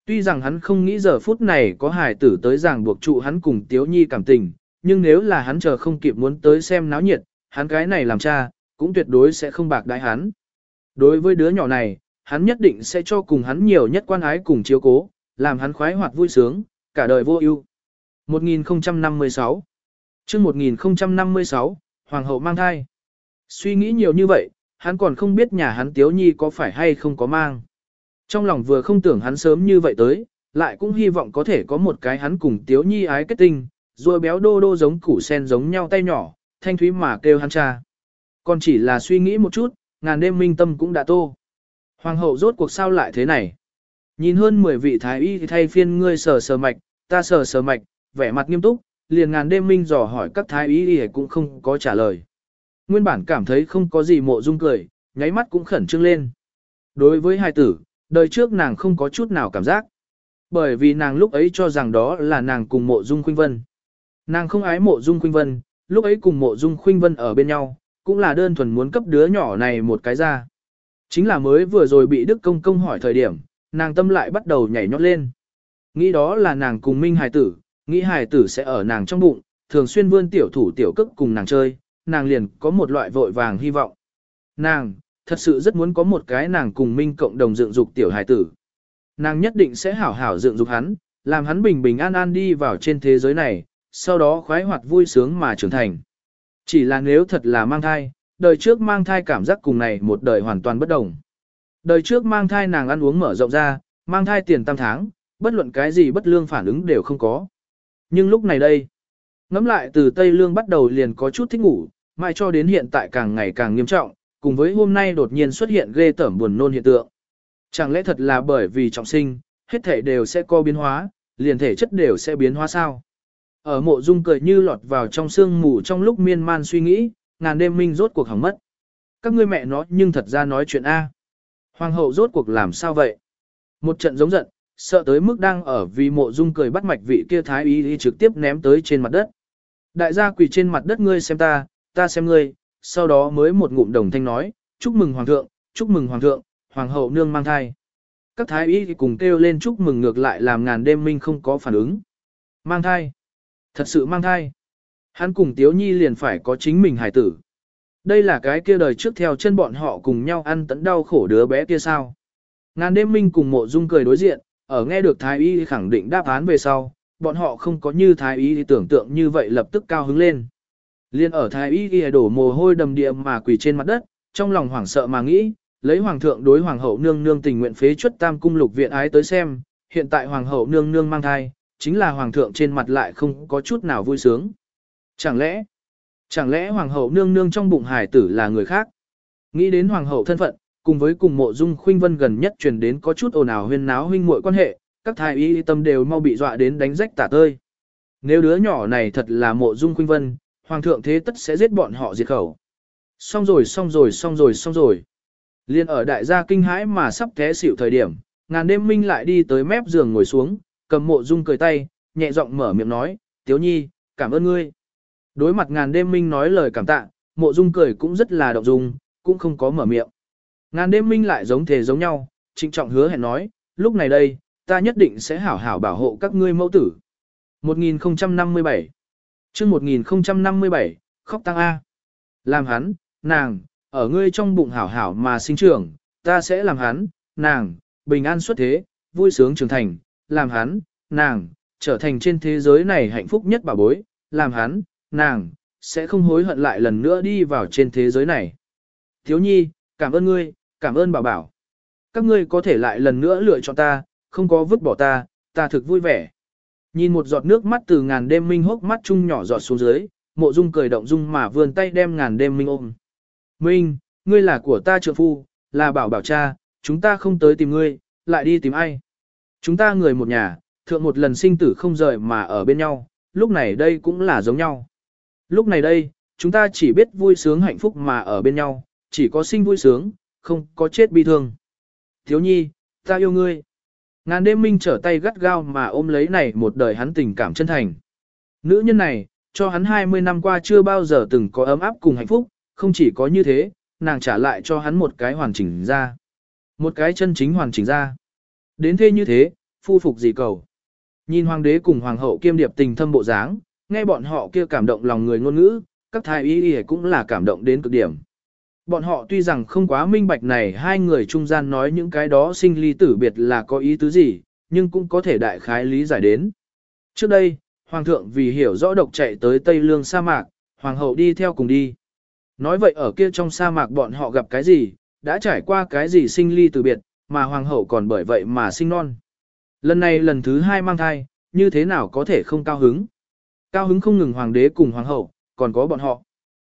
Tuy rằng hắn không nghĩ giờ phút này có hài tử tới ràng buộc trụ hắn cùng Tiếu Nhi cảm tình, nhưng nếu là hắn chờ không kịp muốn tới xem náo nhiệt, hắn cái này làm cha, cũng tuyệt đối sẽ không bạc đái hắn. Đối với đứa nhỏ này, hắn nhất định sẽ cho cùng hắn nhiều nhất quan ái cùng chiếu cố, làm hắn khoái hoạt vui sướng, cả đời vô ưu. 1056 chương 1056, Hoàng hậu mang thai. Suy nghĩ nhiều như vậy, hắn còn không biết nhà hắn Tiếu Nhi có phải hay không có mang. Trong lòng vừa không tưởng hắn sớm như vậy tới, lại cũng hy vọng có thể có một cái hắn cùng Tiếu Nhi ái kết tinh, rồi béo đô đô giống củ sen giống nhau tay nhỏ, thanh thúy mà kêu hắn cha. Còn chỉ là suy nghĩ một chút, ngàn đêm minh tâm cũng đã tô. Hoàng hậu rốt cuộc sao lại thế này? Nhìn hơn 10 vị thái y thay phiên ngươi sờ sờ mạch, ta sờ sờ mạch, vẻ mặt nghiêm túc, liền ngàn đêm minh dò hỏi các thái y cũng không có trả lời. Nguyên bản cảm thấy không có gì mộ dung cười, nháy mắt cũng khẩn trương lên. Đối với hai tử, đời trước nàng không có chút nào cảm giác. Bởi vì nàng lúc ấy cho rằng đó là nàng cùng mộ dung khuynh vân. Nàng không ái mộ dung khuynh vân, lúc ấy cùng mộ dung khuynh vân ở bên nhau, cũng là đơn thuần muốn cấp đứa nhỏ này một cái ra. Chính là mới vừa rồi bị Đức Công Công hỏi thời điểm, nàng tâm lại bắt đầu nhảy nhót lên. Nghĩ đó là nàng cùng Minh Hải tử, nghĩ Hải tử sẽ ở nàng trong bụng, thường xuyên vươn tiểu thủ tiểu cức cùng nàng chơi, nàng liền có một loại vội vàng hy vọng. Nàng, thật sự rất muốn có một cái nàng cùng Minh cộng đồng dựng dục tiểu Hải tử. Nàng nhất định sẽ hảo hảo dựng dục hắn, làm hắn bình bình an an đi vào trên thế giới này, sau đó khoái hoạt vui sướng mà trưởng thành. Chỉ là nếu thật là mang thai, đời trước mang thai cảm giác cùng này một đời hoàn toàn bất đồng. Đời trước mang thai nàng ăn uống mở rộng ra, mang thai tiền tam tháng, bất luận cái gì bất lương phản ứng đều không có. Nhưng lúc này đây, ngắm lại từ Tây Lương bắt đầu liền có chút thích ngủ, mãi cho đến hiện tại càng ngày càng nghiêm trọng, cùng với hôm nay đột nhiên xuất hiện ghê tởm buồn nôn hiện tượng. Chẳng lẽ thật là bởi vì trọng sinh, hết thể đều sẽ có biến hóa, liền thể chất đều sẽ biến hóa sao? Ở mộ dung cười như lọt vào trong sương mù trong lúc miên man suy nghĩ, ngàn đêm minh rốt cuộc hỏng mất. Các ngươi mẹ nó nhưng thật ra nói chuyện A. Hoàng hậu rốt cuộc làm sao vậy? Một trận giống giận, sợ tới mức đang ở vì mộ dung cười bắt mạch vị kia thái y y trực tiếp ném tới trên mặt đất. Đại gia quỳ trên mặt đất ngươi xem ta, ta xem ngươi, sau đó mới một ngụm đồng thanh nói, chúc mừng hoàng thượng, chúc mừng hoàng thượng, hoàng hậu nương mang thai. Các thái y cùng kêu lên chúc mừng ngược lại làm ngàn đêm minh không có phản ứng. Mang thai. Thật sự mang thai. Hắn cùng Tiếu Nhi liền phải có chính mình hải tử. Đây là cái kia đời trước theo chân bọn họ cùng nhau ăn tận đau khổ đứa bé kia sao. Ngàn đêm minh cùng mộ dung cười đối diện, ở nghe được Thái Y khẳng định đáp án về sau, bọn họ không có như Thái Y tưởng tượng như vậy lập tức cao hứng lên. Liên ở Thái Y đổ mồ hôi đầm địa mà quỳ trên mặt đất, trong lòng hoảng sợ mà nghĩ, Lấy hoàng thượng đối hoàng hậu nương nương tình nguyện phế chuất tam cung lục viện ái tới xem, hiện tại hoàng hậu nương nương mang thai, chính là hoàng thượng trên mặt lại không có chút nào vui sướng. Chẳng lẽ, chẳng lẽ hoàng hậu nương nương trong bụng hải tử là người khác? Nghĩ đến hoàng hậu thân phận, cùng với cùng mộ dung khuynh vân gần nhất truyền đến có chút ồn ào huyên náo huynh muội quan hệ, các thái y tâm đều mau bị dọa đến đánh rách tả tơi. Nếu đứa nhỏ này thật là mộ dung khuynh vân, hoàng thượng thế tất sẽ giết bọn họ diệt khẩu. Xong rồi xong rồi xong rồi xong rồi. Liên ở đại gia kinh hãi mà sắp té xỉu thời điểm, ngàn đêm minh lại đi tới mép giường ngồi xuống, cầm mộ dung cười tay, nhẹ giọng mở miệng nói, tiếu nhi, cảm ơn ngươi. Đối mặt ngàn đêm minh nói lời cảm tạ, mộ dung cười cũng rất là động dung, cũng không có mở miệng. Ngàn đêm minh lại giống thể giống nhau, trịnh trọng hứa hẹn nói, lúc này đây, ta nhất định sẽ hảo hảo bảo hộ các ngươi mẫu tử. 1057 chương 1057, khóc tăng A. Làm hắn, nàng, ở ngươi trong bụng hảo hảo mà sinh trưởng, ta sẽ làm hắn, nàng, bình an xuất thế, vui sướng trưởng thành, làm hắn, nàng, trở thành trên thế giới này hạnh phúc nhất bà bối, làm hắn, nàng, sẽ không hối hận lại lần nữa đi vào trên thế giới này. Thiếu nhi, cảm ơn ngươi, cảm ơn bảo bảo. Các ngươi có thể lại lần nữa lựa chọn ta, không có vứt bỏ ta, ta thực vui vẻ. Nhìn một giọt nước mắt từ ngàn đêm minh hốc mắt chung nhỏ giọt xuống dưới, mộ dung cười động dung mà vươn tay đem ngàn đêm minh ôm. Minh, ngươi là của ta trượng phu, là bảo bảo cha, chúng ta không tới tìm ngươi, lại đi tìm ai. Chúng ta người một nhà, thượng một lần sinh tử không rời mà ở bên nhau, lúc này đây cũng là giống nhau. Lúc này đây, chúng ta chỉ biết vui sướng hạnh phúc mà ở bên nhau, chỉ có sinh vui sướng, không có chết bi thương. Thiếu nhi, ta yêu ngươi. Ngàn đêm minh trở tay gắt gao mà ôm lấy này một đời hắn tình cảm chân thành. Nữ nhân này, cho hắn 20 năm qua chưa bao giờ từng có ấm áp cùng hạnh phúc, không chỉ có như thế, nàng trả lại cho hắn một cái hoàn chỉnh ra. Một cái chân chính hoàn chỉnh ra. Đến thế như thế, phu phục gì cầu. Nhìn hoàng đế cùng hoàng hậu kiêm điệp tình thâm bộ dáng, nghe bọn họ kia cảm động lòng người ngôn ngữ, các thái y y cũng là cảm động đến cực điểm. Bọn họ tuy rằng không quá minh bạch này hai người trung gian nói những cái đó sinh ly tử biệt là có ý tứ gì, nhưng cũng có thể đại khái lý giải đến. Trước đây, Hoàng thượng vì hiểu rõ độc chạy tới Tây Lương sa mạc, Hoàng hậu đi theo cùng đi. Nói vậy ở kia trong sa mạc bọn họ gặp cái gì, đã trải qua cái gì sinh ly tử biệt, mà Hoàng hậu còn bởi vậy mà sinh non. Lần này lần thứ hai mang thai, như thế nào có thể không cao hứng. Cao hứng không ngừng Hoàng đế cùng Hoàng hậu, còn có bọn họ.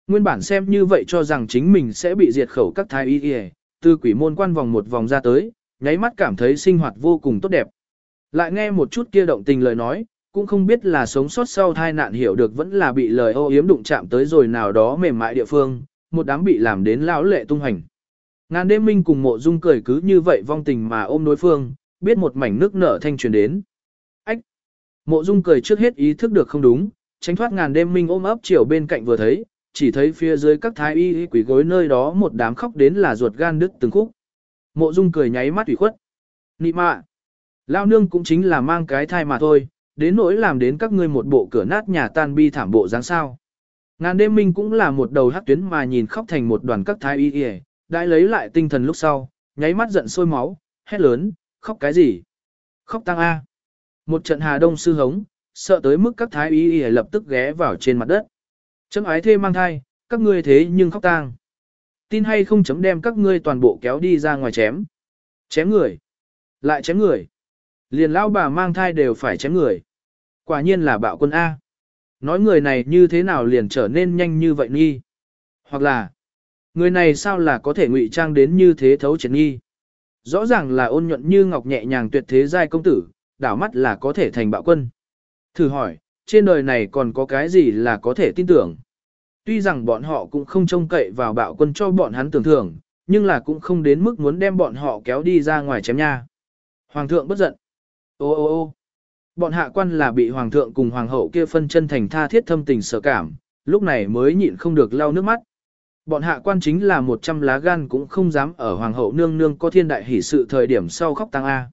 Nguyên bản xem như vậy cho rằng chính mình sẽ bị diệt khẩu các thái y y, từ quỷ môn quan vòng một vòng ra tới, nháy mắt cảm thấy sinh hoạt vô cùng tốt đẹp. Lại nghe một chút kia động tình lời nói, cũng không biết là sống sót sau tai nạn hiểu được vẫn là bị lời ô yếm đụng chạm tới rồi nào đó mềm mại địa phương, một đám bị làm đến lão lệ tung hành. Ngàn đêm minh cùng mộ dung cười cứ như vậy vong tình mà ôm đối phương, biết một mảnh nước nở thanh truyền đến. Ách! Mộ dung cười trước hết ý thức được không đúng, tránh thoát ngàn đêm minh ôm ấp chiều bên cạnh vừa thấy, chỉ thấy phía dưới các thái y quỷ gối nơi đó một đám khóc đến là ruột gan đứt từng khúc. Mộ Dung cười nháy mắt ủy khuất. Nị mạ! Lao nương cũng chính là mang cái thai mà thôi, đến nỗi làm đến các ngươi một bộ cửa nát nhà tan bi thảm bộ dáng sao. Ngàn đêm minh cũng là một đầu hắc tuyến mà nhìn khóc thành một đoàn các thái y y, đã lấy lại tinh thần lúc sau, nháy mắt giận sôi máu, hét lớn, khóc cái gì? Khóc tăng A. Một trận hà đông sư hống, sợ tới mức các thái y y lập tức ghé vào trên mặt đất. Chấm ái thê mang thai, các ngươi thế nhưng khóc tang. Tin hay không chấm đem các ngươi toàn bộ kéo đi ra ngoài chém. Chém người. Lại chém người. Liền lão bà mang thai đều phải chém người. Quả nhiên là bạo quân A. Nói người này như thế nào liền trở nên nhanh như vậy nghi. Hoặc là, người này sao là có thể ngụy trang đến như thế thấu triệt nghi. Rõ ràng là ôn nhuận như ngọc nhẹ nhàng tuyệt thế giai công tử, đảo mắt là có thể thành bạo quân. Thử hỏi, trên đời này còn có cái gì là có thể tin tưởng. Tuy rằng bọn họ cũng không trông cậy vào bạo quân cho bọn hắn tưởng thưởng, nhưng là cũng không đến mức muốn đem bọn họ kéo đi ra ngoài chém nha. Hoàng thượng bất giận. Ô ô ô bọn hạ quan là bị hoàng thượng cùng hoàng hậu kia phân chân thành tha thiết thâm tình sở cảm, lúc này mới nhịn không được lau nước mắt. Bọn hạ quan chính là một trăm lá gan cũng không dám ở hoàng hậu nương nương có thiên đại hỷ sự thời điểm sau khóc tăng A.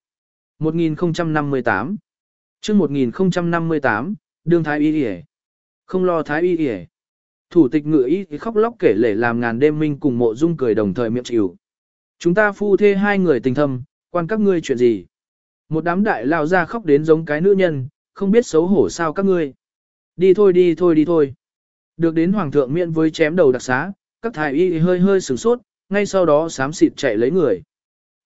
1058 chương 1058, đương thái y yể. Không lo thái y yể. Thủ tịch ngự y khóc lóc kể lể làm ngàn đêm minh cùng mộ dung cười đồng thời miệng chịu. Chúng ta phu thê hai người tình thâm, quan các ngươi chuyện gì? Một đám đại lao ra khóc đến giống cái nữ nhân, không biết xấu hổ sao các ngươi. Đi thôi đi thôi đi thôi. Được đến hoàng thượng miễn với chém đầu đặc xá, các thái y hơi hơi sửng sốt, ngay sau đó xám xịt chạy lấy người.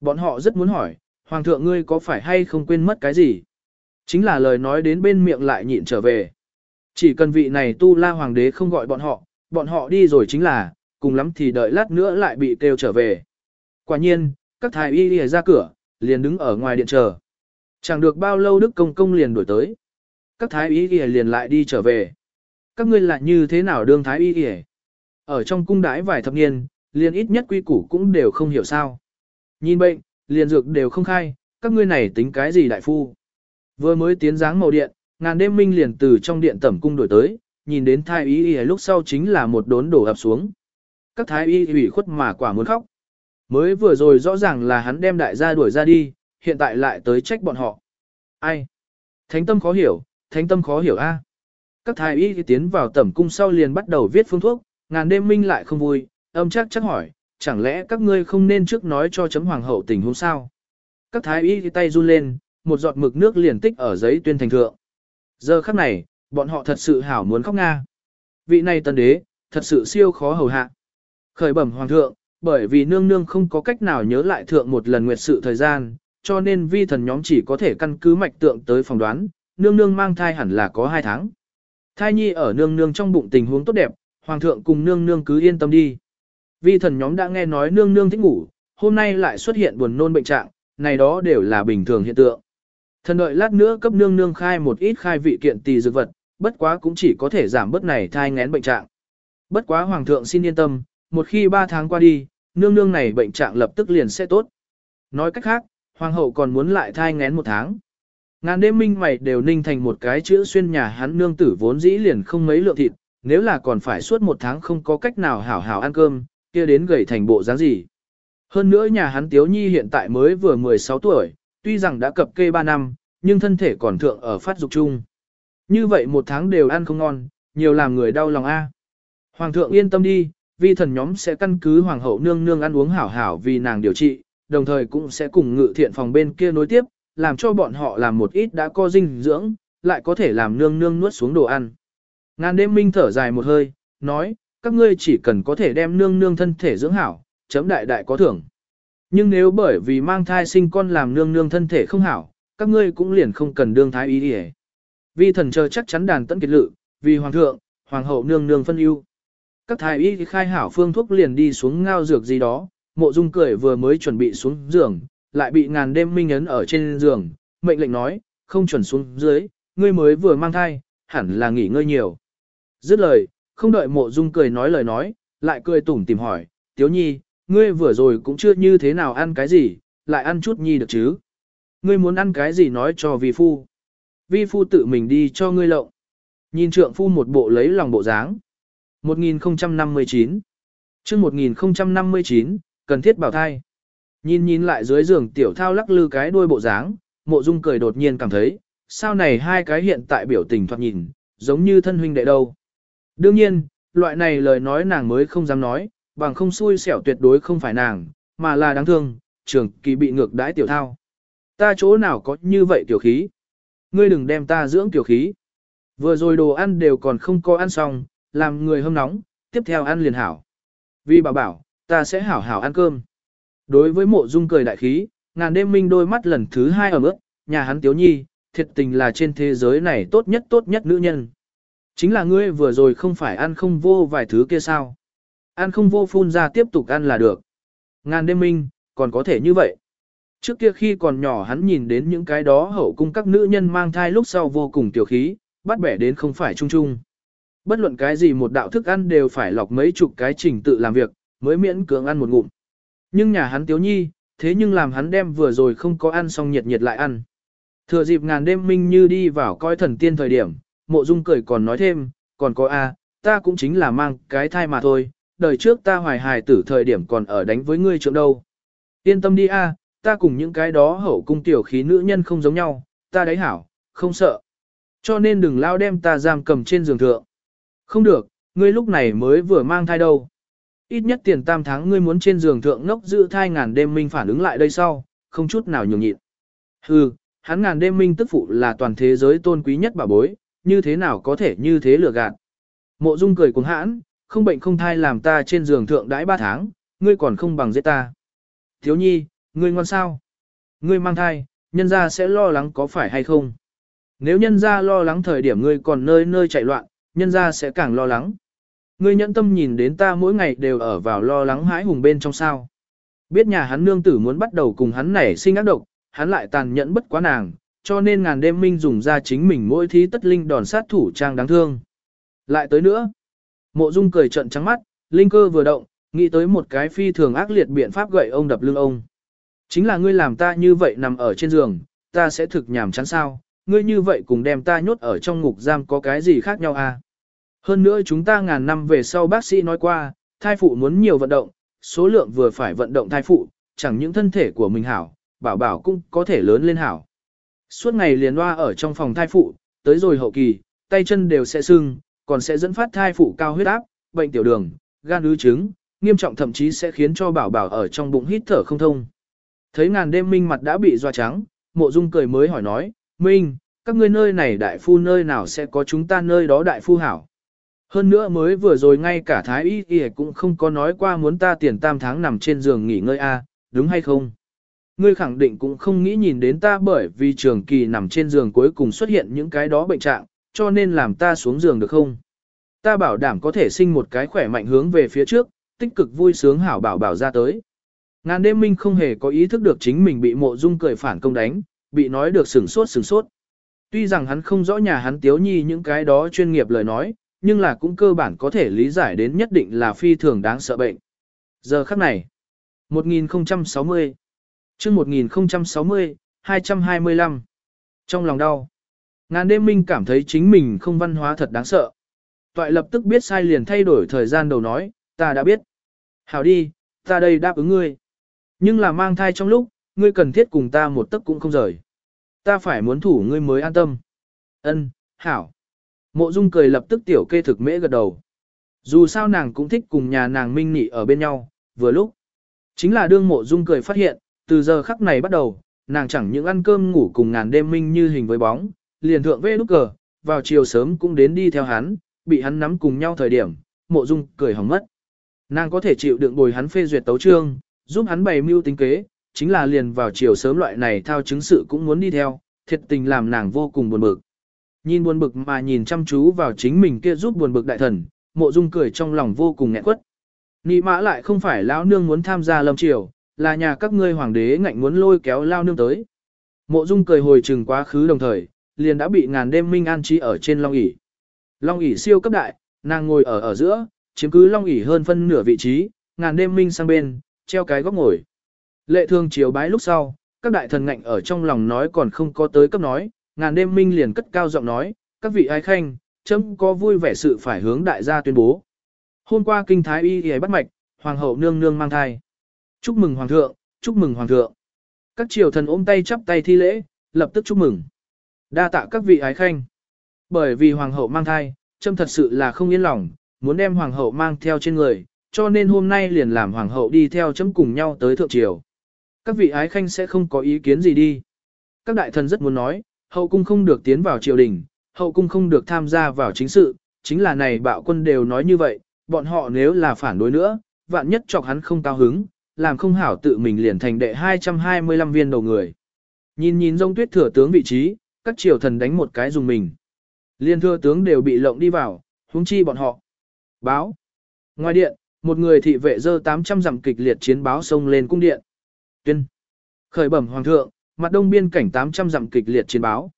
Bọn họ rất muốn hỏi, Hoàng thượng ngươi có phải hay không quên mất cái gì? Chính là lời nói đến bên miệng lại nhịn trở về. Chỉ cần vị này tu la hoàng đế không gọi bọn họ, bọn họ đi rồi chính là, cùng lắm thì đợi lát nữa lại bị kêu trở về. Quả nhiên, các thái y đi ra cửa, liền đứng ở ngoài điện chờ. Chẳng được bao lâu Đức Công Công liền đổi tới. Các thái y đi liền lại đi trở về. Các ngươi lại như thế nào đương thái y đi Ở trong cung đái vài thập niên, liền ít nhất quy củ cũng đều không hiểu sao. Nhìn bệnh, liền dược đều không khai, các ngươi này tính cái gì đại phu? Vừa mới tiến dáng màu điện, ngàn đêm minh liền từ trong điện tẩm cung đổi tới, nhìn đến thái y y lúc sau chính là một đốn đổ ập xuống. Các thái y ủy khuất mà quả muốn khóc. Mới vừa rồi rõ ràng là hắn đem đại gia đuổi ra đi, hiện tại lại tới trách bọn họ. Ai? Thánh tâm khó hiểu, thánh tâm khó hiểu a. Các thái y tiến vào tẩm cung sau liền bắt đầu viết phương thuốc, ngàn đêm minh lại không vui, âm chắc chắc hỏi, chẳng lẽ các ngươi không nên trước nói cho chấm hoàng hậu tình huống sao? Các thái y tay run lên, một giọt mực nước liền tích ở giấy tuyên thành thượng. Giờ khắc này, bọn họ thật sự hảo muốn khóc nga. Vị này tân đế, thật sự siêu khó hầu hạ. Khởi bẩm hoàng thượng, bởi vì nương nương không có cách nào nhớ lại thượng một lần nguyệt sự thời gian, cho nên vi thần nhóm chỉ có thể căn cứ mạch tượng tới phỏng đoán, nương nương mang thai hẳn là có 2 tháng. Thai nhi ở nương nương trong bụng tình huống tốt đẹp, hoàng thượng cùng nương nương cứ yên tâm đi. Vi thần nhóm đã nghe nói nương nương thích ngủ, hôm nay lại xuất hiện buồn nôn bệnh trạng, này đó đều là bình thường hiện tượng. Thần đợi lát nữa cấp nương nương khai một ít khai vị kiện tỳ dược vật, bất quá cũng chỉ có thể giảm bớt này thai ngén bệnh trạng. Bất quá hoàng thượng xin yên tâm, một khi 3 tháng qua đi, nương nương này bệnh trạng lập tức liền sẽ tốt. Nói cách khác, hoàng hậu còn muốn lại thai ngén một tháng. Ngàn đêm minh mày đều ninh thành một cái chữ xuyên nhà hắn nương tử vốn dĩ liền không mấy lượng thịt, nếu là còn phải suốt một tháng không có cách nào hảo hảo ăn cơm, kia đến gầy thành bộ dáng gì. Hơn nữa nhà hắn Tiếu Nhi hiện tại mới vừa 16 tuổi, tuy rằng đã cập kê 3 năm, nhưng thân thể còn thượng ở phát dục chung. Như vậy một tháng đều ăn không ngon, nhiều làm người đau lòng a. Hoàng thượng yên tâm đi, vi thần nhóm sẽ căn cứ hoàng hậu nương nương ăn uống hảo hảo vì nàng điều trị, đồng thời cũng sẽ cùng ngự thiện phòng bên kia nối tiếp, làm cho bọn họ làm một ít đã có dinh dưỡng, lại có thể làm nương nương nuốt xuống đồ ăn. Ngàn đêm minh thở dài một hơi, nói, các ngươi chỉ cần có thể đem nương nương thân thể dưỡng hảo, chấm đại đại có thưởng. Nhưng nếu bởi vì mang thai sinh con làm nương nương thân thể không hảo, các ngươi cũng liền không cần đương thái ý đi Vi thần chờ chắc chắn đàn tận kiệt lự, vì hoàng thượng, hoàng hậu nương nương phân ưu. Các thái y khai hảo phương thuốc liền đi xuống ngao dược gì đó, mộ dung cười vừa mới chuẩn bị xuống giường, lại bị ngàn đêm minh ấn ở trên giường, mệnh lệnh nói, không chuẩn xuống dưới, ngươi mới vừa mang thai, hẳn là nghỉ ngơi nhiều. Dứt lời, không đợi mộ dung cười nói lời nói, lại cười tủm tìm hỏi, tiếu nhi, ngươi vừa rồi cũng chưa như thế nào ăn cái gì, lại ăn chút nhi được chứ. Ngươi muốn ăn cái gì nói cho vi phu. Vi phu tự mình đi cho ngươi lộng. Nhìn trượng phu một bộ lấy lòng bộ dáng. 1059 chương 1059, cần thiết bảo thai. Nhìn nhìn lại dưới giường tiểu thao lắc lư cái đuôi bộ dáng, mộ dung cười đột nhiên cảm thấy, sao này hai cái hiện tại biểu tình thoạt nhìn, giống như thân huynh đệ đâu. Đương nhiên, loại này lời nói nàng mới không dám nói, bằng không xui xẻo tuyệt đối không phải nàng, mà là đáng thương, trường kỳ bị ngược đãi tiểu thao. Ta chỗ nào có như vậy tiểu khí? Ngươi đừng đem ta dưỡng tiểu khí. Vừa rồi đồ ăn đều còn không có ăn xong, làm người hâm nóng, tiếp theo ăn liền hảo. Vì bảo bảo, ta sẽ hảo hảo ăn cơm. Đối với mộ dung cười đại khí, ngàn đêm minh đôi mắt lần thứ hai ở mức, nhà hắn tiếu nhi, thiệt tình là trên thế giới này tốt nhất tốt nhất nữ nhân. Chính là ngươi vừa rồi không phải ăn không vô vài thứ kia sao. Ăn không vô phun ra tiếp tục ăn là được. Ngàn đêm minh, còn có thể như vậy. Trước kia khi còn nhỏ hắn nhìn đến những cái đó hậu cung các nữ nhân mang thai lúc sau vô cùng tiểu khí, bắt bẻ đến không phải chung chung. Bất luận cái gì một đạo thức ăn đều phải lọc mấy chục cái trình tự làm việc, mới miễn cưỡng ăn một ngụm. Nhưng nhà hắn tiếu nhi, thế nhưng làm hắn đem vừa rồi không có ăn xong nhiệt nhiệt lại ăn. Thừa dịp ngàn đêm minh như đi vào coi thần tiên thời điểm, mộ dung cười còn nói thêm, còn có a, ta cũng chính là mang cái thai mà thôi, đời trước ta hoài hài tử thời điểm còn ở đánh với ngươi trượng đâu. Yên tâm đi a, ta cùng những cái đó hậu cung tiểu khí nữ nhân không giống nhau, ta đấy hảo, không sợ. Cho nên đừng lao đem ta giam cầm trên giường thượng. Không được, ngươi lúc này mới vừa mang thai đâu. Ít nhất tiền tam tháng ngươi muốn trên giường thượng ngốc giữ thai ngàn đêm minh phản ứng lại đây sau, không chút nào nhường nhịn. Hừ, hắn ngàn đêm minh tức phụ là toàn thế giới tôn quý nhất bà bối, như thế nào có thể như thế lừa gạt. Mộ Dung cười cuồng hãn, không bệnh không thai làm ta trên giường thượng đãi ba tháng, ngươi còn không bằng giết ta. Thiếu nhi, ngươi ngoan sao? Ngươi mang thai, nhân gia sẽ lo lắng có phải hay không? Nếu nhân gia lo lắng thời điểm ngươi còn nơi nơi chạy loạn, nhân gia sẽ càng lo lắng. Ngươi nhẫn tâm nhìn đến ta mỗi ngày đều ở vào lo lắng hãi hùng bên trong sao. Biết nhà hắn nương tử muốn bắt đầu cùng hắn nảy sinh ác độc, hắn lại tàn nhẫn bất quá nàng, cho nên ngàn đêm minh dùng ra chính mình mỗi thí tất linh đòn sát thủ trang đáng thương. Lại tới nữa. Mộ Dung cười trận trắng mắt, linh cơ vừa động, nghĩ tới một cái phi thường ác liệt biện pháp gậy ông đập lưng ông. Chính là ngươi làm ta như vậy nằm ở trên giường, ta sẽ thực nhảm chán sao, ngươi như vậy cùng đem ta nhốt ở trong ngục giam có cái gì khác nhau à? Hơn nữa chúng ta ngàn năm về sau bác sĩ nói qua, thai phụ muốn nhiều vận động, số lượng vừa phải vận động thai phụ, chẳng những thân thể của mình hảo, bảo bảo cũng có thể lớn lên hảo. Suốt ngày liền loa ở trong phòng thai phụ, tới rồi hậu kỳ, tay chân đều sẽ sưng, còn sẽ dẫn phát thai phụ cao huyết áp, bệnh tiểu đường, gan ứ trứng, nghiêm trọng thậm chí sẽ khiến cho bảo bảo ở trong bụng hít thở không thông. Thấy ngàn đêm minh mặt đã bị doa trắng, mộ dung cười mới hỏi nói, Minh, các ngươi nơi này đại phu nơi nào sẽ có chúng ta nơi đó đại phu hảo. Hơn nữa mới vừa rồi ngay cả thái y y cũng không có nói qua muốn ta tiền tam tháng nằm trên giường nghỉ ngơi a, đúng hay không? Ngươi khẳng định cũng không nghĩ nhìn đến ta bởi vì trường kỳ nằm trên giường cuối cùng xuất hiện những cái đó bệnh trạng, cho nên làm ta xuống giường được không? Ta bảo đảm có thể sinh một cái khỏe mạnh hướng về phía trước, tích cực vui sướng hảo bảo bảo ra tới. Ngàn đêm minh không hề có ý thức được chính mình bị mộ dung cười phản công đánh, bị nói được sừng sốt sừng sốt. Tuy rằng hắn không rõ nhà hắn tiếu nhi những cái đó chuyên nghiệp lời nói, nhưng là cũng cơ bản có thể lý giải đến nhất định là phi thường đáng sợ bệnh. Giờ khắc này, 1060, chương 1060, 225, trong lòng đau, ngàn đêm minh cảm thấy chính mình không văn hóa thật đáng sợ. Toại lập tức biết sai liền thay đổi thời gian đầu nói, ta đã biết. Hảo đi, ta đây đáp ứng ngươi. Nhưng là mang thai trong lúc, ngươi cần thiết cùng ta một tấc cũng không rời. Ta phải muốn thủ ngươi mới an tâm. Ân, hảo. Mộ Dung cười lập tức tiểu kê thực mễ gật đầu. Dù sao nàng cũng thích cùng nhà nàng minh nị ở bên nhau, vừa lúc. Chính là đương mộ Dung cười phát hiện, từ giờ khắc này bắt đầu, nàng chẳng những ăn cơm ngủ cùng ngàn đêm minh như hình với bóng, liền thượng vê lúc cờ, vào chiều sớm cũng đến đi theo hắn, bị hắn nắm cùng nhau thời điểm, mộ Dung cười hỏng mất. Nàng có thể chịu đựng bồi hắn phê duyệt tấu trương, giúp hắn bày mưu tính kế, chính là liền vào chiều sớm loại này thao chứng sự cũng muốn đi theo, thiệt tình làm nàng vô cùng buồn bực. Nhìn buồn bực mà nhìn chăm chú vào chính mình kia giúp buồn bực đại thần, mộ dung cười trong lòng vô cùng nghẹn quất. Nị mã lại không phải lão nương muốn tham gia lâm triều, là nhà các ngươi hoàng đế ngạnh muốn lôi kéo lao nương tới. Mộ dung cười hồi trừng quá khứ đồng thời, liền đã bị ngàn đêm minh an trí ở trên long ỷ. Long ỷ siêu cấp đại, nàng ngồi ở ở giữa, chiếm cứ long ỷ hơn phân nửa vị trí, ngàn đêm minh sang bên, treo cái góc ngồi. Lệ thương chiều bái lúc sau, các đại thần ngạnh ở trong lòng nói còn không có tới cấp nói, ngàn đêm minh liền cất cao giọng nói, các vị ái khanh, chấm có vui vẻ sự phải hướng đại gia tuyên bố. Hôm qua kinh thái y y bắt mạch, hoàng hậu nương nương mang thai. Chúc mừng hoàng thượng, chúc mừng hoàng thượng. Các triều thần ôm tay chắp tay thi lễ, lập tức chúc mừng. Đa tạ các vị ái khanh. Bởi vì hoàng hậu mang thai, châm thật sự là không yên lòng, muốn đem hoàng hậu mang theo trên người, cho nên hôm nay liền làm hoàng hậu đi theo chấm cùng nhau tới thượng triều. Các vị ái khanh sẽ không có ý kiến gì đi. Các đại thần rất muốn nói, hậu cung không được tiến vào triều đình, hậu cung không được tham gia vào chính sự, chính là này bạo quân đều nói như vậy, bọn họ nếu là phản đối nữa, vạn nhất chọc hắn không cao hứng, làm không hảo tự mình liền thành đệ 225 viên đầu người. Nhìn nhìn rông tuyết thừa tướng vị trí, các triều thần đánh một cái dùng mình. Liên thừa tướng đều bị lộng đi vào, huống chi bọn họ. Báo. Ngoài điện, một người thị vệ dơ 800 dặm kịch liệt chiến báo xông lên cung điện. Tuyên. Khởi bẩm hoàng thượng, mặt đông biên cảnh 800 dặm kịch liệt chiến báo.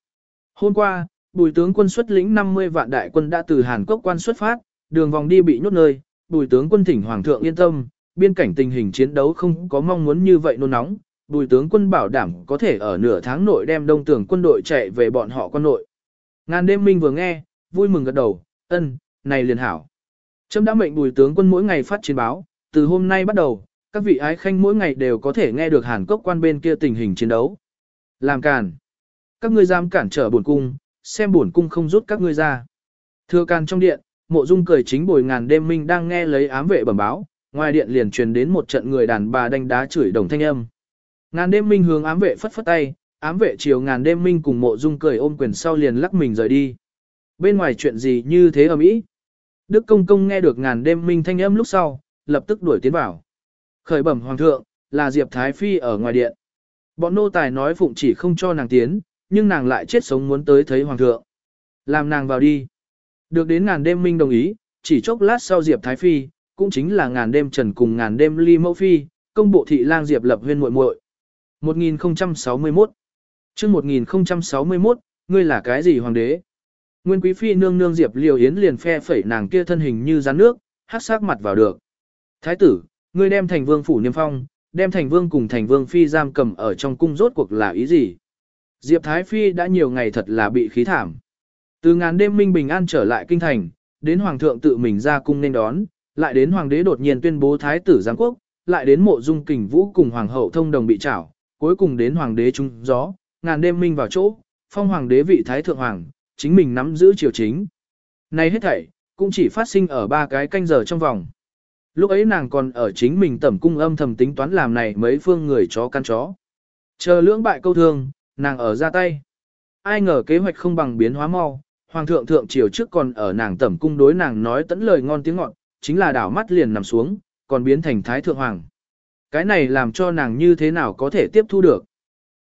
Hôm qua, bùi tướng quân xuất lĩnh 50 vạn đại quân đã từ Hàn Quốc quan xuất phát, đường vòng đi bị nhốt nơi, bùi tướng quân thỉnh hoàng thượng yên tâm, biên cảnh tình hình chiến đấu không có mong muốn như vậy nôn nóng, bùi tướng quân bảo đảm có thể ở nửa tháng nội đem đông tưởng quân đội chạy về bọn họ quân nội. Ngàn đêm minh vừa nghe, vui mừng gật đầu, ân, này liền hảo. Trâm đã mệnh bùi tướng quân mỗi ngày phát chiến báo, từ hôm nay bắt đầu, các vị ái khanh mỗi ngày đều có thể nghe được Hàn cốc quan bên kia tình hình chiến đấu. Làm càn. Các ngươi dám cản trở bổn cung, xem bổn cung không rút các ngươi ra. Thưa càn trong điện, mộ dung cười chính bồi ngàn đêm minh đang nghe lấy ám vệ bẩm báo, ngoài điện liền truyền đến một trận người đàn bà đánh đá chửi đồng thanh âm. Ngàn đêm minh hướng ám vệ phất phất tay, ám vệ chiều ngàn đêm minh cùng mộ dung cười ôm quyền sau liền lắc mình rời đi. Bên ngoài chuyện gì như thế ở mỹ? Đức công công nghe được ngàn đêm minh thanh âm lúc sau, lập tức đuổi tiến vào. Khởi bẩm hoàng thượng, là Diệp Thái Phi ở ngoài điện. Bọn nô tài nói phụng chỉ không cho nàng tiến, nhưng nàng lại chết sống muốn tới thấy hoàng thượng. Làm nàng vào đi. Được đến ngàn đêm minh đồng ý, chỉ chốc lát sau Diệp Thái Phi, cũng chính là ngàn đêm trần cùng ngàn đêm ly mẫu phi, công bộ thị lang Diệp lập huyên muội muội. 1061 chương 1061, ngươi là cái gì hoàng đế? Nguyên quý phi nương nương Diệp Liều Yến liền phe phẩy nàng kia thân hình như rắn nước, hát sắc mặt vào được. Thái tử, ngươi đem thành vương phủ niêm phong, đem thành vương cùng thành vương phi giam cầm ở trong cung rốt cuộc là ý gì? Diệp Thái Phi đã nhiều ngày thật là bị khí thảm. Từ ngàn đêm minh bình an trở lại kinh thành, đến hoàng thượng tự mình ra cung nên đón, lại đến hoàng đế đột nhiên tuyên bố thái tử giáng quốc, lại đến mộ dung kình vũ cùng hoàng hậu thông đồng bị trảo, cuối cùng đến hoàng đế trung gió, ngàn đêm minh vào chỗ, phong hoàng đế vị thái thượng hoàng, chính mình nắm giữ triều chính. Này hết thảy, cũng chỉ phát sinh ở ba cái canh giờ trong vòng. Lúc ấy nàng còn ở chính mình tẩm cung âm thầm tính toán làm này mấy phương người chó căn chó. Chờ lưỡng bại câu thương, nàng ở ra tay. Ai ngờ kế hoạch không bằng biến hóa mau, hoàng thượng thượng triều trước còn ở nàng tẩm cung đối nàng nói tẫn lời ngon tiếng ngọt, chính là đảo mắt liền nằm xuống, còn biến thành thái thượng hoàng. Cái này làm cho nàng như thế nào có thể tiếp thu được.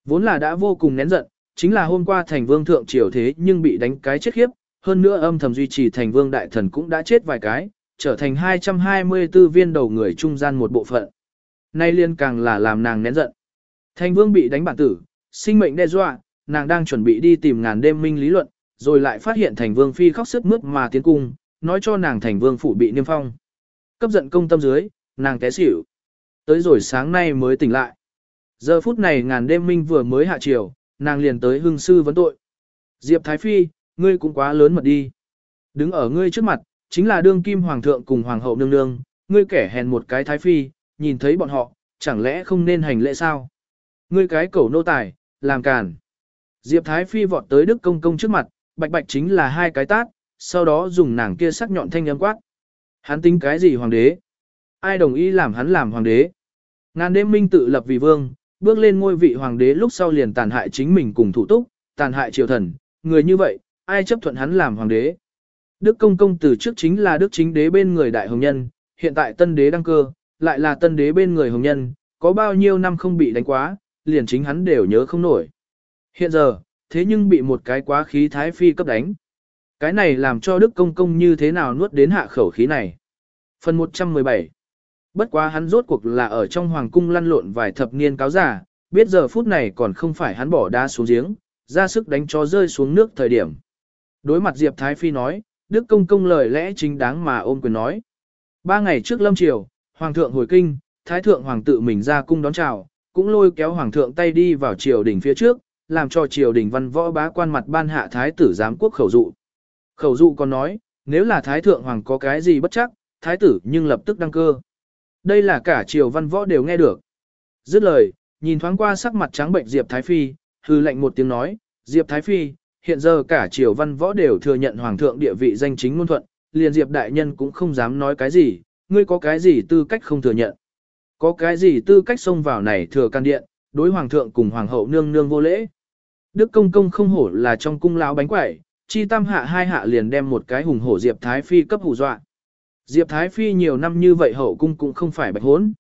Vốn là đã vô cùng nén giận, chính là hôm qua thành vương thượng triều thế nhưng bị đánh cái chết khiếp, hơn nữa âm thầm duy trì thành vương đại thần cũng đã chết vài cái, trở thành 224 viên đầu người trung gian một bộ phận. Nay liên càng là làm nàng nén giận. Thành vương bị đánh bản tử, sinh mệnh đe dọa, nàng đang chuẩn bị đi tìm ngàn đêm minh lý luận, rồi lại phát hiện thành vương phi khóc sức mướt mà tiến cung, nói cho nàng thành vương phủ bị niêm phong. Cấp giận công tâm dưới, nàng té xỉu. Tới rồi sáng nay mới tỉnh lại. Giờ phút này ngàn đêm minh vừa mới hạ chiều, nàng liền tới hưng sư vấn tội. Diệp Thái Phi, ngươi cũng quá lớn mật đi. Đứng ở ngươi trước mặt, chính là đương kim hoàng thượng cùng hoàng hậu nương nương, ngươi kẻ hèn một cái Thái Phi, nhìn thấy bọn họ, chẳng lẽ không nên hành lễ sao? Ngươi cái cẩu nô tài, làm càn. Diệp Thái Phi vọt tới Đức Công Công trước mặt, bạch bạch chính là hai cái tát, sau đó dùng nàng kia sắc nhọn thanh âm quát. Hắn tính cái gì hoàng đế? Ai đồng ý làm hắn làm hoàng đế? Ngàn đêm minh tự lập vì vương, bước lên ngôi vị hoàng đế lúc sau liền tàn hại chính mình cùng thủ túc, tàn hại triều thần, người như vậy, ai chấp thuận hắn làm hoàng đế. Đức công công từ trước chính là đức chính đế bên người đại hồng nhân, hiện tại tân đế đăng cơ, lại là tân đế bên người hồng nhân, có bao nhiêu năm không bị đánh quá, liền chính hắn đều nhớ không nổi. Hiện giờ, thế nhưng bị một cái quá khí thái phi cấp đánh. Cái này làm cho đức công công như thế nào nuốt đến hạ khẩu khí này. Phần 117 Bất quá hắn rốt cuộc là ở trong hoàng cung lăn lộn vài thập niên cáo giả, biết giờ phút này còn không phải hắn bỏ đá xuống giếng, ra sức đánh cho rơi xuống nước thời điểm. Đối mặt Diệp Thái Phi nói, Đức Công Công lời lẽ chính đáng mà ôm quyền nói. Ba ngày trước lâm triều, Hoàng thượng hồi kinh, Thái thượng Hoàng tự mình ra cung đón chào, cũng lôi kéo Hoàng thượng tay đi vào triều đình phía trước, làm cho triều đình văn võ bá quan mặt ban hạ Thái tử giám quốc khẩu dụ. Khẩu dụ còn nói, nếu là Thái thượng Hoàng có cái gì bất chắc, Thái tử nhưng lập tức đăng cơ. Đây là cả triều văn võ đều nghe được. Dứt lời, nhìn thoáng qua sắc mặt trắng bệnh Diệp Thái Phi, hư lệnh một tiếng nói, Diệp Thái Phi, hiện giờ cả triều văn võ đều thừa nhận hoàng thượng địa vị danh chính ngôn thuận, liền Diệp đại nhân cũng không dám nói cái gì, ngươi có cái gì tư cách không thừa nhận. Có cái gì tư cách xông vào này thừa can điện, đối hoàng thượng cùng hoàng hậu nương nương vô lễ. Đức công công không hổ là trong cung lão bánh quẩy, chi tam hạ hai hạ liền đem một cái hùng hổ Diệp Thái Phi cấp hù dọa. Diệp Thái Phi nhiều năm như vậy hậu cung cũng không phải bạch hốn.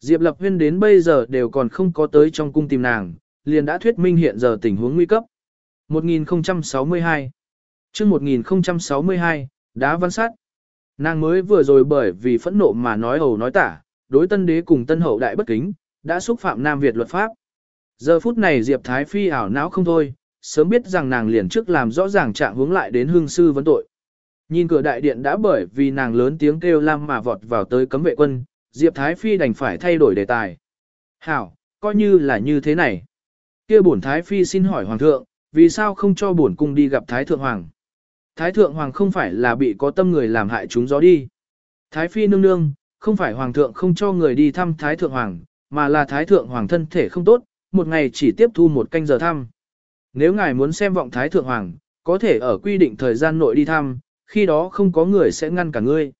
Diệp Lập Huyên đến bây giờ đều còn không có tới trong cung tìm nàng, liền đã thuyết minh hiện giờ tình huống nguy cấp. 1062 chương 1062, đá văn sát. Nàng mới vừa rồi bởi vì phẫn nộ mà nói hầu nói tả, đối tân đế cùng tân hậu đại bất kính, đã xúc phạm Nam Việt luật pháp. Giờ phút này Diệp Thái Phi ảo não không thôi, sớm biết rằng nàng liền trước làm rõ ràng trạng hướng lại đến hương sư vấn tội. Nhìn cửa đại điện đã bởi vì nàng lớn tiếng kêu lam mà vọt vào tới cấm vệ quân, Diệp Thái Phi đành phải thay đổi đề tài. Hảo, coi như là như thế này. kia bổn Thái Phi xin hỏi Hoàng thượng, vì sao không cho bổn cung đi gặp Thái Thượng Hoàng? Thái Thượng Hoàng không phải là bị có tâm người làm hại chúng gió đi. Thái Phi nương nương, không phải Hoàng thượng không cho người đi thăm Thái Thượng Hoàng, mà là Thái Thượng Hoàng thân thể không tốt, một ngày chỉ tiếp thu một canh giờ thăm. Nếu ngài muốn xem vọng Thái Thượng Hoàng, có thể ở quy định thời gian nội đi thăm, khi đó không có người sẽ ngăn cả ngươi.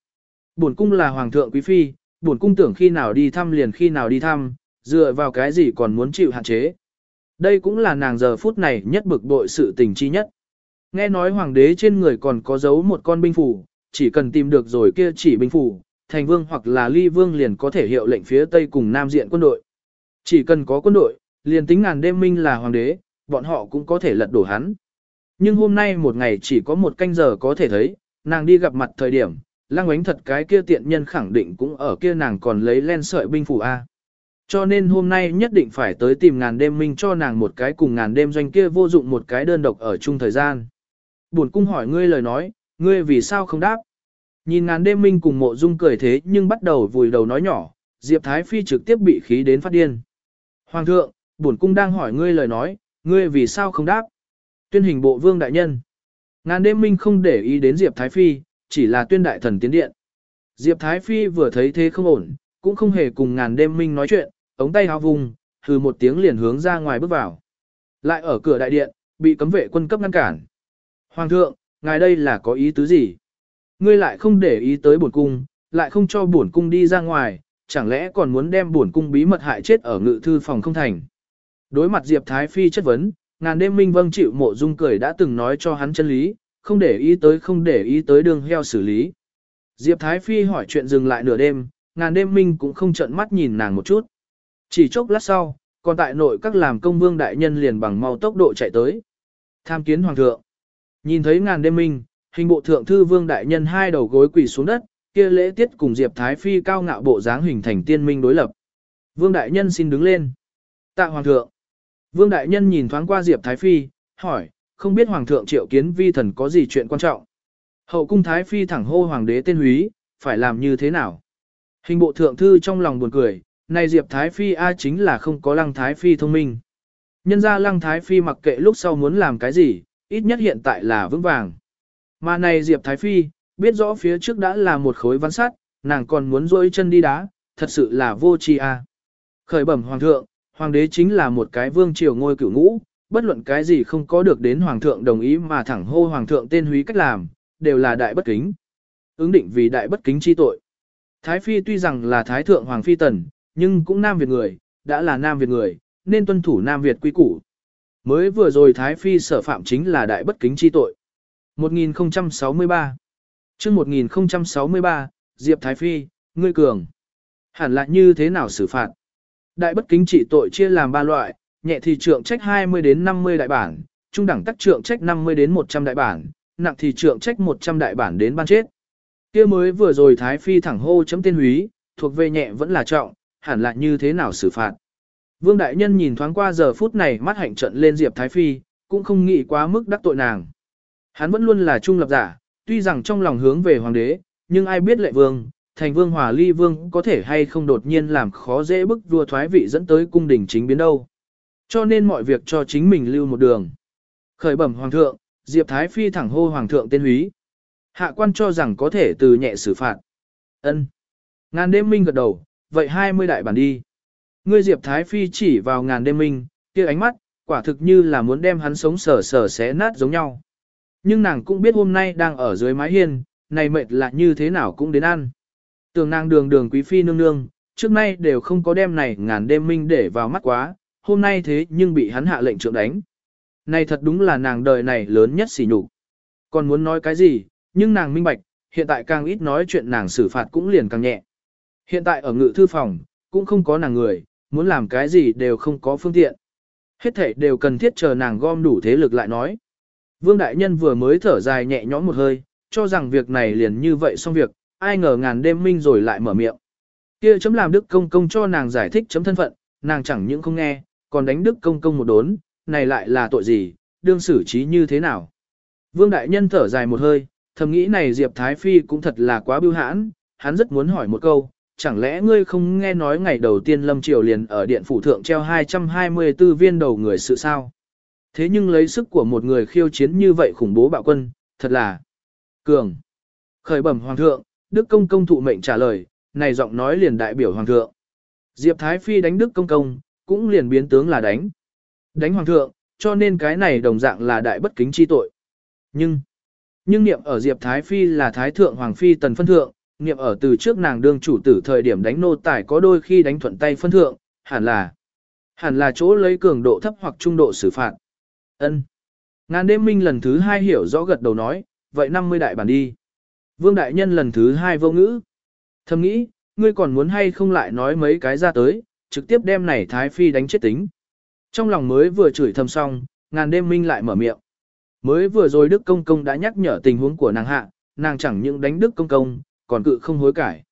Bổn cung là hoàng thượng quý phi, bổn cung tưởng khi nào đi thăm liền khi nào đi thăm, dựa vào cái gì còn muốn chịu hạn chế. Đây cũng là nàng giờ phút này nhất bực bội sự tình chi nhất. Nghe nói hoàng đế trên người còn có giấu một con binh phủ, chỉ cần tìm được rồi kia chỉ binh phủ, thành vương hoặc là ly vương liền có thể hiệu lệnh phía tây cùng nam diện quân đội. Chỉ cần có quân đội, liền tính ngàn đêm minh là hoàng đế, bọn họ cũng có thể lật đổ hắn. Nhưng hôm nay một ngày chỉ có một canh giờ có thể thấy, nàng đi gặp mặt thời điểm, lang ánh thật cái kia tiện nhân khẳng định cũng ở kia nàng còn lấy len sợi binh phủ A. Cho nên hôm nay nhất định phải tới tìm ngàn đêm minh cho nàng một cái cùng ngàn đêm doanh kia vô dụng một cái đơn độc ở chung thời gian. Buồn cung hỏi ngươi lời nói, ngươi vì sao không đáp? Nhìn ngàn đêm minh cùng mộ dung cười thế nhưng bắt đầu vùi đầu nói nhỏ, Diệp Thái Phi trực tiếp bị khí đến phát điên. Hoàng thượng, bổn cung đang hỏi ngươi lời nói, ngươi vì sao không đáp? Tuyên hình bộ vương đại nhân. Ngàn đêm minh không để ý đến Diệp Thái Phi, chỉ là tuyên đại thần tiến điện. Diệp Thái Phi vừa thấy thế không ổn, cũng không hề cùng ngàn đêm minh nói chuyện, ống tay háo vùng, hừ một tiếng liền hướng ra ngoài bước vào. Lại ở cửa đại điện, bị cấm vệ quân cấp ngăn cản. Hoàng thượng, ngài đây là có ý tứ gì? Ngươi lại không để ý tới bổn cung, lại không cho bổn cung đi ra ngoài, chẳng lẽ còn muốn đem bổn cung bí mật hại chết ở ngự thư phòng không thành? Đối mặt Diệp Thái Phi chất vấn, ngàn đêm minh vâng chịu mộ dung cười đã từng nói cho hắn chân lý, không để ý tới không để ý tới đường heo xử lý. Diệp Thái Phi hỏi chuyện dừng lại nửa đêm, ngàn đêm minh cũng không trợn mắt nhìn nàng một chút. Chỉ chốc lát sau, còn tại nội các làm công vương đại nhân liền bằng mau tốc độ chạy tới. Tham kiến hoàng thượng. Nhìn thấy ngàn đêm minh, hình bộ thượng thư vương đại nhân hai đầu gối quỳ xuống đất, kia lễ tiết cùng Diệp Thái Phi cao ngạo bộ dáng hình thành tiên minh đối lập. Vương đại nhân xin đứng lên. Tạ hoàng thượng. Vương đại nhân nhìn thoáng qua Diệp Thái Phi, hỏi, không biết hoàng thượng triệu kiến vi thần có gì chuyện quan trọng. Hậu cung Thái Phi thẳng hô hoàng đế tên húy, phải làm như thế nào? Hình bộ thượng thư trong lòng buồn cười, này Diệp Thái Phi A chính là không có lăng Thái Phi thông minh. Nhân ra lăng Thái Phi mặc kệ lúc sau muốn làm cái gì, ít nhất hiện tại là vững vàng. Mà này Diệp Thái Phi, biết rõ phía trước đã là một khối văn sát, nàng còn muốn rôi chân đi đá, thật sự là vô tri a. Khởi bẩm hoàng thượng, hoàng đế chính là một cái vương triều ngôi cửu ngũ, bất luận cái gì không có được đến hoàng thượng đồng ý mà thẳng hô hoàng thượng tên húy cách làm, đều là đại bất kính. Ứng định vì đại bất kính chi tội. Thái phi tuy rằng là thái thượng hoàng phi tần, nhưng cũng nam Việt người, đã là nam Việt người, nên tuân thủ nam Việt quy củ. Mới vừa rồi thái phi sở phạm chính là đại bất kính chi tội. 1063 chương 1063, Diệp Thái Phi, ngươi cường. Hẳn là như thế nào xử phạt? Đại bất kính trị tội chia làm ba loại, nhẹ thì trượng trách 20 đến 50 đại bản, trung đẳng tắc trượng trách 50 đến 100 đại bản, nặng thì trượng trách 100 đại bản đến ban chết. kia mới vừa rồi Thái Phi thẳng hô chấm tên húy, thuộc về nhẹ vẫn là trọng, hẳn là như thế nào xử phạt. Vương Đại Nhân nhìn thoáng qua giờ phút này mắt hạnh trận lên Diệp Thái Phi, cũng không nghĩ quá mức đắc tội nàng. Hắn vẫn luôn là trung lập giả, tuy rằng trong lòng hướng về hoàng đế, nhưng ai biết lệ vương, thành vương hòa ly vương có thể hay không đột nhiên làm khó dễ bức vua thoái vị dẫn tới cung đình chính biến đâu. Cho nên mọi việc cho chính mình lưu một đường. Khởi bẩm hoàng thượng, Diệp Thái Phi thẳng hô hoàng thượng tên húy. Hạ quan cho rằng có thể từ nhẹ xử phạt. ân Ngàn đêm minh gật đầu, vậy 20 đại bản đi. Ngươi Diệp Thái Phi chỉ vào ngàn đêm minh, kia ánh mắt, quả thực như là muốn đem hắn sống sờ sờ xé nát giống nhau. Nhưng nàng cũng biết hôm nay đang ở dưới mái hiên, này mệt là như thế nào cũng đến ăn. Tưởng nàng đường đường quý phi nương nương, trước nay đều không có đem này ngàn đêm minh để vào mắt quá, hôm nay thế nhưng bị hắn hạ lệnh trượng đánh. Này thật đúng là nàng đời này lớn nhất xỉ nhục. Còn muốn nói cái gì, nhưng nàng minh bạch, hiện tại càng ít nói chuyện nàng xử phạt cũng liền càng nhẹ. Hiện tại ở ngự thư phòng, cũng không có nàng người, muốn làm cái gì đều không có phương tiện. Hết thảy đều cần thiết chờ nàng gom đủ thế lực lại nói. Vương Đại Nhân vừa mới thở dài nhẹ nhõm một hơi, cho rằng việc này liền như vậy xong việc, ai ngờ ngàn đêm minh rồi lại mở miệng. Kia chấm làm Đức Công Công cho nàng giải thích chấm thân phận, nàng chẳng những không nghe, còn đánh Đức Công Công một đốn, này lại là tội gì, đương xử trí như thế nào. Vương Đại Nhân thở dài một hơi, thầm nghĩ này Diệp Thái Phi cũng thật là quá biêu hãn, hắn rất muốn hỏi một câu, chẳng lẽ ngươi không nghe nói ngày đầu tiên Lâm Triều liền ở điện phủ thượng treo 224 viên đầu người sự sao? Thế nhưng lấy sức của một người khiêu chiến như vậy khủng bố bạo quân, thật là cường. Khởi bẩm hoàng thượng, Đức Công công thụ mệnh trả lời, này giọng nói liền đại biểu hoàng thượng. Diệp Thái Phi đánh Đức Công công, cũng liền biến tướng là đánh. Đánh hoàng thượng, cho nên cái này đồng dạng là đại bất kính chi tội. Nhưng, nhưng niệm ở Diệp Thái Phi là Thái Thượng Hoàng Phi tần phân thượng, niệm ở từ trước nàng đương chủ tử thời điểm đánh nô tài có đôi khi đánh thuận tay phân thượng, hẳn là, hẳn là chỗ lấy cường độ thấp hoặc trung độ xử phạt. Ân. Ngàn đêm minh lần thứ hai hiểu rõ gật đầu nói, vậy 50 đại bản đi. Vương đại nhân lần thứ hai vô ngữ. Thầm nghĩ, ngươi còn muốn hay không lại nói mấy cái ra tới, trực tiếp đem này Thái Phi đánh chết tính. Trong lòng mới vừa chửi thầm xong, ngàn đêm minh lại mở miệng. Mới vừa rồi Đức Công Công đã nhắc nhở tình huống của nàng hạ, nàng chẳng những đánh Đức Công Công, còn cự không hối cải.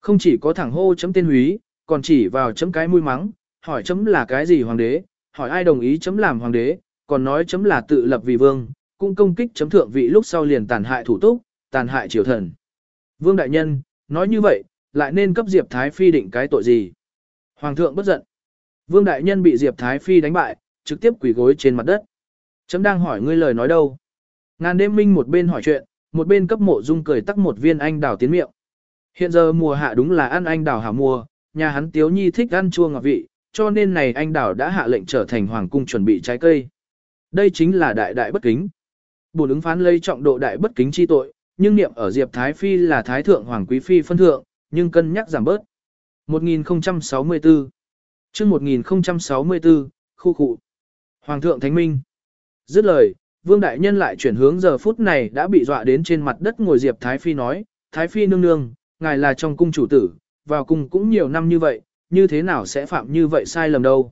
Không chỉ có thẳng hô chấm tên húy, còn chỉ vào chấm cái mũi mắng, hỏi chấm là cái gì hoàng đế, hỏi ai đồng ý chấm làm hoàng đế, còn nói chấm là tự lập vì vương, cũng công kích chấm thượng vị lúc sau liền tàn hại thủ túc, tàn hại triều thần. Vương đại nhân, nói như vậy, lại nên cấp Diệp Thái Phi định cái tội gì? Hoàng thượng bất giận. Vương đại nhân bị Diệp Thái Phi đánh bại, trực tiếp quỳ gối trên mặt đất. Chấm đang hỏi ngươi lời nói đâu? Ngàn đêm minh một bên hỏi chuyện, một bên cấp mộ dung cười tắc một viên anh đào tiến miệng. Hiện giờ mùa hạ đúng là ăn anh đào hảo mùa, nhà hắn tiếu nhi thích ăn chua ngọt vị, cho nên này anh đào đã hạ lệnh trở thành hoàng cung chuẩn bị trái cây. Đây chính là đại đại bất kính. Bổn ứng phán lấy trọng độ đại bất kính chi tội, nhưng niệm ở Diệp Thái Phi là Thái Thượng Hoàng Quý Phi phân thượng, nhưng cân nhắc giảm bớt. 1064 chương 1064, khu cụ Hoàng thượng Thánh Minh. Dứt lời, Vương Đại Nhân lại chuyển hướng giờ phút này đã bị dọa đến trên mặt đất ngồi Diệp Thái Phi nói, Thái Phi nương nương, ngài là trong cung chủ tử, vào cung cũng nhiều năm như vậy, như thế nào sẽ phạm như vậy sai lầm đâu.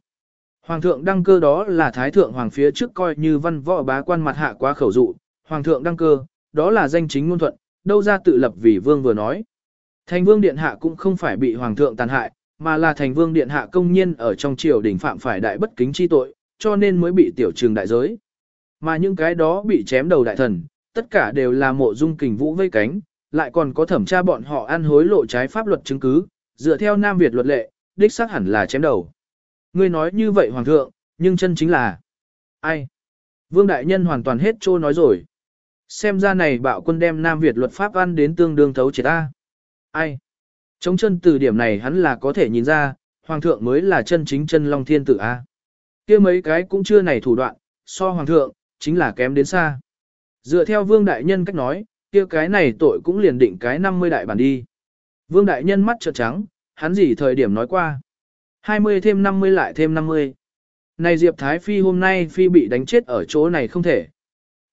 Hoàng thượng đăng cơ đó là Thái Thượng Hoàng phía trước coi như văn võ bá quan mặt hạ quá khẩu dụ, Hoàng thượng đăng cơ, đó là danh chính ngôn thuận, đâu ra tự lập vì vương vừa nói. Thành vương điện hạ cũng không phải bị Hoàng thượng tàn hại, mà là thành vương điện hạ công nhiên ở trong triều đình phạm phải đại bất kính chi tội, cho nên mới bị tiểu trường đại giới. Mà những cái đó bị chém đầu đại thần, tất cả đều là mộ dung kình vũ vây cánh, lại còn có thẩm tra bọn họ ăn hối lộ trái pháp luật chứng cứ, dựa theo Nam Việt luật lệ, đích xác hẳn là chém đầu. Ngươi nói như vậy hoàng thượng, nhưng chân chính là ai? Vương đại nhân hoàn toàn hết trô nói rồi. Xem ra này bạo quân đem Nam Việt luật pháp ăn đến tương đương thấu triệt ta. Ai? Chống chân từ điểm này hắn là có thể nhìn ra, hoàng thượng mới là chân chính chân long thiên tử A. kia mấy cái cũng chưa này thủ đoạn, so hoàng thượng, chính là kém đến xa. Dựa theo vương đại nhân cách nói, kia cái này tội cũng liền định cái 50 đại bản đi. Vương đại nhân mắt trợn trắng, hắn gì thời điểm nói qua. 20 thêm 50 lại thêm 50. Này Diệp Thái Phi hôm nay Phi bị đánh chết ở chỗ này không thể.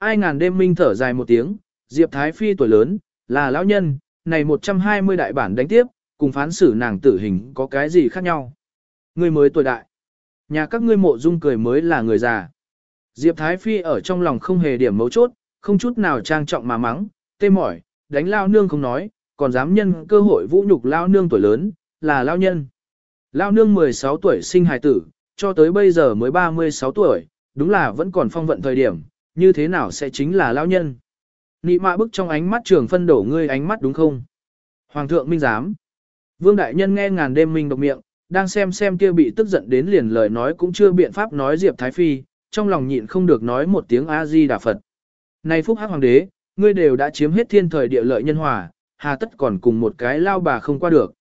Ai ngàn đêm minh thở dài một tiếng, Diệp Thái Phi tuổi lớn, là lão nhân, này 120 đại bản đánh tiếp, cùng phán xử nàng tử hình có cái gì khác nhau. Người mới tuổi đại. Nhà các ngươi mộ dung cười mới là người già. Diệp Thái Phi ở trong lòng không hề điểm mấu chốt, không chút nào trang trọng mà mắng, tê mỏi, đánh lao nương không nói, còn dám nhân cơ hội vũ nhục lao nương tuổi lớn, là lao nhân. Lao nương 16 tuổi sinh hài tử, cho tới bây giờ mới 36 tuổi, đúng là vẫn còn phong vận thời điểm, như thế nào sẽ chính là lão nhân. Nị mạ bức trong ánh mắt trường phân đổ ngươi ánh mắt đúng không? Hoàng thượng minh giám. Vương đại nhân nghe ngàn đêm minh độc miệng, đang xem xem kia bị tức giận đến liền lời nói cũng chưa biện pháp nói Diệp Thái Phi, trong lòng nhịn không được nói một tiếng A-di Đà Phật. Này phúc hắc hoàng đế, ngươi đều đã chiếm hết thiên thời địa lợi nhân hòa, hà tất còn cùng một cái lao bà không qua được.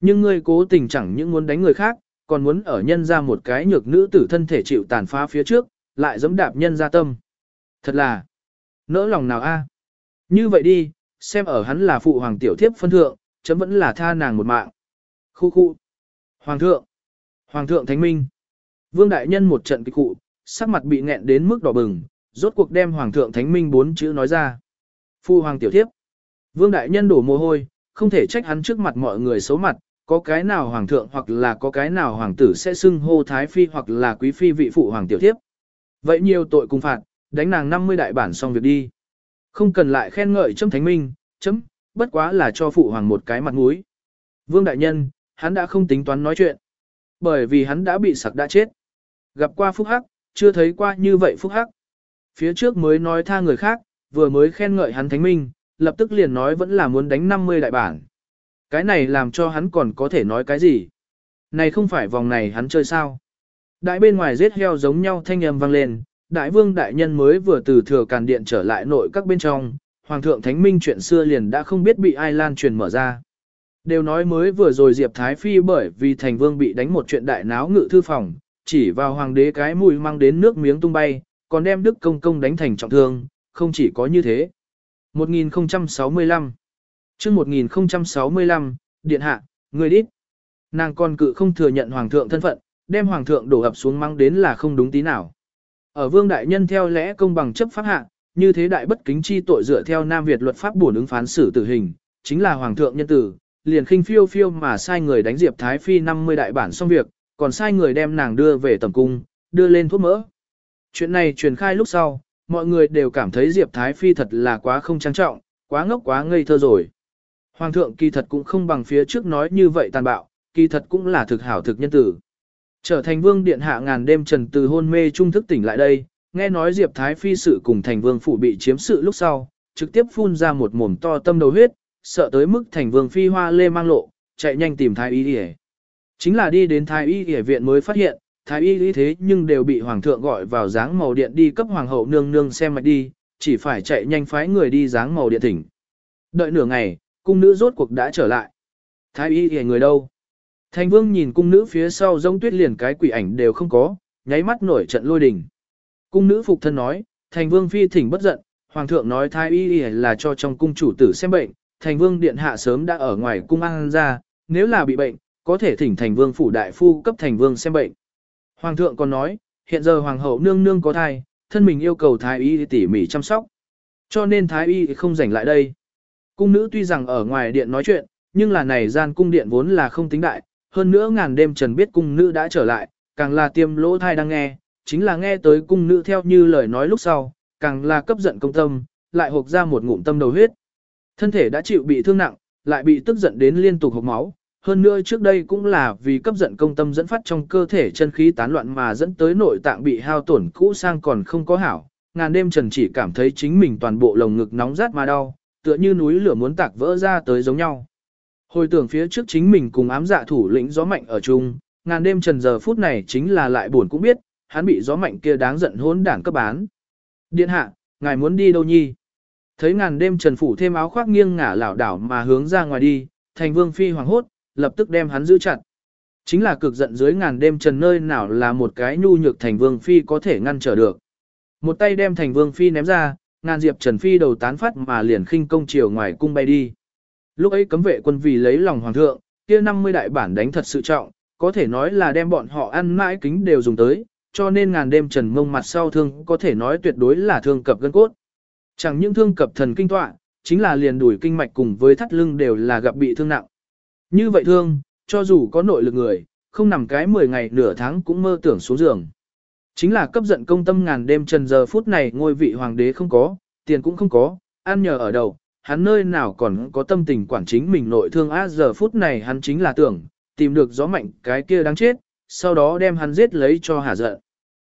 Nhưng ngươi cố tình chẳng những muốn đánh người khác, còn muốn ở nhân ra một cái nhược nữ tử thân thể chịu tàn phá phía trước, lại dẫm đạp nhân ra tâm. Thật là, nỡ lòng nào a? Như vậy đi, xem ở hắn là phụ hoàng tiểu thiếp phân thượng, chấm vẫn là tha nàng một mạng. Khu khu. Hoàng thượng. Hoàng thượng thánh minh. Vương đại nhân một trận kịch cụ, sắc mặt bị nghẹn đến mức đỏ bừng, rốt cuộc đem hoàng thượng thánh minh bốn chữ nói ra. Phu hoàng tiểu thiếp. Vương đại nhân đổ mồ hôi, không thể trách hắn trước mặt mọi người xấu mặt, có cái nào hoàng thượng hoặc là có cái nào hoàng tử sẽ xưng hô thái phi hoặc là quý phi vị phụ hoàng tiểu thiếp. Vậy nhiều tội cùng phạt, đánh nàng 50 đại bản xong việc đi. Không cần lại khen ngợi chấm thánh minh, chấm, bất quá là cho phụ hoàng một cái mặt mũi. Vương đại nhân, hắn đã không tính toán nói chuyện. Bởi vì hắn đã bị sặc đã chết. Gặp qua phúc hắc, chưa thấy qua như vậy phúc hắc. Phía trước mới nói tha người khác, vừa mới khen ngợi hắn thánh minh, lập tức liền nói vẫn là muốn đánh 50 đại bản. Cái này làm cho hắn còn có thể nói cái gì? Này không phải vòng này hắn chơi sao? Đại bên ngoài giết heo giống nhau thanh âm vang lên, đại vương đại nhân mới vừa từ thừa càn điện trở lại nội các bên trong, hoàng thượng thánh minh chuyện xưa liền đã không biết bị ai lan truyền mở ra. Đều nói mới vừa rồi Diệp Thái Phi bởi vì thành vương bị đánh một chuyện đại náo ngự thư phòng, chỉ vào hoàng đế cái mùi mang đến nước miếng tung bay, còn đem Đức Công Công đánh thành trọng thương, không chỉ có như thế. 1065 chương 1065, Điện Hạ, người đít. Nàng còn cự không thừa nhận hoàng thượng thân phận, đem hoàng thượng đổ ập xuống mang đến là không đúng tí nào. Ở vương đại nhân theo lẽ công bằng chấp pháp hạ, như thế đại bất kính chi tội dựa theo Nam Việt luật pháp bổn ứng phán xử tử hình, chính là hoàng thượng nhân tử, liền khinh phiêu phiêu mà sai người đánh Diệp Thái Phi 50 đại bản xong việc, còn sai người đem nàng đưa về tầm cung, đưa lên thuốc mỡ. Chuyện này truyền khai lúc sau, mọi người đều cảm thấy Diệp Thái Phi thật là quá không trang trọng, quá ngốc quá ngây thơ rồi. Hoàng thượng kỳ thật cũng không bằng phía trước nói như vậy tàn bạo, kỳ thật cũng là thực hảo thực nhân tử. Trở thành vương điện hạ ngàn đêm trần từ hôn mê trung thức tỉnh lại đây, nghe nói Diệp Thái Phi sự cùng thành vương phủ bị chiếm sự lúc sau, trực tiếp phun ra một mồm to tâm đầu huyết, sợ tới mức thành vương phi hoa lê mang lộ, chạy nhanh tìm thái y y Chính là đi đến thái y y viện mới phát hiện, thái y y thế nhưng đều bị hoàng thượng gọi vào dáng màu điện đi cấp hoàng hậu nương nương xem mạch đi, chỉ phải chạy nhanh phái người đi dáng màu điện thỉnh. Đợi nửa ngày, cung nữ rốt cuộc đã trở lại. Thái y y người đâu? Thành vương nhìn cung nữ phía sau giống tuyết liền cái quỷ ảnh đều không có, nháy mắt nổi trận lôi đình. Cung nữ phục thân nói, thành vương phi thỉnh bất giận, hoàng thượng nói thái y y là cho trong cung chủ tử xem bệnh, thành vương điện hạ sớm đã ở ngoài cung ăn ra, nếu là bị bệnh, có thể thỉnh thành vương phủ đại phu cấp thành vương xem bệnh. Hoàng thượng còn nói, hiện giờ hoàng hậu nương nương có thai, thân mình yêu cầu thái y tỉ mỉ chăm sóc. Cho nên thái y không rảnh lại đây. Cung nữ tuy rằng ở ngoài điện nói chuyện, nhưng là này gian cung điện vốn là không tính đại, hơn nữa ngàn đêm trần biết cung nữ đã trở lại, càng là tiêm lỗ thai đang nghe, chính là nghe tới cung nữ theo như lời nói lúc sau, càng là cấp giận công tâm, lại hộp ra một ngụm tâm đầu huyết. Thân thể đã chịu bị thương nặng, lại bị tức giận đến liên tục hộc máu, hơn nữa trước đây cũng là vì cấp giận công tâm dẫn phát trong cơ thể chân khí tán loạn mà dẫn tới nội tạng bị hao tổn cũ sang còn không có hảo. Ngàn đêm trần chỉ cảm thấy chính mình toàn bộ lồng ngực nóng rát mà đau, tựa như núi lửa muốn tạc vỡ ra tới giống nhau. Hồi tưởng phía trước chính mình cùng ám dạ thủ lĩnh gió mạnh ở chung, ngàn đêm trần giờ phút này chính là lại buồn cũng biết, hắn bị gió mạnh kia đáng giận hỗn đảng cấp bán. Điện hạ, ngài muốn đi đâu nhi? Thấy ngàn đêm trần phủ thêm áo khoác nghiêng ngả lảo đảo mà hướng ra ngoài đi, thành vương phi hoàng hốt, lập tức đem hắn giữ chặt. Chính là cực giận dưới ngàn đêm trần nơi nào là một cái nhu nhược thành vương phi có thể ngăn trở được. Một tay đem thành vương phi ném ra, ngàn diệp trần phi đầu tán phát mà liền khinh công chiều ngoài cung bay đi. Lúc ấy cấm vệ quân vì lấy lòng hoàng thượng, kia 50 đại bản đánh thật sự trọng, có thể nói là đem bọn họ ăn mãi kính đều dùng tới, cho nên ngàn đêm trần mông mặt sau thương có thể nói tuyệt đối là thương cập gân cốt. Chẳng những thương cập thần kinh tọa, chính là liền đuổi kinh mạch cùng với thắt lưng đều là gặp bị thương nặng. Như vậy thương, cho dù có nội lực người, không nằm cái 10 ngày nửa tháng cũng mơ tưởng xuống giường. Chính là cấp giận công tâm ngàn đêm trần giờ phút này ngôi vị hoàng đế không có, tiền cũng không có, ăn nhờ ở đầu, hắn nơi nào còn có tâm tình quản chính mình nội thương á giờ phút này hắn chính là tưởng, tìm được gió mạnh cái kia đáng chết, sau đó đem hắn giết lấy cho hả giận.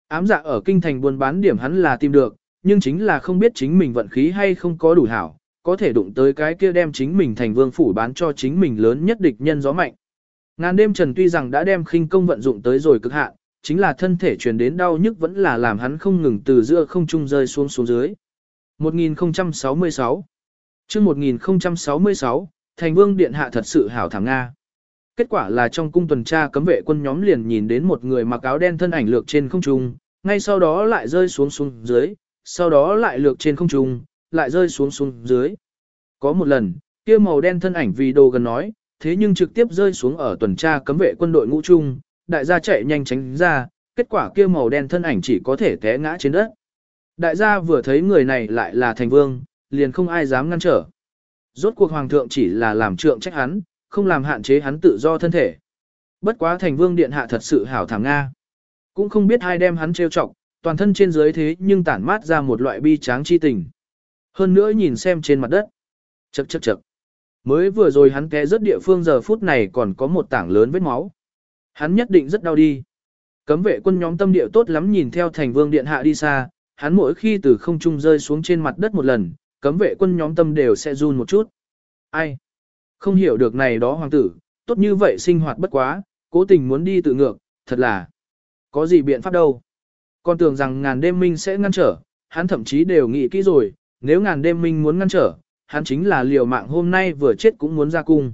Ám dạ ở kinh thành buôn bán điểm hắn là tìm được, nhưng chính là không biết chính mình vận khí hay không có đủ hảo, có thể đụng tới cái kia đem chính mình thành vương phủ bán cho chính mình lớn nhất địch nhân gió mạnh. Ngàn đêm trần tuy rằng đã đem khinh công vận dụng tới rồi cực hạn, chính là thân thể truyền đến đau nhức vẫn là làm hắn không ngừng từ giữa không trung rơi xuống xuống dưới. 1066 chương 1066, thành vương điện hạ thật sự hảo thảm Nga. Kết quả là trong cung tuần tra cấm vệ quân nhóm liền nhìn đến một người mặc áo đen thân ảnh lược trên không trung, ngay sau đó lại rơi xuống xuống dưới, sau đó lại lược trên không trung, lại rơi xuống xuống dưới. Có một lần, kia màu đen thân ảnh vì đồ gần nói, thế nhưng trực tiếp rơi xuống ở tuần tra cấm vệ quân đội ngũ trung, đại gia chạy nhanh tránh ra, kết quả kia màu đen thân ảnh chỉ có thể té ngã trên đất. Đại gia vừa thấy người này lại là thành vương, liền không ai dám ngăn trở. Rốt cuộc hoàng thượng chỉ là làm trượng trách hắn, không làm hạn chế hắn tự do thân thể. Bất quá thành vương điện hạ thật sự hảo thảm Nga. Cũng không biết ai đem hắn trêu chọc, toàn thân trên dưới thế nhưng tản mát ra một loại bi tráng chi tình. Hơn nữa nhìn xem trên mặt đất. Chậc chậc chậc. Mới vừa rồi hắn té rất địa phương giờ phút này còn có một tảng lớn vết máu. Hắn nhất định rất đau đi. Cấm vệ quân nhóm tâm địa tốt lắm nhìn theo thành vương điện hạ đi xa, hắn mỗi khi từ không trung rơi xuống trên mặt đất một lần, cấm vệ quân nhóm tâm đều sẽ run một chút. Ai? Không hiểu được này đó hoàng tử, tốt như vậy sinh hoạt bất quá, cố tình muốn đi tự ngược, thật là có gì biện pháp đâu. Con tưởng rằng ngàn đêm minh sẽ ngăn trở, hắn thậm chí đều nghĩ kỹ rồi, nếu ngàn đêm minh muốn ngăn trở, hắn chính là liều mạng hôm nay vừa chết cũng muốn ra cung.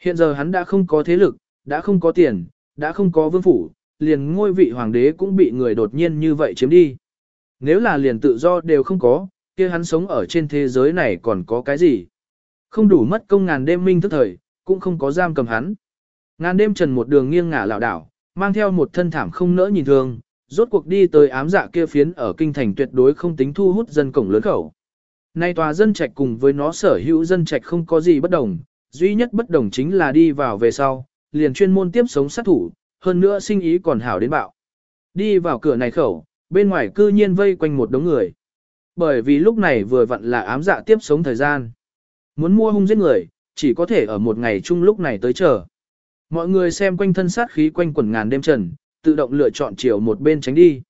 Hiện giờ hắn đã không có thế lực, đã không có tiền, đã không có vương phủ, liền ngôi vị hoàng đế cũng bị người đột nhiên như vậy chiếm đi. Nếu là liền tự do đều không có, kia hắn sống ở trên thế giới này còn có cái gì? Không đủ mất công ngàn đêm minh thức thời, cũng không có giam cầm hắn. Ngàn đêm trần một đường nghiêng ngả lảo đảo, mang theo một thân thảm không nỡ nhìn thương, rốt cuộc đi tới ám dạ kia phiến ở kinh thành tuyệt đối không tính thu hút dân cổng lớn khẩu. Nay tòa dân trạch cùng với nó sở hữu dân trạch không có gì bất đồng, Duy nhất bất đồng chính là đi vào về sau, liền chuyên môn tiếp sống sát thủ, hơn nữa sinh ý còn hảo đến bạo. Đi vào cửa này khẩu, bên ngoài cư nhiên vây quanh một đống người. Bởi vì lúc này vừa vặn là ám dạ tiếp sống thời gian. Muốn mua hung giết người, chỉ có thể ở một ngày chung lúc này tới chờ. Mọi người xem quanh thân sát khí quanh quần ngàn đêm trần, tự động lựa chọn chiều một bên tránh đi.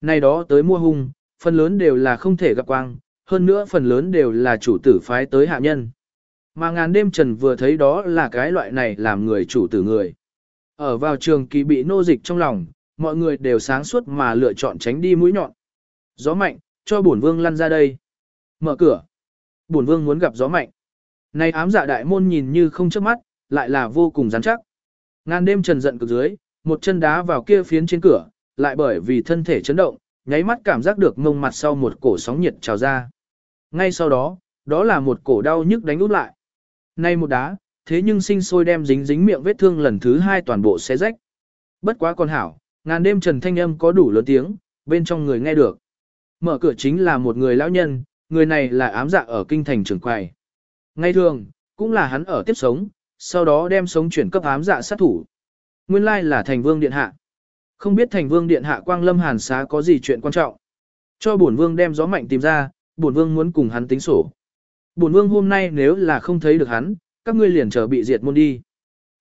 nay đó tới mua hung, phần lớn đều là không thể gặp quang, hơn nữa phần lớn đều là chủ tử phái tới hạ nhân. Mà ngàn đêm trần vừa thấy đó là cái loại này làm người chủ tử người. Ở vào trường kỳ bị nô dịch trong lòng, mọi người đều sáng suốt mà lựa chọn tránh đi mũi nhọn. Gió mạnh, cho bổn vương lăn ra đây. Mở cửa. Bổn vương muốn gặp gió mạnh. Này ám dạ đại môn nhìn như không chớp mắt, lại là vô cùng rắn chắc. Ngàn đêm trần giận cực dưới, một chân đá vào kia phiến trên cửa, lại bởi vì thân thể chấn động, nháy mắt cảm giác được mông mặt sau một cổ sóng nhiệt trào ra. Ngay sau đó, đó là một cổ đau nhức đánh út lại. Nay một đá, thế nhưng sinh sôi đem dính dính miệng vết thương lần thứ hai toàn bộ xé rách. Bất quá con hảo, ngàn đêm trần thanh âm có đủ lớn tiếng, bên trong người nghe được. Mở cửa chính là một người lão nhân, người này là ám dạ ở kinh thành trưởng quầy. Ngay thường, cũng là hắn ở tiếp sống, sau đó đem sống chuyển cấp ám dạ sát thủ. Nguyên lai là thành vương điện hạ. Không biết thành vương điện hạ quang lâm hàn xá có gì chuyện quan trọng. Cho bổn vương đem gió mạnh tìm ra, bổn vương muốn cùng hắn tính sổ. Bổn vương hôm nay nếu là không thấy được hắn, các ngươi liền chờ bị diệt môn đi.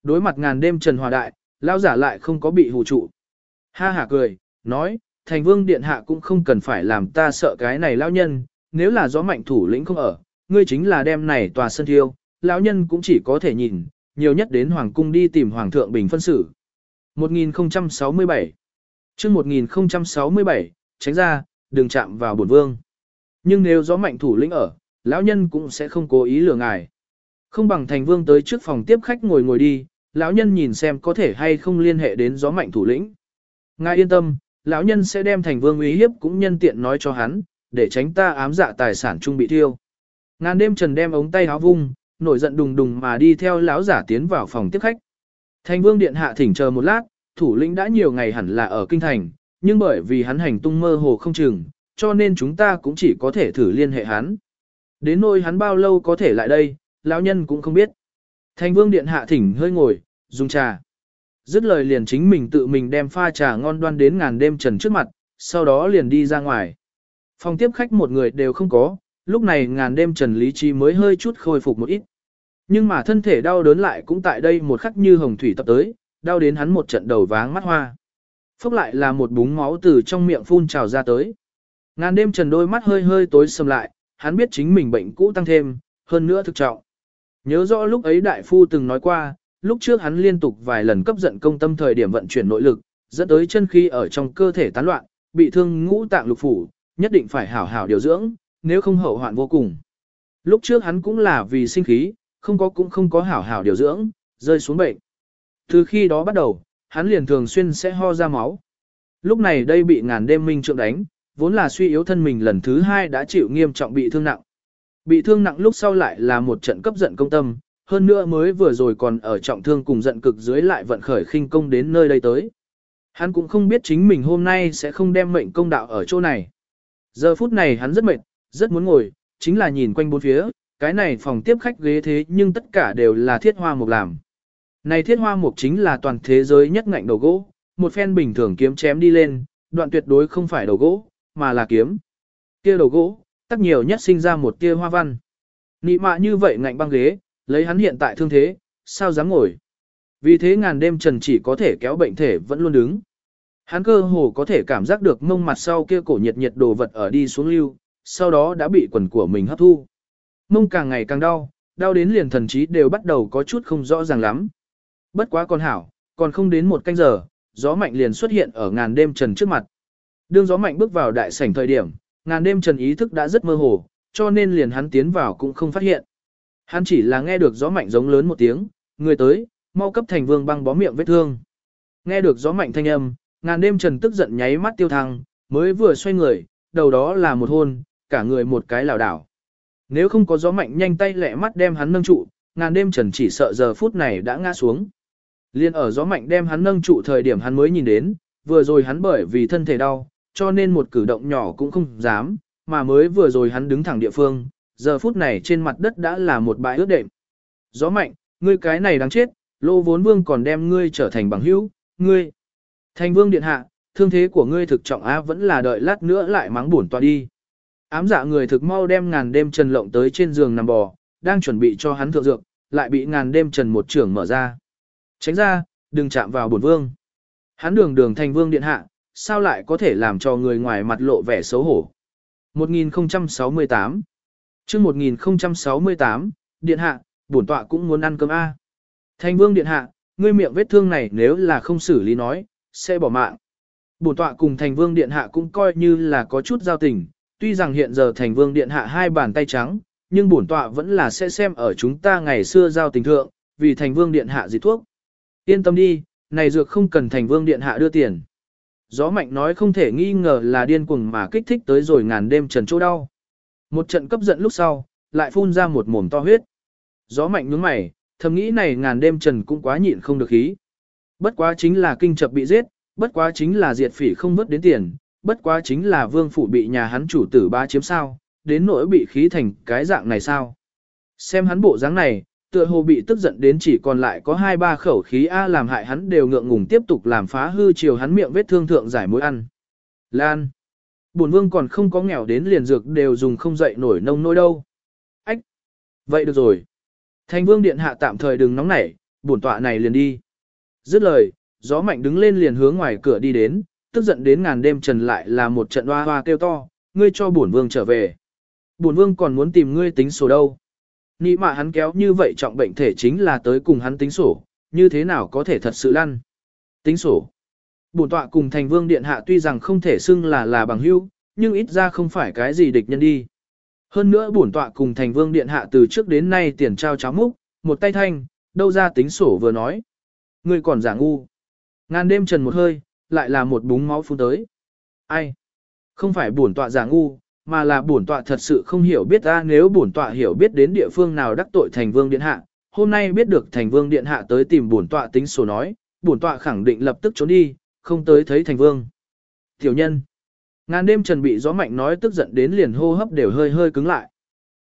Đối mặt ngàn đêm trần hòa đại, lão giả lại không có bị hù trụ. Ha hả cười, nói, thành vương điện hạ cũng không cần phải làm ta sợ cái này lão nhân, nếu là gió mạnh thủ lĩnh không ở, ngươi chính là đem này tòa sân thiêu, lão nhân cũng chỉ có thể nhìn, nhiều nhất đến hoàng cung đi tìm hoàng thượng bình phân xử. 1067 chương 1067, tránh ra, đừng chạm vào bổn vương. Nhưng nếu gió mạnh thủ lĩnh ở, lão nhân cũng sẽ không cố ý lừa ngài. Không bằng thành vương tới trước phòng tiếp khách ngồi ngồi đi, lão nhân nhìn xem có thể hay không liên hệ đến gió mạnh thủ lĩnh. Ngài yên tâm, lão nhân sẽ đem thành vương uy hiếp cũng nhân tiện nói cho hắn, để tránh ta ám dạ tài sản chung bị thiêu. Ngàn đêm trần đem ống tay áo vung, nổi giận đùng đùng mà đi theo lão giả tiến vào phòng tiếp khách. Thành vương điện hạ thỉnh chờ một lát, thủ lĩnh đã nhiều ngày hẳn là ở kinh thành, nhưng bởi vì hắn hành tung mơ hồ không chừng, cho nên chúng ta cũng chỉ có thể thử liên hệ hắn. Đến nơi hắn bao lâu có thể lại đây, lão nhân cũng không biết. Thành vương điện hạ thỉnh hơi ngồi, dùng trà. Dứt lời liền chính mình tự mình đem pha trà ngon đoan đến ngàn đêm trần trước mặt, sau đó liền đi ra ngoài. Phòng tiếp khách một người đều không có, lúc này ngàn đêm trần lý trí mới hơi chút khôi phục một ít. Nhưng mà thân thể đau đớn lại cũng tại đây một khắc như hồng thủy tập tới, đau đến hắn một trận đầu váng mắt hoa. Phốc lại là một búng máu từ trong miệng phun trào ra tới. Ngàn đêm trần đôi mắt hơi hơi tối sầm lại, hắn biết chính mình bệnh cũ tăng thêm, hơn nữa thực trọng. Nhớ rõ lúc ấy đại phu từng nói qua, lúc trước hắn liên tục vài lần cấp giận công tâm thời điểm vận chuyển nội lực, dẫn tới chân khí ở trong cơ thể tán loạn, bị thương ngũ tạng lục phủ, nhất định phải hảo hảo điều dưỡng, nếu không hậu hoạn vô cùng. Lúc trước hắn cũng là vì sinh khí, không có cũng không có hảo hảo điều dưỡng, rơi xuống bệnh. Từ khi đó bắt đầu, hắn liền thường xuyên sẽ ho ra máu. Lúc này đây bị ngàn đêm minh trượng đánh, vốn là suy yếu thân mình lần thứ hai đã chịu nghiêm trọng bị thương nặng. Bị thương nặng lúc sau lại là một trận cấp giận công tâm, hơn nữa mới vừa rồi còn ở trọng thương cùng giận cực dưới lại vận khởi khinh công đến nơi đây tới. Hắn cũng không biết chính mình hôm nay sẽ không đem mệnh công đạo ở chỗ này. Giờ phút này hắn rất mệt, rất muốn ngồi, chính là nhìn quanh bốn phía, cái này phòng tiếp khách ghế thế nhưng tất cả đều là thiết hoa mục làm. Này thiết hoa mục chính là toàn thế giới nhất ngạnh đầu gỗ, một phen bình thường kiếm chém đi lên, đoạn tuyệt đối không phải đầu gỗ, mà là kiếm. Kia đầu gỗ, tắc nhiều nhất sinh ra một tia hoa văn. Nị mạ như vậy ngạnh băng ghế, lấy hắn hiện tại thương thế, sao dám ngồi. Vì thế ngàn đêm trần chỉ có thể kéo bệnh thể vẫn luôn đứng. Hắn cơ hồ có thể cảm giác được mông mặt sau kia cổ nhiệt nhiệt đồ vật ở đi xuống lưu, sau đó đã bị quần của mình hấp thu. Mông càng ngày càng đau, đau đến liền thần trí đều bắt đầu có chút không rõ ràng lắm. Bất quá con hảo, còn không đến một canh giờ, gió mạnh liền xuất hiện ở ngàn đêm trần trước mặt. Đương gió mạnh bước vào đại sảnh thời điểm, ngàn đêm trần ý thức đã rất mơ hồ, cho nên liền hắn tiến vào cũng không phát hiện. Hắn chỉ là nghe được gió mạnh giống lớn một tiếng, người tới, mau cấp thành vương băng bó miệng vết thương. Nghe được gió mạnh thanh âm, ngàn đêm trần tức giận nháy mắt tiêu thăng, mới vừa xoay người, đầu đó là một hôn, cả người một cái lảo đảo. Nếu không có gió mạnh nhanh tay lẹ mắt đem hắn nâng trụ, ngàn đêm trần chỉ sợ giờ phút này đã ngã xuống. Liên ở gió mạnh đem hắn nâng trụ thời điểm hắn mới nhìn đến, vừa rồi hắn bởi vì thân thể đau, cho nên một cử động nhỏ cũng không dám, mà mới vừa rồi hắn đứng thẳng địa phương, giờ phút này trên mặt đất đã là một bãi ướt đệm. gió mạnh, ngươi cái này đáng chết, lô vốn vương còn đem ngươi trở thành bằng hữu, ngươi. Thành vương điện hạ, thương thế của ngươi thực trọng á vẫn là đợi lát nữa lại mắng buồn toa đi. Ám dạ người thực mau đem ngàn đêm trần lộng tới trên giường nằm bò, đang chuẩn bị cho hắn thượng dược, lại bị ngàn đêm trần một trưởng mở ra. Tránh ra, đừng chạm vào bổn vương. Hắn đường đường thành vương điện hạ, sao lại có thể làm cho người ngoài mặt lộ vẻ xấu hổ. 1068 chương 1068, điện hạ, bổn tọa cũng muốn ăn cơm A. Thành vương điện hạ, ngươi miệng vết thương này nếu là không xử lý nói, sẽ bỏ mạng. Bổn tọa cùng thành vương điện hạ cũng coi như là có chút giao tình, tuy rằng hiện giờ thành vương điện hạ hai bàn tay trắng, nhưng bổn tọa vẫn là sẽ xem ở chúng ta ngày xưa giao tình thượng, vì thành vương điện hạ dị thuốc. Yên tâm đi, này dược không cần thành vương điện hạ đưa tiền. Gió mạnh nói không thể nghi ngờ là điên cuồng mà kích thích tới rồi ngàn đêm trần chỗ đau. Một trận cấp giận lúc sau, lại phun ra một mồm to huyết. Gió mạnh nhướng mày, thầm nghĩ này ngàn đêm trần cũng quá nhịn không được khí. Bất quá chính là kinh chập bị giết, bất quá chính là diệt phỉ không vớt đến tiền, bất quá chính là vương phủ bị nhà hắn chủ tử ba chiếm sao, đến nỗi bị khí thành cái dạng này sao. Xem hắn bộ dáng này, tựa hồ bị tức giận đến chỉ còn lại có hai ba khẩu khí A làm hại hắn đều ngượng ngùng tiếp tục làm phá hư chiều hắn miệng vết thương thượng giải mối ăn. Lan. Bổn vương còn không có nghèo đến liền dược đều dùng không dậy nổi nông nỗi đâu. Ách. Vậy được rồi. Thành vương điện hạ tạm thời đừng nóng nảy, bổn tọa này liền đi. Dứt lời, gió mạnh đứng lên liền hướng ngoài cửa đi đến, tức giận đến ngàn đêm trần lại là một trận hoa hoa kêu to, ngươi cho bổn vương trở về. Bổn vương còn muốn tìm ngươi tính sổ đâu. Nị mạ hắn kéo như vậy trọng bệnh thể chính là tới cùng hắn tính sổ, như thế nào có thể thật sự lăn. Tính sổ. Bổn tọa cùng thành vương điện hạ tuy rằng không thể xưng là là bằng hữu, nhưng ít ra không phải cái gì địch nhân đi. Hơn nữa bổn tọa cùng thành vương điện hạ từ trước đến nay tiền trao cháo múc, một tay thanh, đâu ra tính sổ vừa nói. Ngươi còn giả ngu. Ngàn đêm trần một hơi, lại là một búng máu phun tới. Ai? Không phải bổn tọa giả ngu, mà là bổn tọa thật sự không hiểu biết ta nếu bổn tọa hiểu biết đến địa phương nào đắc tội thành vương điện hạ. Hôm nay biết được thành vương điện hạ tới tìm bổn tọa tính sổ nói, bổn tọa khẳng định lập tức trốn đi, không tới thấy thành vương. Tiểu nhân. Ngàn đêm trần bị gió mạnh nói tức giận đến liền hô hấp đều hơi hơi cứng lại.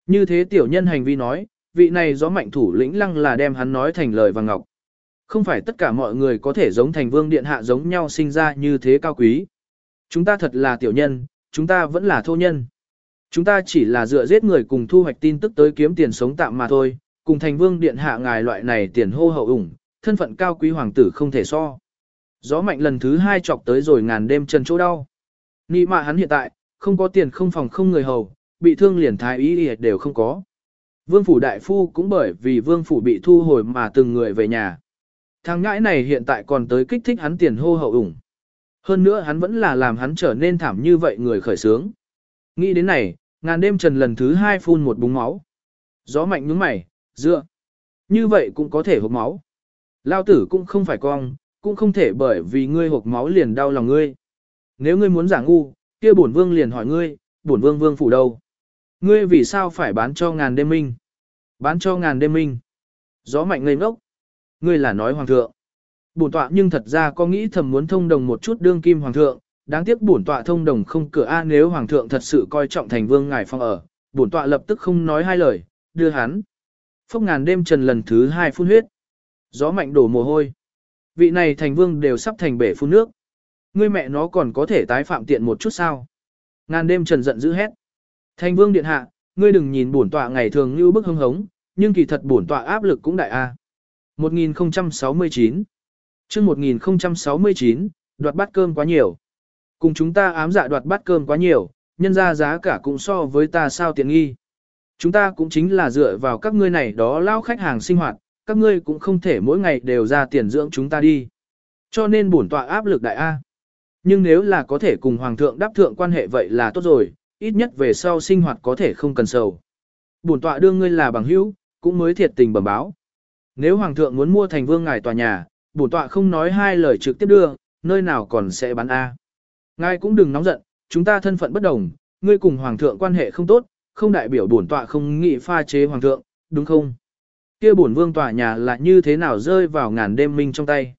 Như thế tiểu nhân hành vi nói, vị này gió mạnh thủ lĩnh lăng là đem hắn nói thành lời vàng ngọc. Không phải tất cả mọi người có thể giống thành vương điện hạ giống nhau sinh ra như thế cao quý. Chúng ta thật là tiểu nhân, chúng ta vẫn là thô nhân. Chúng ta chỉ là dựa giết người cùng thu hoạch tin tức tới kiếm tiền sống tạm mà thôi, cùng thành vương điện hạ ngài loại này tiền hô hậu ủng, thân phận cao quý hoàng tử không thể so. Gió mạnh lần thứ hai chọc tới rồi ngàn đêm trần chỗ đau. Nị mạ hắn hiện tại, không có tiền không phòng không người hầu, bị thương liền thái ý đều không có. Vương phủ đại phu cũng bởi vì vương phủ bị thu hồi mà từng người về nhà. Thằng ngãi này hiện tại còn tới kích thích hắn tiền hô hậu ủng. Hơn nữa hắn vẫn là làm hắn trở nên thảm như vậy người khởi sướng. Nghĩ đến này, ngàn đêm trần lần thứ hai phun một búng máu. Gió mạnh nhướng mày, dựa. Như vậy cũng có thể hộp máu. Lao tử cũng không phải cong, cũng không thể bởi vì ngươi hộp máu liền đau lòng ngươi. Nếu ngươi muốn giả ngu, kia bổn vương liền hỏi ngươi, bổn vương vương phủ đâu? Ngươi vì sao phải bán cho ngàn đêm minh? Bán cho ngàn đêm minh. Gió mạnh ngây ngốc. Ngươi là nói hoàng thượng. Bổn tọa nhưng thật ra có nghĩ thầm muốn thông đồng một chút đương kim hoàng thượng, đáng tiếc bổn tọa thông đồng không cửa a nếu hoàng thượng thật sự coi trọng thành vương ngài phong ở, bổn tọa lập tức không nói hai lời, đưa hắn. Phốc ngàn đêm trần lần thứ hai phun huyết. Gió mạnh đổ mồ hôi. Vị này thành vương đều sắp thành bể phun nước. Ngươi mẹ nó còn có thể tái phạm tiện một chút sao? Ngàn đêm trần giận dữ hét. Thành vương điện hạ, ngươi đừng nhìn bổn tọa ngày thường như bức hưng hống, nhưng kỳ thật bổn tọa áp lực cũng đại a. 1069 chương 1069, đoạt bát cơm quá nhiều. Cùng chúng ta ám dạ đoạt bát cơm quá nhiều, nhân ra giá cả cũng so với ta sao tiện nghi. Chúng ta cũng chính là dựa vào các ngươi này đó lao khách hàng sinh hoạt, các ngươi cũng không thể mỗi ngày đều ra tiền dưỡng chúng ta đi. Cho nên bổn tọa áp lực đại A. Nhưng nếu là có thể cùng Hoàng thượng đáp thượng quan hệ vậy là tốt rồi, ít nhất về sau sinh hoạt có thể không cần sầu. Bổn tọa đương ngươi là bằng hữu, cũng mới thiệt tình bẩm báo. Nếu Hoàng thượng muốn mua thành vương ngài tòa nhà, bổn tọa không nói hai lời trực tiếp đưa, nơi nào còn sẽ bán A. Ngài cũng đừng nóng giận, chúng ta thân phận bất đồng, ngươi cùng Hoàng thượng quan hệ không tốt, không đại biểu bổn tọa không nghĩ pha chế Hoàng thượng, đúng không? Kia bổn vương tòa nhà là như thế nào rơi vào ngàn đêm minh trong tay.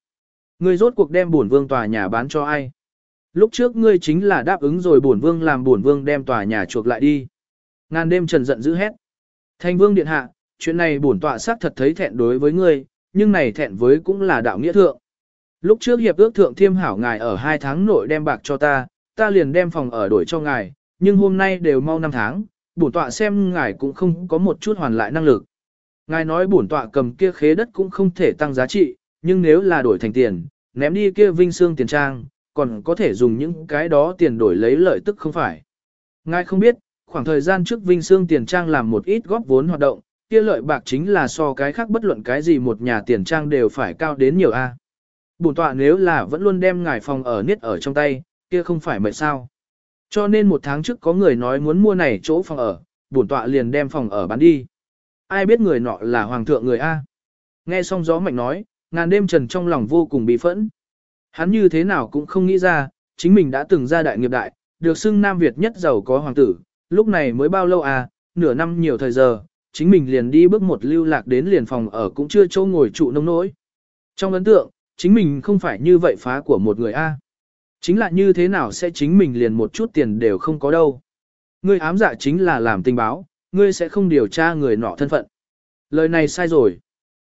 Ngươi rốt cuộc đem bổn vương tòa nhà bán cho ai? Lúc trước ngươi chính là đáp ứng rồi bổn vương làm bổn vương đem tòa nhà chuộc lại đi. Ngàn đêm trần giận dữ hét. Thành vương điện hạ, chuyện này bổn tọa xác thật thấy thẹn đối với ngươi, nhưng này thẹn với cũng là đạo nghĩa thượng. Lúc trước hiệp ước thượng thiêm hảo ngài ở hai tháng nội đem bạc cho ta, ta liền đem phòng ở đổi cho ngài, nhưng hôm nay đều mau năm tháng, bổn tọa xem ngài cũng không có một chút hoàn lại năng lực. Ngài nói bổn tọa cầm kia khế đất cũng không thể tăng giá trị, nhưng nếu là đổi thành tiền, ném đi kia vinh xương tiền trang, còn có thể dùng những cái đó tiền đổi lấy lợi tức không phải. Ngài không biết, khoảng thời gian trước vinh xương tiền trang làm một ít góp vốn hoạt động, kia lợi bạc chính là so cái khác bất luận cái gì một nhà tiền trang đều phải cao đến nhiều a. Bổn tọa nếu là vẫn luôn đem ngài phòng ở niết ở trong tay, kia không phải mệt sao. Cho nên một tháng trước có người nói muốn mua này chỗ phòng ở, bổn tọa liền đem phòng ở bán đi. Ai biết người nọ là hoàng thượng người A. Nghe xong gió mạnh nói, ngàn đêm trần trong lòng vô cùng bị phẫn. Hắn như thế nào cũng không nghĩ ra, chính mình đã từng ra đại nghiệp đại, được xưng Nam Việt nhất giàu có hoàng tử, lúc này mới bao lâu à, nửa năm nhiều thời giờ, chính mình liền đi bước một lưu lạc đến liền phòng ở cũng chưa chỗ ngồi trụ nông nỗi. Trong ấn tượng, chính mình không phải như vậy phá của một người A. Chính là như thế nào sẽ chính mình liền một chút tiền đều không có đâu. Ngươi ám dạ chính là làm tình báo, ngươi sẽ không điều tra người nọ thân phận. Lời này sai rồi.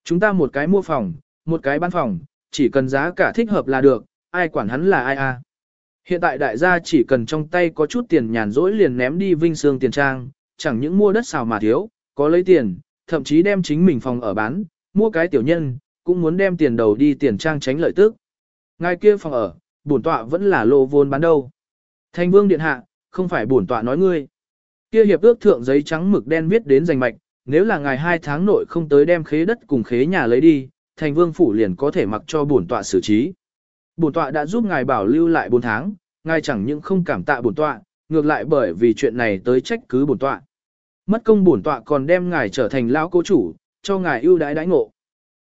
Chúng ta một cái mua phòng, một cái bán phòng, chỉ cần giá cả thích hợp là được, ai quản hắn là ai a. Hiện tại đại gia chỉ cần trong tay có chút tiền nhàn rỗi liền ném đi vinh sương tiền trang, chẳng những mua đất xào mà thiếu, có lấy tiền, thậm chí đem chính mình phòng ở bán, mua cái tiểu nhân, cũng muốn đem tiền đầu đi tiền trang tránh lợi tức. Ngay kia phòng ở, bổn tọa vẫn là lô vốn bán đâu. Thành vương điện hạ, không phải bổn tọa nói ngươi. Kia hiệp ước thượng giấy trắng mực đen viết đến giành mạch, nếu là ngài hai tháng nội không tới đem khế đất cùng khế nhà lấy đi, thành vương phủ liền có thể mặc cho bổn tọa xử trí. Bổn tọa đã giúp ngài bảo lưu lại 4 tháng, ngài chẳng những không cảm tạ bổn tọa, ngược lại bởi vì chuyện này tới trách cứ bổn tọa. Mất công bổn tọa còn đem ngài trở thành lão cố chủ, cho ngài ưu đãi đãi ngộ.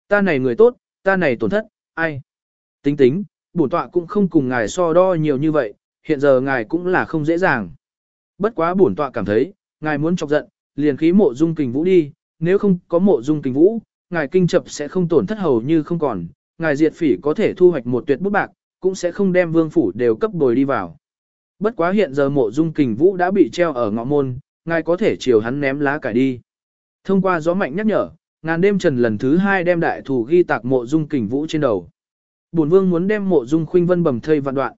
Ta này người tốt, ta này tổn thất, ai? Tính tính, bổn tọa cũng không cùng ngài so đo nhiều như vậy, hiện giờ ngài cũng là không dễ dàng. Bất quá bổn tọa cảm thấy, ngài muốn chọc giận, liền khí mộ dung kình vũ đi, nếu không có mộ dung kình vũ, ngài kinh chập sẽ không tổn thất hầu như không còn, ngài diệt phỉ có thể thu hoạch một tuyệt bút bạc, cũng sẽ không đem vương phủ đều cấp bồi đi vào. Bất quá hiện giờ mộ dung kình vũ đã bị treo ở ngõ môn, ngài có thể chiều hắn ném lá cải đi. Thông qua gió mạnh nhắc nhở, ngàn đêm trần lần thứ hai đem đại thủ ghi tạc mộ dung kình vũ trên đầu. Bổn vương muốn đem mộ dung khuynh vân bầm thây vạn đoạn.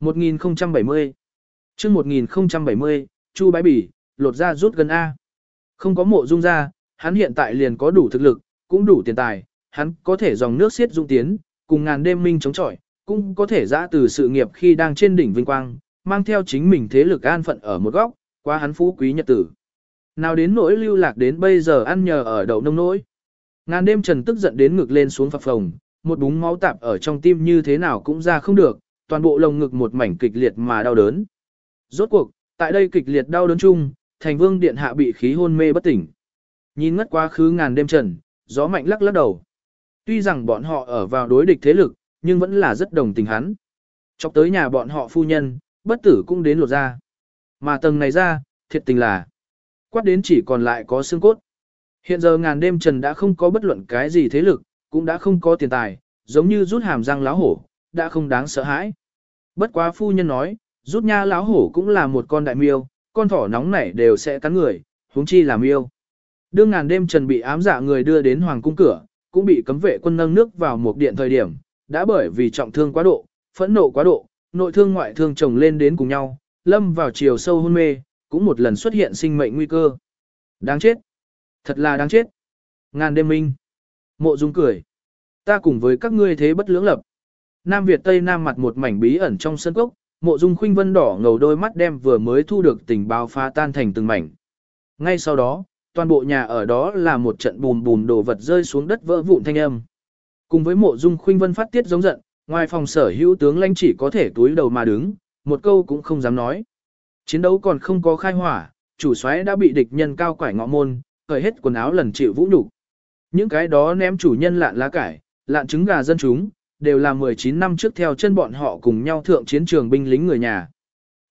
1070 chương 1070, Chu Bái Bỉ, lột ra rút gần A. Không có mộ dung ra, hắn hiện tại liền có đủ thực lực, cũng đủ tiền tài, hắn có thể dòng nước xiết dung tiến, cùng ngàn đêm minh chống chọi, cũng có thể ra từ sự nghiệp khi đang trên đỉnh vinh quang, mang theo chính mình thế lực an phận ở một góc, qua hắn phú quý nhật tử. Nào đến nỗi lưu lạc đến bây giờ ăn nhờ ở đậu nông nỗi. Ngàn đêm trần tức giận đến ngực lên xuống phập phồng, một búng máu tạp ở trong tim như thế nào cũng ra không được, toàn bộ lồng ngực một mảnh kịch liệt mà đau đớn. Rốt cuộc, tại đây kịch liệt đau đớn chung, thành vương điện hạ bị khí hôn mê bất tỉnh. Nhìn ngất quá khứ ngàn đêm trần, gió mạnh lắc lắc đầu. Tuy rằng bọn họ ở vào đối địch thế lực, nhưng vẫn là rất đồng tình hắn. Chọc tới nhà bọn họ phu nhân, bất tử cũng đến lột ra. Mà tầng này ra, thiệt tình là, quát đến chỉ còn lại có xương cốt. Hiện giờ ngàn đêm trần đã không có bất luận cái gì thế lực, cũng đã không có tiền tài, giống như rút hàm răng láo hổ, đã không đáng sợ hãi. Bất quá phu nhân nói, rút nha lão hổ cũng là một con đại miêu, con thỏ nóng nảy đều sẽ cắn người, huống chi là miêu. Đương ngàn đêm trần bị ám dạ người đưa đến hoàng cung cửa, cũng bị cấm vệ quân nâng nước vào một điện thời điểm, đã bởi vì trọng thương quá độ, phẫn nộ quá độ, nội thương ngoại thương chồng lên đến cùng nhau, lâm vào chiều sâu hôn mê, cũng một lần xuất hiện sinh mệnh nguy cơ. Đáng chết! Thật là đáng chết! Ngàn đêm minh! Mộ dung cười! Ta cùng với các ngươi thế bất lưỡng lập. Nam Việt Tây Nam mặt một mảnh bí ẩn trong sân cốc, mộ dung khuynh vân đỏ ngầu đôi mắt đem vừa mới thu được tình báo phá tan thành từng mảnh. Ngay sau đó, toàn bộ nhà ở đó là một trận bùm bùm đồ vật rơi xuống đất vỡ vụn thanh âm. Cùng với mộ dung khuynh vân phát tiết giống giận, ngoài phòng sở hữu tướng lãnh chỉ có thể túi đầu mà đứng, một câu cũng không dám nói. Chiến đấu còn không có khai hỏa, chủ soái đã bị địch nhân cao quải ngọ môn, cởi hết quần áo lần chịu vũ nhục. Những cái đó ném chủ nhân lạn lá cải, lạn trứng gà dân chúng, đều là 19 năm trước theo chân bọn họ cùng nhau thượng chiến trường binh lính người nhà.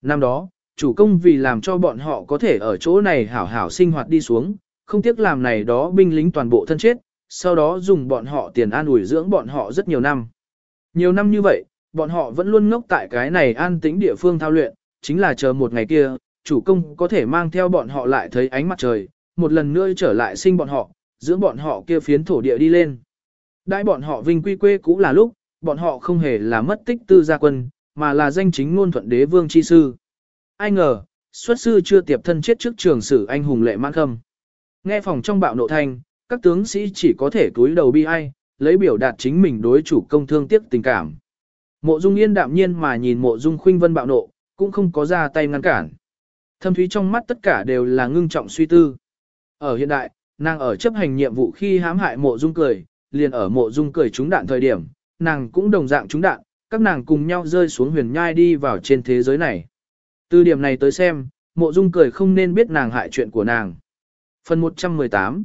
Năm đó, chủ công vì làm cho bọn họ có thể ở chỗ này hảo hảo sinh hoạt đi xuống, không tiếc làm này đó binh lính toàn bộ thân chết, sau đó dùng bọn họ tiền an ủi dưỡng bọn họ rất nhiều năm. Nhiều năm như vậy, bọn họ vẫn luôn ngốc tại cái này an tĩnh địa phương thao luyện, chính là chờ một ngày kia, chủ công có thể mang theo bọn họ lại thấy ánh mặt trời, một lần nữa trở lại sinh bọn họ, dưỡng bọn họ kia phiến thổ địa đi lên. Đại bọn họ vinh quy quê cũ là lúc, bọn họ không hề là mất tích tư gia quân, mà là danh chính ngôn thuận đế vương chi sư. Ai ngờ, xuất sư chưa tiệp thân chết trước trường sử anh hùng lệ mãn khâm. Nghe phòng trong bạo nộ thanh, các tướng sĩ chỉ có thể túi đầu bi ai, lấy biểu đạt chính mình đối chủ công thương tiếc tình cảm. Mộ Dung Yên đạm nhiên mà nhìn Mộ Dung Khuynh Vân bạo nộ, cũng không có ra tay ngăn cản. Thâm thúy trong mắt tất cả đều là ngưng trọng suy tư. Ở hiện đại, nàng ở chấp hành nhiệm vụ khi hãm hại Mộ Dung cười, liền ở Mộ Dung cười trúng đạn thời điểm, nàng cũng đồng dạng trúng đạn, các nàng cùng nhau rơi xuống huyền nhai đi vào trên thế giới này. Từ điểm này tới xem, Mộ Dung cười không nên biết nàng hại chuyện của nàng. Phần 118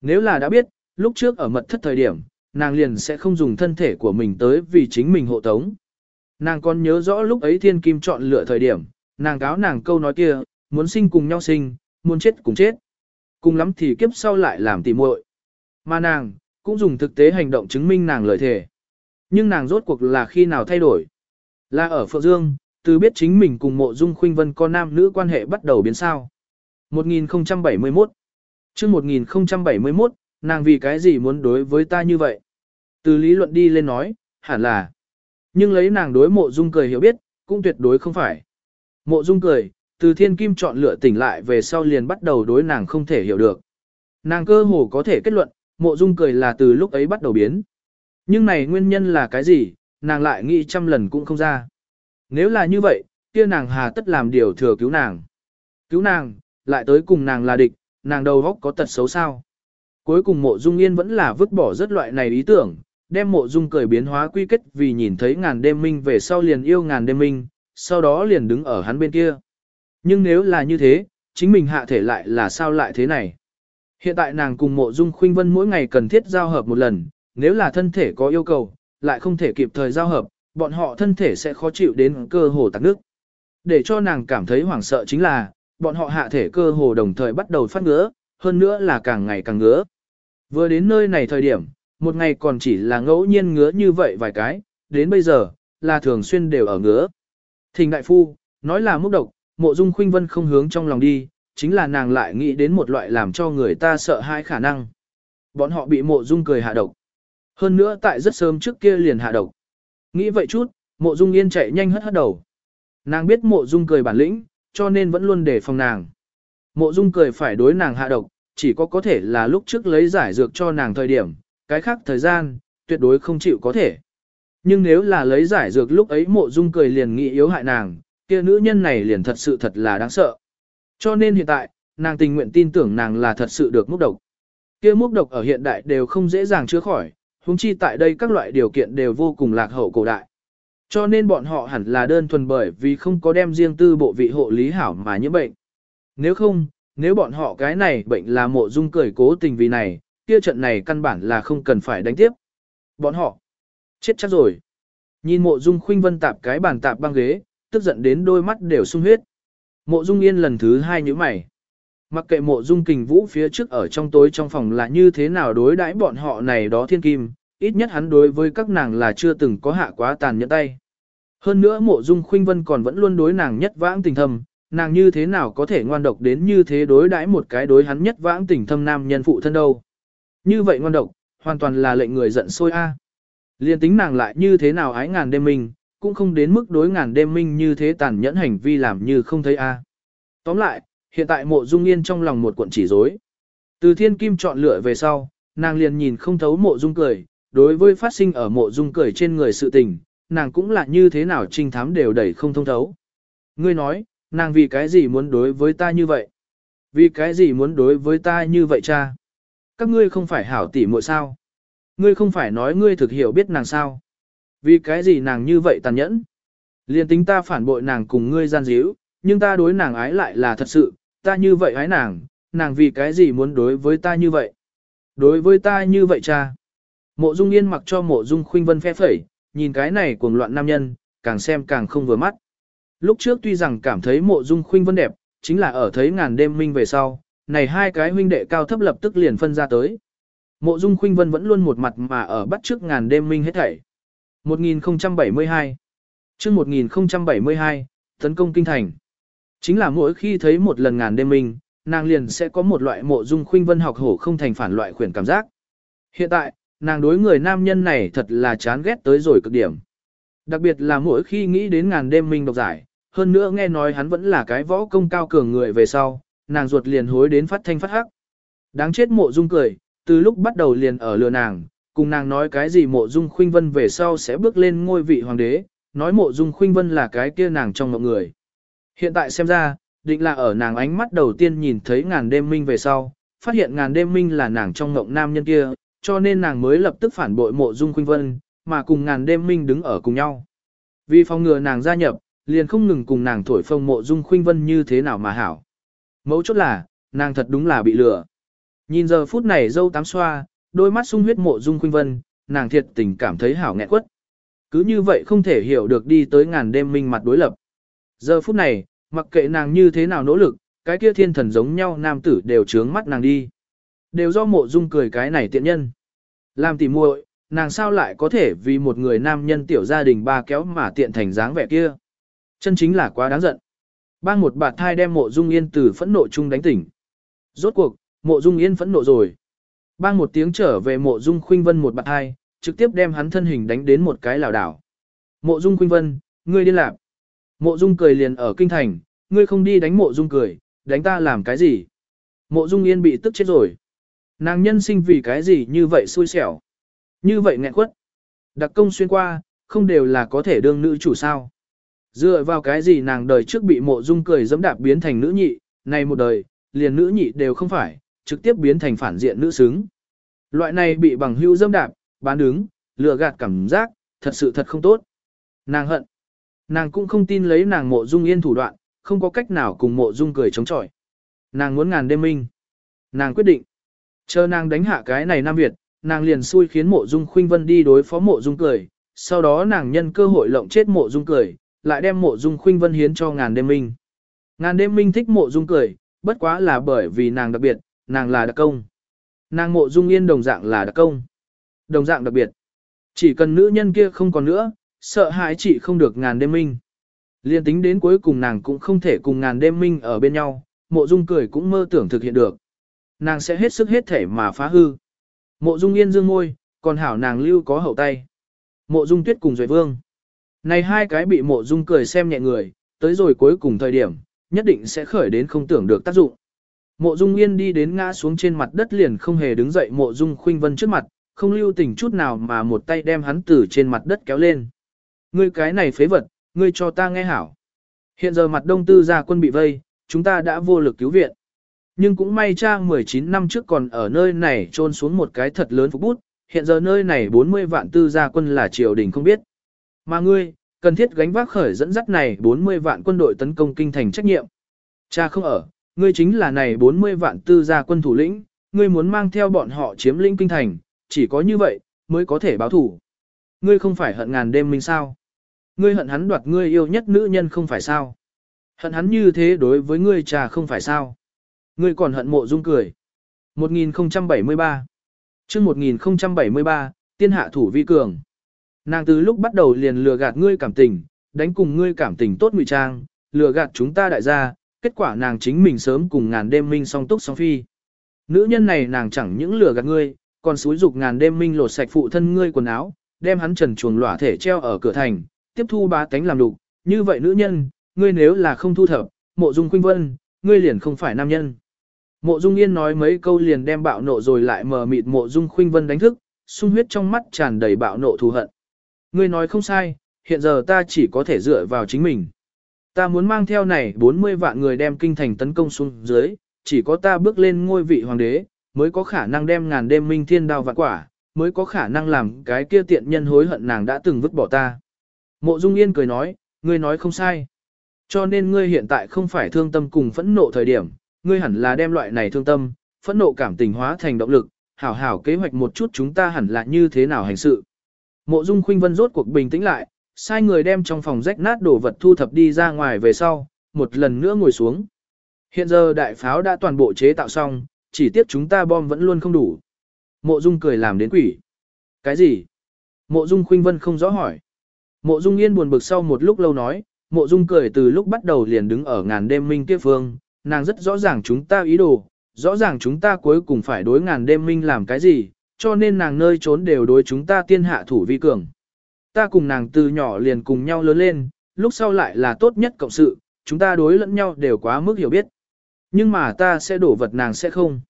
Nếu là đã biết, lúc trước ở mật thất thời điểm, nàng liền sẽ không dùng thân thể của mình tới vì chính mình hộ tống. Nàng còn nhớ rõ lúc ấy thiên kim chọn lựa thời điểm, nàng cáo nàng câu nói kia, muốn sinh cùng nhau sinh, muốn chết cùng chết. Cùng lắm thì kiếp sau lại làm tỉ muội. Mà nàng, cũng dùng thực tế hành động chứng minh nàng lời thề. Nhưng nàng rốt cuộc là khi nào thay đổi? Là ở Phượng Dương, từ biết chính mình cùng mộ dung khuynh vân con nam nữ quan hệ bắt đầu biến sao. 1071 chương 1071, nàng vì cái gì muốn đối với ta như vậy? Từ lý luận đi lên nói, hẳn là. Nhưng lấy nàng đối mộ dung cười hiểu biết, cũng tuyệt đối không phải. Mộ dung cười, từ thiên kim chọn lựa tỉnh lại về sau liền bắt đầu đối nàng không thể hiểu được. Nàng cơ hồ có thể kết luận, mộ dung cười là từ lúc ấy bắt đầu biến. Nhưng này nguyên nhân là cái gì, nàng lại nghĩ trăm lần cũng không ra. Nếu là như vậy, kia nàng hà tất làm điều thừa cứu nàng. Cứu nàng, lại tới cùng nàng là địch, nàng đầu góc có tật xấu sao. Cuối cùng mộ dung yên vẫn là vứt bỏ rất loại này ý tưởng, đem mộ dung cười biến hóa quy kết vì nhìn thấy ngàn đêm minh về sau liền yêu ngàn đêm minh, sau đó liền đứng ở hắn bên kia. Nhưng nếu là như thế, chính mình hạ thể lại là sao lại thế này? Hiện tại nàng cùng mộ dung khuynh vân mỗi ngày cần thiết giao hợp một lần, nếu là thân thể có yêu cầu, lại không thể kịp thời giao hợp, bọn họ thân thể sẽ khó chịu đến cơ hồ tắc nước. Để cho nàng cảm thấy hoảng sợ chính là, bọn họ hạ thể cơ hồ đồng thời bắt đầu phát ngứa, hơn nữa là càng ngày càng ngứa. Vừa đến nơi này thời điểm, một ngày còn chỉ là ngẫu nhiên ngứa như vậy vài cái, đến bây giờ, là thường xuyên đều ở ngứa. Thình đại phu, nói là múc độc, mộ dung khuynh vân không hướng trong lòng đi, chính là nàng lại nghĩ đến một loại làm cho người ta sợ hãi khả năng. Bọn họ bị mộ dung cười hạ độc. Hơn nữa tại rất sớm trước kia liền hạ độc. Nghĩ vậy chút, mộ dung yên chạy nhanh hất hất đầu. Nàng biết mộ dung cười bản lĩnh, cho nên vẫn luôn đề phòng nàng. Mộ dung cười phải đối nàng hạ độc, chỉ có có thể là lúc trước lấy giải dược cho nàng thời điểm, cái khác thời gian, tuyệt đối không chịu có thể. Nhưng nếu là lấy giải dược lúc ấy mộ dung cười liền nghĩ yếu hại nàng, kia nữ nhân này liền thật sự thật là đáng sợ. Cho nên hiện tại, nàng tình nguyện tin tưởng nàng là thật sự được múc độc. Kia múc độc ở hiện đại đều không dễ dàng chữa khỏi, huống chi tại đây các loại điều kiện đều vô cùng lạc hậu cổ đại. Cho nên bọn họ hẳn là đơn thuần bởi vì không có đem riêng tư bộ vị hộ lý hảo mà nhiễm bệnh. Nếu không, nếu bọn họ cái này bệnh là mộ dung cười cố tình vì này, kia trận này căn bản là không cần phải đánh tiếp. Bọn họ, chết chắc rồi. Nhìn mộ dung khuynh vân tạp cái bàn tạp băng ghế, tức giận đến đôi mắt đều sung huyết. Mộ dung yên lần thứ hai nhíu mày. Mặc kệ mộ dung kình vũ phía trước ở trong tối trong phòng là như thế nào đối đãi bọn họ này đó thiên kim, ít nhất hắn đối với các nàng là chưa từng có hạ quá tàn nhẫn tay. Hơn nữa mộ dung khuynh vân còn vẫn luôn đối nàng nhất vãng tình thầm, nàng như thế nào có thể ngoan độc đến như thế đối đãi một cái đối hắn nhất vãng tình thâm nam nhân phụ thân đâu. Như vậy ngoan độc, hoàn toàn là lệnh người giận sôi a. Liên tính nàng lại như thế nào ái ngàn đêm mình? Cũng không đến mức đối ngàn đêm minh như thế tàn nhẫn hành vi làm như không thấy a. Tóm lại, hiện tại mộ dung yên trong lòng một cuộn chỉ rối. Từ thiên kim chọn lựa về sau, nàng liền nhìn không thấu mộ dung cười, đối với phát sinh ở mộ dung cười trên người sự tình, nàng cũng là như thế nào trinh thám đều đẩy không thông thấu. Ngươi nói, nàng vì cái gì muốn đối với ta như vậy? Vì cái gì muốn đối với ta như vậy cha? Các ngươi không phải hảo tỷ muội sao? Ngươi không phải nói ngươi thực hiểu biết nàng sao? Vì cái gì nàng như vậy tàn nhẫn? Liên tính ta phản bội nàng cùng ngươi gian díu, nhưng ta đối nàng ái lại là thật sự, ta như vậy ái nàng, nàng vì cái gì muốn đối với ta như vậy? Đối với ta như vậy cha? Mộ Dung Yên mặc cho Mộ Dung Khuynh Vân phe phẩy, nhìn cái này cuồng loạn nam nhân, càng xem càng không vừa mắt. Lúc trước tuy rằng cảm thấy Mộ Dung Khuynh Vân đẹp, chính là ở thấy ngàn đêm minh về sau, này hai cái huynh đệ cao thấp lập tức liền phân ra tới. Mộ Dung Khuynh Vân vẫn luôn một mặt mà ở bắt trước ngàn đêm minh hết thảy. 1072 chương 1072, tấn công kinh thành. Chính là mỗi khi thấy một lần ngàn đêm mình nàng liền sẽ có một loại mộ dung khuynh vân học hổ không thành phản loại khuyển cảm giác. Hiện tại, nàng đối người nam nhân này thật là chán ghét tới rồi cực điểm. Đặc biệt là mỗi khi nghĩ đến ngàn đêm mình độc giải, hơn nữa nghe nói hắn vẫn là cái võ công cao cường người về sau, nàng ruột liền hối đến phát thanh phát hắc. Đáng chết mộ dung cười, từ lúc bắt đầu liền ở lừa nàng, cùng nàng nói cái gì mộ dung khuynh vân về sau sẽ bước lên ngôi vị hoàng đế, nói mộ dung khuynh vân là cái kia nàng trong mọi người. Hiện tại xem ra, định là ở nàng ánh mắt đầu tiên nhìn thấy ngàn đêm minh về sau, phát hiện ngàn đêm minh là nàng trong ngộng nam nhân kia, cho nên nàng mới lập tức phản bội mộ dung khuynh vân, mà cùng ngàn đêm minh đứng ở cùng nhau. Vì phòng ngừa nàng gia nhập, liền không ngừng cùng nàng thổi phồng mộ dung khuynh vân như thế nào mà hảo. Mấu chốt là, nàng thật đúng là bị lừa. Nhìn giờ phút này dâu tám xoa, đôi mắt sung huyết mộ dung khuynh vân, nàng thiệt tình cảm thấy hảo nghẹn quất. Cứ như vậy không thể hiểu được đi tới ngàn đêm minh mặt đối lập. Giờ phút này, mặc kệ nàng như thế nào nỗ lực, cái kia thiên thần giống nhau nam tử đều trướng mắt nàng đi. Đều do mộ dung cười cái này tiện nhân. Làm tỉ muội, nàng sao lại có thể vì một người nam nhân tiểu gia đình ba kéo mà tiện thành dáng vẻ kia. Chân chính là quá đáng giận. Bang một bạt thai đem mộ dung yên từ phẫn nộ chung đánh tỉnh. Rốt cuộc, mộ dung yên phẫn nộ rồi. Bang một tiếng trở về mộ dung khuynh vân một bạt hai, trực tiếp đem hắn thân hình đánh đến một cái lảo đảo. Mộ dung khuynh vân, ngươi đi làm. Mộ dung cười liền ở kinh thành, ngươi không đi đánh mộ dung cười, đánh ta làm cái gì? Mộ dung yên bị tức chết rồi. Nàng nhân sinh vì cái gì như vậy xui xẻo. Như vậy nghẹn quất. Đặc công xuyên qua, không đều là có thể đương nữ chủ sao. Dựa vào cái gì nàng đời trước bị mộ dung cười dẫm đạp biến thành nữ nhị, này một đời, liền nữ nhị đều không phải, trực tiếp biến thành phản diện nữ xứng. Loại này bị bằng hưu dâm đạp, bán đứng, lừa gạt cảm giác, thật sự thật không tốt. Nàng hận. Nàng cũng không tin lấy nàng mộ dung yên thủ đoạn, không có cách nào cùng mộ dung cười chống chọi. Nàng muốn ngàn đêm minh. Nàng quyết định. Chờ nàng đánh hạ cái này Nam Việt, nàng liền xui khiến mộ dung khuynh vân đi đối phó mộ dung cười, sau đó nàng nhân cơ hội lộng chết mộ dung cười, lại đem mộ dung khuynh vân hiến cho ngàn đêm minh. Ngàn đêm minh thích mộ dung cười, bất quá là bởi vì nàng đặc biệt, nàng là đặc công. Nàng mộ dung yên đồng dạng là đặc công. Đồng dạng đặc biệt. Chỉ cần nữ nhân kia không còn nữa, sợ hãi chị không được ngàn đêm minh. Liên tính đến cuối cùng nàng cũng không thể cùng ngàn đêm minh ở bên nhau, mộ dung cười cũng mơ tưởng thực hiện được. Nàng sẽ hết sức hết thể mà phá hư. Mộ dung yên dương ngôi, còn hảo nàng lưu có hậu tay. Mộ dung tuyết cùng Duệ Vương. Này hai cái bị mộ dung cười xem nhẹ người, tới rồi cuối cùng thời điểm, nhất định sẽ khởi đến không tưởng được tác dụng. Mộ dung yên đi đến ngã xuống trên mặt đất liền không hề đứng dậy mộ dung khuynh vân trước mặt, không lưu tình chút nào mà một tay đem hắn từ trên mặt đất kéo lên. Ngươi cái này phế vật, ngươi cho ta nghe hảo. Hiện giờ mặt đông tư gia quân bị vây, chúng ta đã vô lực cứu viện. Nhưng cũng may cha 19 năm trước còn ở nơi này trôn xuống một cái thật lớn phục bút, hiện giờ nơi này 40 vạn tư gia quân là triều đình không biết. Mà ngươi, cần thiết gánh vác khởi dẫn dắt này 40 vạn quân đội tấn công kinh thành trách nhiệm. Cha không ở, ngươi chính là này 40 vạn tư gia quân thủ lĩnh, ngươi muốn mang theo bọn họ chiếm lĩnh kinh thành, chỉ có như vậy, mới có thể báo thủ. Ngươi không phải hận ngàn đêm minh sao? Ngươi hận hắn đoạt ngươi yêu nhất nữ nhân không phải sao? Hận hắn như thế đối với ngươi trà không phải sao? Ngươi còn hận mộ dung cười. 1073 chương 1073, tiên hạ thủ vi cường. Nàng từ lúc bắt đầu liền lừa gạt ngươi cảm tình, đánh cùng ngươi cảm tình tốt ngụy trang, lừa gạt chúng ta đại gia, kết quả nàng chính mình sớm cùng ngàn đêm minh song túc song phi. Nữ nhân này nàng chẳng những lừa gạt ngươi, còn xúi dục ngàn đêm minh lột sạch phụ thân ngươi quần áo, đem hắn trần chuồng lỏa thể treo ở cửa thành, tiếp thu ba tánh làm đục. Như vậy nữ nhân, ngươi nếu là không thu thập, mộ dung khuynh vân, ngươi liền không phải nam nhân. Mộ dung yên nói mấy câu liền đem bạo nộ rồi lại mờ mịt mộ dung khuynh vân đánh thức, sung huyết trong mắt tràn đầy bạo nộ thù hận. Ngươi nói không sai, hiện giờ ta chỉ có thể dựa vào chính mình. Ta muốn mang theo này 40 vạn người đem kinh thành tấn công xuống dưới, chỉ có ta bước lên ngôi vị hoàng đế, mới có khả năng đem ngàn đêm minh thiên đao vạn quả, mới có khả năng làm cái kia tiện nhân hối hận nàng đã từng vứt bỏ ta. Mộ Dung Yên cười nói, ngươi nói không sai. Cho nên ngươi hiện tại không phải thương tâm cùng phẫn nộ thời điểm, ngươi hẳn là đem loại này thương tâm, phẫn nộ cảm tình hóa thành động lực, hảo hảo kế hoạch một chút chúng ta hẳn là như thế nào hành sự. Mộ Dung Khuynh Vân rốt cuộc bình tĩnh lại, sai người đem trong phòng rách nát đổ vật thu thập đi ra ngoài về sau, một lần nữa ngồi xuống. Hiện giờ đại pháo đã toàn bộ chế tạo xong, chỉ tiếc chúng ta bom vẫn luôn không đủ. Mộ Dung cười làm đến quỷ. Cái gì? Mộ Dung Khuynh Vân không rõ hỏi. Mộ Dung Yên buồn bực sau một lúc lâu nói, Mộ Dung cười từ lúc bắt đầu liền đứng ở ngàn đêm minh kia phương, nàng rất rõ ràng chúng ta ý đồ, rõ ràng chúng ta cuối cùng phải đối ngàn đêm minh làm cái gì, cho nên nàng nơi trốn đều đối chúng ta tiên hạ thủ vi cường. Ta cùng nàng từ nhỏ liền cùng nhau lớn lên, lúc sau lại là tốt nhất cộng sự, chúng ta đối lẫn nhau đều quá mức hiểu biết. Nhưng mà ta sẽ đổ vật nàng sẽ không.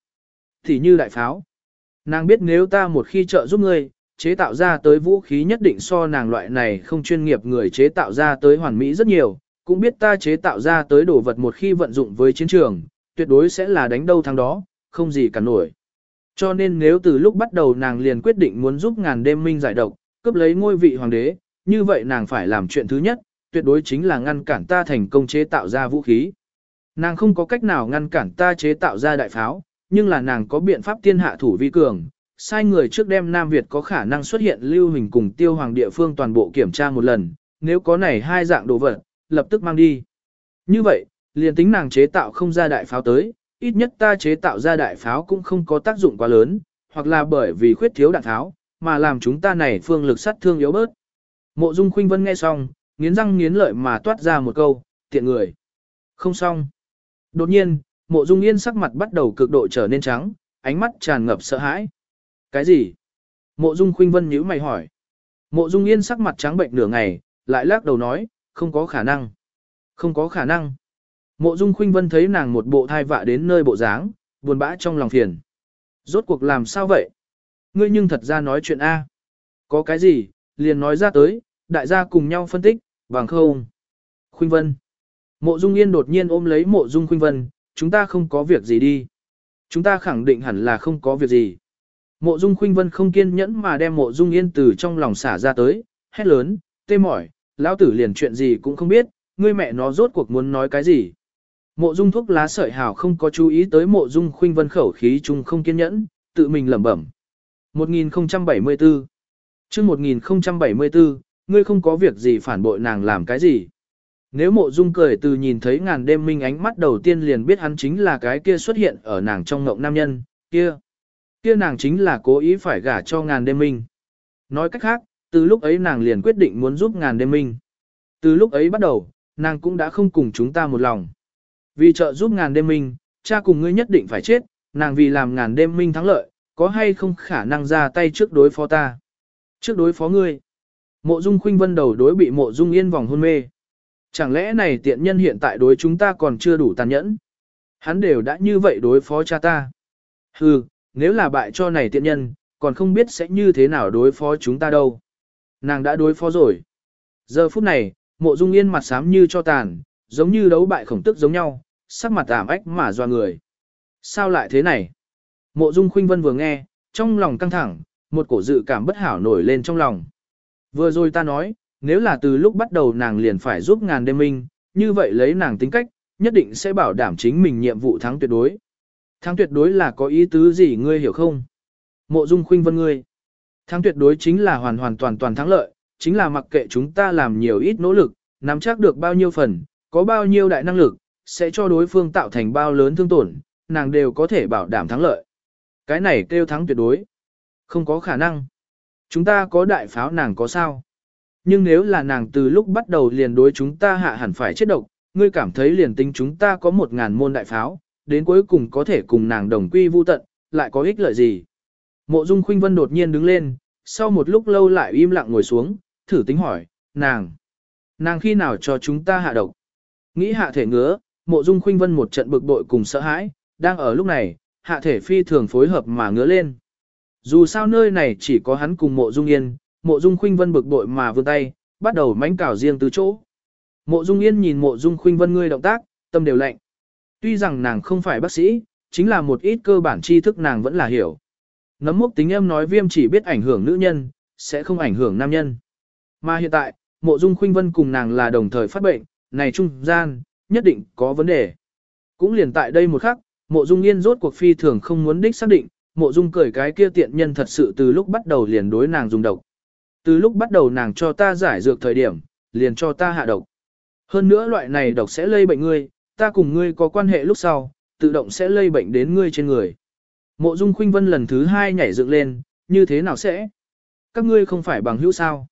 Thì như đại pháo. Nàng biết nếu ta một khi trợ giúp ngươi, chế tạo ra tới vũ khí nhất định so nàng loại này không chuyên nghiệp người chế tạo ra tới hoàn mỹ rất nhiều, cũng biết ta chế tạo ra tới đồ vật một khi vận dụng với chiến trường, tuyệt đối sẽ là đánh đâu thắng đó, không gì cả nổi. Cho nên nếu từ lúc bắt đầu nàng liền quyết định muốn giúp ngàn đêm minh giải độc, cướp lấy ngôi vị hoàng đế, như vậy nàng phải làm chuyện thứ nhất, tuyệt đối chính là ngăn cản ta thành công chế tạo ra vũ khí. Nàng không có cách nào ngăn cản ta chế tạo ra đại pháo, nhưng là nàng có biện pháp tiên hạ thủ vi cường, sai người trước đem Nam Việt có khả năng xuất hiện lưu hình cùng tiêu hoàng địa phương toàn bộ kiểm tra một lần, nếu có này hai dạng đồ vật, lập tức mang đi. Như vậy, liền tính nàng chế tạo không ra đại pháo tới, ít nhất ta chế tạo ra đại pháo cũng không có tác dụng quá lớn, hoặc là bởi vì khuyết thiếu đạn tháo, mà làm chúng ta này phương lực sát thương yếu bớt. Mộ Dung Khuynh Vân nghe xong, nghiến răng nghiến lợi mà toát ra một câu, tiện người. Không xong. Đột nhiên, Mộ Dung Yên sắc mặt bắt đầu cực độ trở nên trắng, ánh mắt tràn ngập sợ hãi. Cái gì? Mộ Dung Khuynh Vân nhíu mày hỏi. Mộ Dung Yên sắc mặt trắng bệnh nửa ngày, lại lắc đầu nói, không có khả năng. Không có khả năng. Mộ Dung Khuynh Vân thấy nàng một bộ thai vạ đến nơi bộ dáng, buồn bã trong lòng phiền. Rốt cuộc làm sao vậy? Ngươi nhưng thật ra nói chuyện A. Có cái gì, liền nói ra tới, đại gia cùng nhau phân tích, bằng không. Khuynh Vân. Mộ Dung Yên đột nhiên ôm lấy Mộ Dung Khuynh Vân, chúng ta không có việc gì đi. Chúng ta khẳng định hẳn là không có việc gì. Mộ Dung Khuynh Vân không kiên nhẫn mà đem Mộ Dung Yên từ trong lòng xả ra tới, hét lớn, tê mỏi, lão tử liền chuyện gì cũng không biết, ngươi mẹ nó rốt cuộc muốn nói cái gì. Mộ Dung thuốc lá sợi hào không có chú ý tới Mộ Dung Khuynh Vân khẩu khí chung không kiên nhẫn, tự mình lẩm bẩm. 1074 chương 1074, ngươi không có việc gì phản bội nàng làm cái gì. Nếu mộ dung cười từ nhìn thấy ngàn đêm minh ánh mắt đầu tiên liền biết hắn chính là cái kia xuất hiện ở nàng trong ngộng nam nhân, kia. Kia nàng chính là cố ý phải gả cho ngàn đêm minh. Nói cách khác, từ lúc ấy nàng liền quyết định muốn giúp ngàn đêm minh. Từ lúc ấy bắt đầu, nàng cũng đã không cùng chúng ta một lòng. Vì trợ giúp ngàn đêm minh, cha cùng ngươi nhất định phải chết, nàng vì làm ngàn đêm minh thắng lợi, có hay không khả năng ra tay trước đối phó ta. Trước đối phó ngươi. Mộ dung khuynh vân đầu đối bị mộ dung yên vòng hôn mê. Chẳng lẽ này tiện nhân hiện tại đối chúng ta còn chưa đủ tàn nhẫn? Hắn đều đã như vậy đối phó cha ta. Hừ, nếu là bại cho này tiện nhân, còn không biết sẽ như thế nào đối phó chúng ta đâu. Nàng đã đối phó rồi. Giờ phút này, mộ dung yên mặt xám như cho tàn, giống như đấu bại khổng tức giống nhau, sắc mặt ảm ách mà doa người. Sao lại thế này? Mộ dung khuynh vân vừa nghe, trong lòng căng thẳng, một cổ dự cảm bất hảo nổi lên trong lòng. Vừa rồi ta nói, nếu là từ lúc bắt đầu nàng liền phải giúp ngàn đêm minh, như vậy lấy nàng tính cách, nhất định sẽ bảo đảm chính mình nhiệm vụ thắng tuyệt đối. Thắng tuyệt đối là có ý tứ gì ngươi hiểu không? Mộ dung khuynh vân ngươi. Thắng tuyệt đối chính là hoàn hoàn toàn toàn thắng lợi, chính là mặc kệ chúng ta làm nhiều ít nỗ lực, nắm chắc được bao nhiêu phần, có bao nhiêu đại năng lực, sẽ cho đối phương tạo thành bao lớn thương tổn, nàng đều có thể bảo đảm thắng lợi. Cái này kêu thắng tuyệt đối. Không có khả năng. Chúng ta có đại pháo nàng có sao? Nhưng nếu là nàng từ lúc bắt đầu liền đối chúng ta hạ hẳn phải chết độc, ngươi cảm thấy liền tính chúng ta có một ngàn môn đại pháo, đến cuối cùng có thể cùng nàng đồng quy vu tận, lại có ích lợi gì? Mộ Dung Khuynh Vân đột nhiên đứng lên, sau một lúc lâu lại im lặng ngồi xuống, thử tính hỏi, nàng, nàng khi nào cho chúng ta hạ độc? Nghĩ hạ thể ngứa, Mộ Dung Khuynh Vân một trận bực bội cùng sợ hãi, đang ở lúc này, hạ thể phi thường phối hợp mà ngứa lên. Dù sao nơi này chỉ có hắn cùng Mộ Dung Yên, Mộ Dung Khuynh Vân bực bội mà vươn tay, bắt đầu mánh cào riêng từ chỗ. Mộ Dung Yên nhìn Mộ Dung Khuynh Vân ngươi động tác, tâm đều lạnh. Tuy rằng nàng không phải bác sĩ, chính là một ít cơ bản tri thức nàng vẫn là hiểu. Nấm mốc tính em nói viêm chỉ biết ảnh hưởng nữ nhân, sẽ không ảnh hưởng nam nhân. Mà hiện tại, Mộ Dung Khuynh Vân cùng nàng là đồng thời phát bệnh, này trung gian, nhất định có vấn đề. Cũng liền tại đây một khắc, Mộ Dung Yên rốt cuộc phi thường không muốn đích xác định, Mộ Dung cười cái kia tiện nhân thật sự từ lúc bắt đầu liền đối nàng dùng độc. Từ lúc bắt đầu nàng cho ta giải dược thời điểm, liền cho ta hạ độc. Hơn nữa loại này độc sẽ lây bệnh ngươi, ta cùng ngươi có quan hệ lúc sau, tự động sẽ lây bệnh đến ngươi trên người. Mộ Dung Khuynh Vân lần thứ hai nhảy dựng lên, như thế nào sẽ? Các ngươi không phải bằng hữu sao?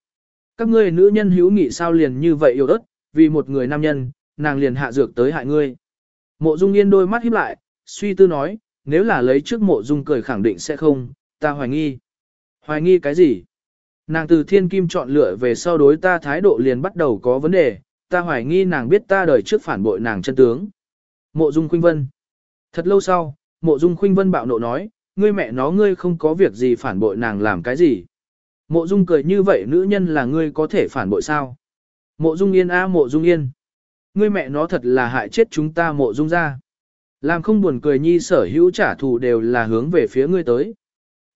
Các ngươi nữ nhân hữu nghị sao liền như vậy yêu đất, vì một người nam nhân, nàng liền hạ dược tới hại ngươi. Mộ Dung Yên đôi mắt híp lại, suy tư nói, nếu là lấy trước Mộ Dung cười khẳng định sẽ không, ta hoài nghi. Hoài nghi cái gì? Nàng từ thiên kim chọn lựa về sau đối ta thái độ liền bắt đầu có vấn đề, ta hoài nghi nàng biết ta đời trước phản bội nàng chân tướng. Mộ Dung Khuynh Vân. Thật lâu sau, Mộ Dung Khuynh Vân bạo nộ nói, ngươi mẹ nó ngươi không có việc gì phản bội nàng làm cái gì. Mộ Dung cười như vậy nữ nhân là ngươi có thể phản bội sao? Mộ Dung Yên a Mộ Dung Yên. Ngươi mẹ nó thật là hại chết chúng ta Mộ Dung ra. Làm không buồn cười nhi sở hữu trả thù đều là hướng về phía ngươi tới.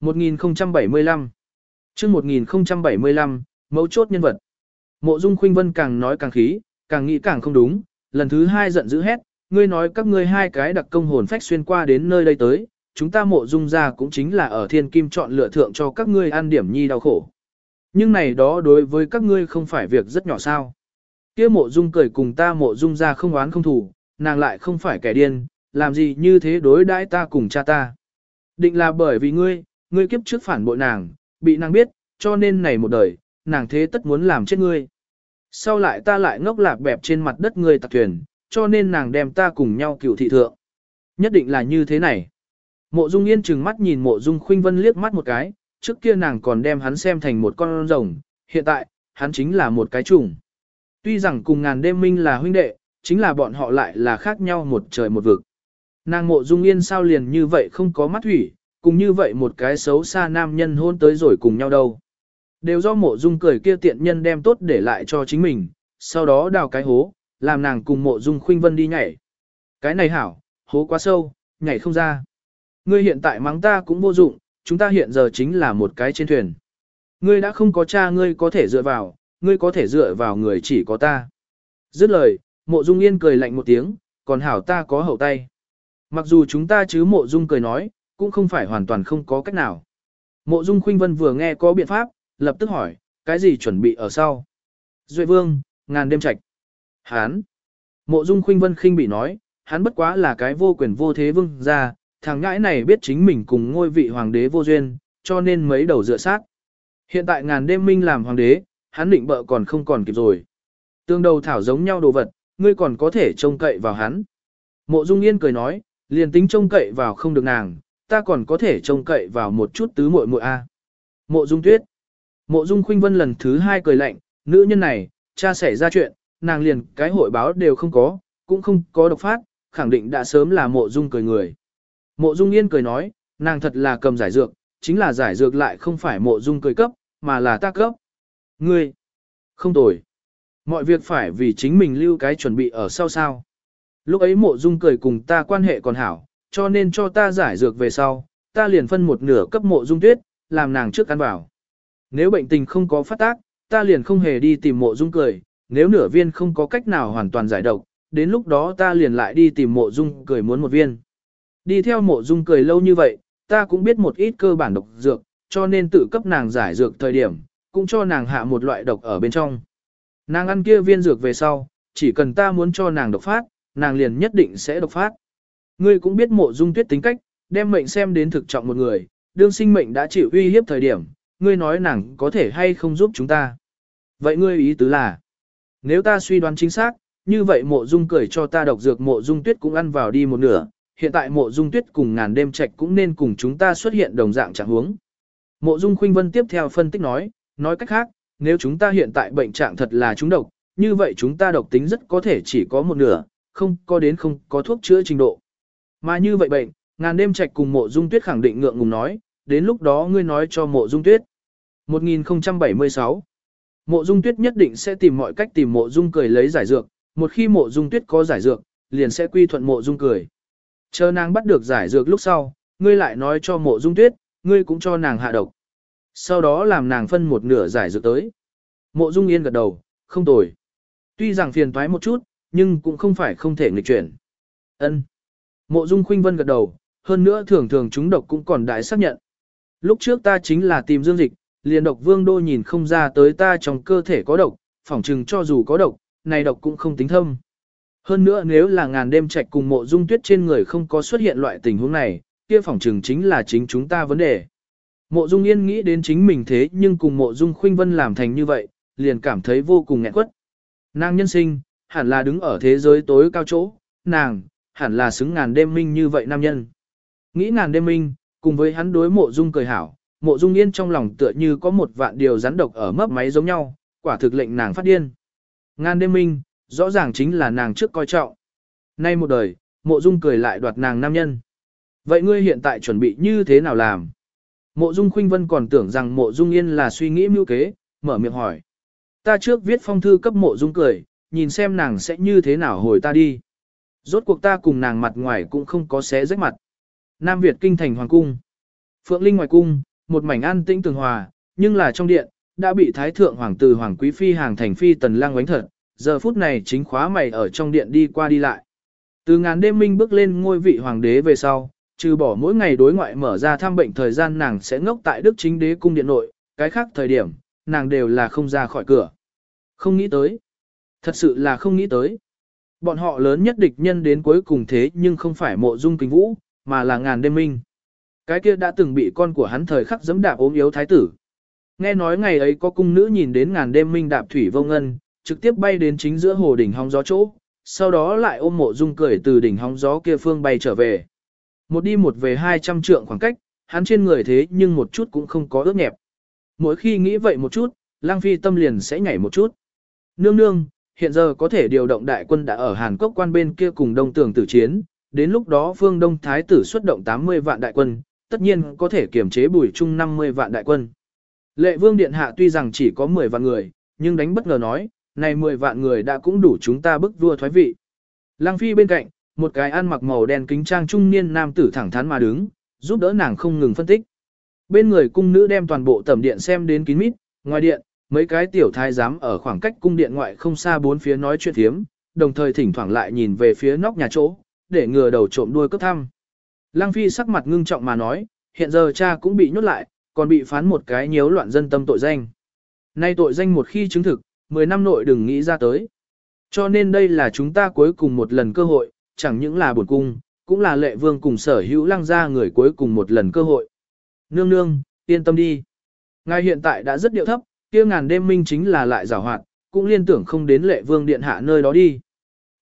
1075 chương 1075, mấu chốt nhân vật. Mộ Dung Khuynh Vân càng nói càng khí, càng nghĩ càng không đúng, lần thứ hai giận dữ hét, ngươi nói các ngươi hai cái đặc công hồn phách xuyên qua đến nơi đây tới, chúng ta mộ dung ra cũng chính là ở thiên kim chọn lựa thượng cho các ngươi ăn điểm nhi đau khổ. Nhưng này đó đối với các ngươi không phải việc rất nhỏ sao. kia mộ dung cười cùng ta mộ dung ra không oán không thủ, nàng lại không phải kẻ điên, làm gì như thế đối đãi ta cùng cha ta. Định là bởi vì ngươi, ngươi kiếp trước phản bội nàng, bị nàng biết, cho nên này một đời, nàng thế tất muốn làm chết ngươi. Sau lại ta lại ngốc lạc bẹp trên mặt đất ngươi tạc thuyền, cho nên nàng đem ta cùng nhau cựu thị thượng. Nhất định là như thế này. Mộ Dung Yên trừng mắt nhìn Mộ Dung Khuynh Vân liếc mắt một cái, trước kia nàng còn đem hắn xem thành một con rồng, hiện tại, hắn chính là một cái trùng. Tuy rằng cùng ngàn đêm minh là huynh đệ, chính là bọn họ lại là khác nhau một trời một vực. Nàng Mộ Dung Yên sao liền như vậy không có mắt thủy, cùng như vậy một cái xấu xa nam nhân hôn tới rồi cùng nhau đâu. Đều do Mộ Dung cười kia tiện nhân đem tốt để lại cho chính mình, sau đó đào cái hố, làm nàng cùng Mộ Dung Khuynh Vân đi nhảy. Cái này hảo, hố quá sâu, nhảy không ra. Ngươi hiện tại mắng ta cũng vô dụng, chúng ta hiện giờ chính là một cái trên thuyền. Ngươi đã không có cha ngươi có thể dựa vào, ngươi có thể dựa vào người chỉ có ta. Dứt lời, mộ dung yên cười lạnh một tiếng, còn hảo ta có hậu tay. Mặc dù chúng ta chứ mộ dung cười nói, cũng không phải hoàn toàn không có cách nào. Mộ dung khuynh vân vừa nghe có biện pháp, lập tức hỏi, cái gì chuẩn bị ở sau? Duệ vương, ngàn đêm trạch. Hán. Mộ dung khuynh vân khinh bị nói, hắn bất quá là cái vô quyền vô thế vương ra, thằng ngãi này biết chính mình cùng ngôi vị hoàng đế vô duyên, cho nên mấy đầu dựa sát. Hiện tại ngàn đêm minh làm hoàng đế, hắn định bợ còn không còn kịp rồi. Tương đầu thảo giống nhau đồ vật, ngươi còn có thể trông cậy vào hắn. Mộ Dung Yên cười nói, liền tính trông cậy vào không được nàng, ta còn có thể trông cậy vào một chút tứ muội muội a. Mộ Dung Tuyết. Mộ Dung Khuynh Vân lần thứ hai cười lạnh, nữ nhân này, cha xảy ra chuyện, nàng liền cái hội báo đều không có, cũng không có độc phát, khẳng định đã sớm là Mộ Dung cười người. Mộ Dung Yên cười nói, nàng thật là cầm giải dược, chính là giải dược lại không phải mộ dung cười cấp, mà là ta cấp. Ngươi, không tồi. Mọi việc phải vì chính mình lưu cái chuẩn bị ở sau sao. Lúc ấy mộ dung cười cùng ta quan hệ còn hảo, cho nên cho ta giải dược về sau, ta liền phân một nửa cấp mộ dung tuyết, làm nàng trước ăn vào. Nếu bệnh tình không có phát tác, ta liền không hề đi tìm mộ dung cười, nếu nửa viên không có cách nào hoàn toàn giải độc, đến lúc đó ta liền lại đi tìm mộ dung cười muốn một viên. Đi theo mộ dung cười lâu như vậy, ta cũng biết một ít cơ bản độc dược, cho nên tự cấp nàng giải dược thời điểm, cũng cho nàng hạ một loại độc ở bên trong. Nàng ăn kia viên dược về sau, chỉ cần ta muốn cho nàng độc phát, nàng liền nhất định sẽ độc phát. Ngươi cũng biết mộ dung tuyết tính cách, đem mệnh xem đến thực trọng một người, đương sinh mệnh đã chịu uy hiếp thời điểm, ngươi nói nàng có thể hay không giúp chúng ta. Vậy ngươi ý tứ là, nếu ta suy đoán chính xác, như vậy mộ dung cười cho ta độc dược mộ dung tuyết cũng ăn vào đi một nửa, hiện tại mộ dung tuyết cùng ngàn đêm trạch cũng nên cùng chúng ta xuất hiện đồng dạng trạng huống. Mộ dung khuynh vân tiếp theo phân tích nói, nói cách khác, nếu chúng ta hiện tại bệnh trạng thật là chúng độc, như vậy chúng ta độc tính rất có thể chỉ có một nửa, không có đến không có thuốc chữa trình độ. Mà như vậy bệnh, ngàn đêm trạch cùng mộ dung tuyết khẳng định ngượng ngùng nói, đến lúc đó ngươi nói cho mộ dung tuyết. 1076 Mộ dung tuyết nhất định sẽ tìm mọi cách tìm mộ dung cười lấy giải dược, một khi mộ dung tuyết có giải dược, liền sẽ quy thuận mộ dung cười. Chờ nàng bắt được giải dược lúc sau, ngươi lại nói cho mộ dung tuyết, ngươi cũng cho nàng hạ độc. Sau đó làm nàng phân một nửa giải dược tới. Mộ dung yên gật đầu, không tồi. Tuy rằng phiền toái một chút, nhưng cũng không phải không thể nghịch chuyển. Ân. Mộ dung khuynh vân gật đầu, hơn nữa thường thường chúng độc cũng còn đại xác nhận. Lúc trước ta chính là tìm dương dịch, liền độc vương đô nhìn không ra tới ta trong cơ thể có độc, phỏng chừng cho dù có độc, này độc cũng không tính thâm. Hơn nữa nếu là ngàn đêm trạch cùng mộ dung tuyết trên người không có xuất hiện loại tình huống này, kia phỏng chừng chính là chính chúng ta vấn đề. Mộ dung yên nghĩ đến chính mình thế nhưng cùng mộ dung khuynh vân làm thành như vậy, liền cảm thấy vô cùng nghẹn quất. Nàng nhân sinh, hẳn là đứng ở thế giới tối cao chỗ, nàng, hẳn là xứng ngàn đêm minh như vậy nam nhân. Nghĩ ngàn đêm minh, cùng với hắn đối mộ dung cười hảo, mộ dung yên trong lòng tựa như có một vạn điều rắn độc ở mấp máy giống nhau, quả thực lệnh nàng phát điên. Ngàn đêm minh, rõ ràng chính là nàng trước coi trọng. Nay một đời, mộ dung cười lại đoạt nàng nam nhân. Vậy ngươi hiện tại chuẩn bị như thế nào làm? Mộ dung khuynh vân còn tưởng rằng mộ dung yên là suy nghĩ mưu kế, mở miệng hỏi. Ta trước viết phong thư cấp mộ dung cười, nhìn xem nàng sẽ như thế nào hồi ta đi. Rốt cuộc ta cùng nàng mặt ngoài cũng không có xé rách mặt. Nam Việt kinh thành hoàng cung. Phượng Linh ngoài cung, một mảnh an tĩnh tường hòa, nhưng là trong điện, đã bị thái thượng hoàng tử hoàng quý phi hàng thành phi tần lang quánh thật, giờ phút này chính khóa mày ở trong điện đi qua đi lại. Từ ngàn đêm minh bước lên ngôi vị hoàng đế về sau, trừ bỏ mỗi ngày đối ngoại mở ra thăm bệnh thời gian nàng sẽ ngốc tại đức chính đế cung điện nội, cái khác thời điểm, nàng đều là không ra khỏi cửa. Không nghĩ tới. Thật sự là không nghĩ tới. Bọn họ lớn nhất địch nhân đến cuối cùng thế nhưng không phải mộ dung kính vũ, mà là ngàn đêm minh. Cái kia đã từng bị con của hắn thời khắc giẫm đạp ốm yếu thái tử. Nghe nói ngày ấy có cung nữ nhìn đến ngàn đêm minh đạp thủy vô ngân, trực tiếp bay đến chính giữa hồ đỉnh hóng gió chỗ, sau đó lại ôm mộ dung cười từ đỉnh hóng gió kia phương bay trở về. Một đi một về 200 trượng khoảng cách, hắn trên người thế nhưng một chút cũng không có ướt nhẹp. Mỗi khi nghĩ vậy một chút, lang phi tâm liền sẽ nhảy một chút. Nương nương, hiện giờ có thể điều động đại quân đã ở Hàn Quốc quan bên kia cùng đông tường tử chiến, đến lúc đó phương đông thái tử xuất động 80 vạn đại quân, tất nhiên có thể kiểm chế bùi chung 50 vạn đại quân. Lệ vương điện hạ tuy rằng chỉ có 10 vạn người, nhưng đánh bất ngờ nói, này 10 vạn người đã cũng đủ chúng ta bức vua thoái vị. Lăng phi bên cạnh, một cái ăn mặc màu đen kính trang trung niên nam tử thẳng thắn mà đứng, giúp đỡ nàng không ngừng phân tích. Bên người cung nữ đem toàn bộ tẩm điện xem đến kín mít, ngoài điện, mấy cái tiểu thái giám ở khoảng cách cung điện ngoại không xa bốn phía nói chuyện thiếm, đồng thời thỉnh thoảng lại nhìn về phía nóc nhà chỗ, để ngừa đầu trộm đuôi cấp thăm. Lăng Phi sắc mặt ngưng trọng mà nói, hiện giờ cha cũng bị nhốt lại, còn bị phán một cái nhiễu loạn dân tâm tội danh. Nay tội danh một khi chứng thực, 10 năm nội đừng nghĩ ra tới. Cho nên đây là chúng ta cuối cùng một lần cơ hội, chẳng những là buồn cung, cũng là lệ vương cùng sở hữu lăng ra người cuối cùng một lần cơ hội. Nương nương, yên tâm đi. Ngài hiện tại đã rất điệu thấp, kia ngàn đêm minh chính là lại giảo hoạt, cũng liên tưởng không đến lệ vương điện hạ nơi đó đi.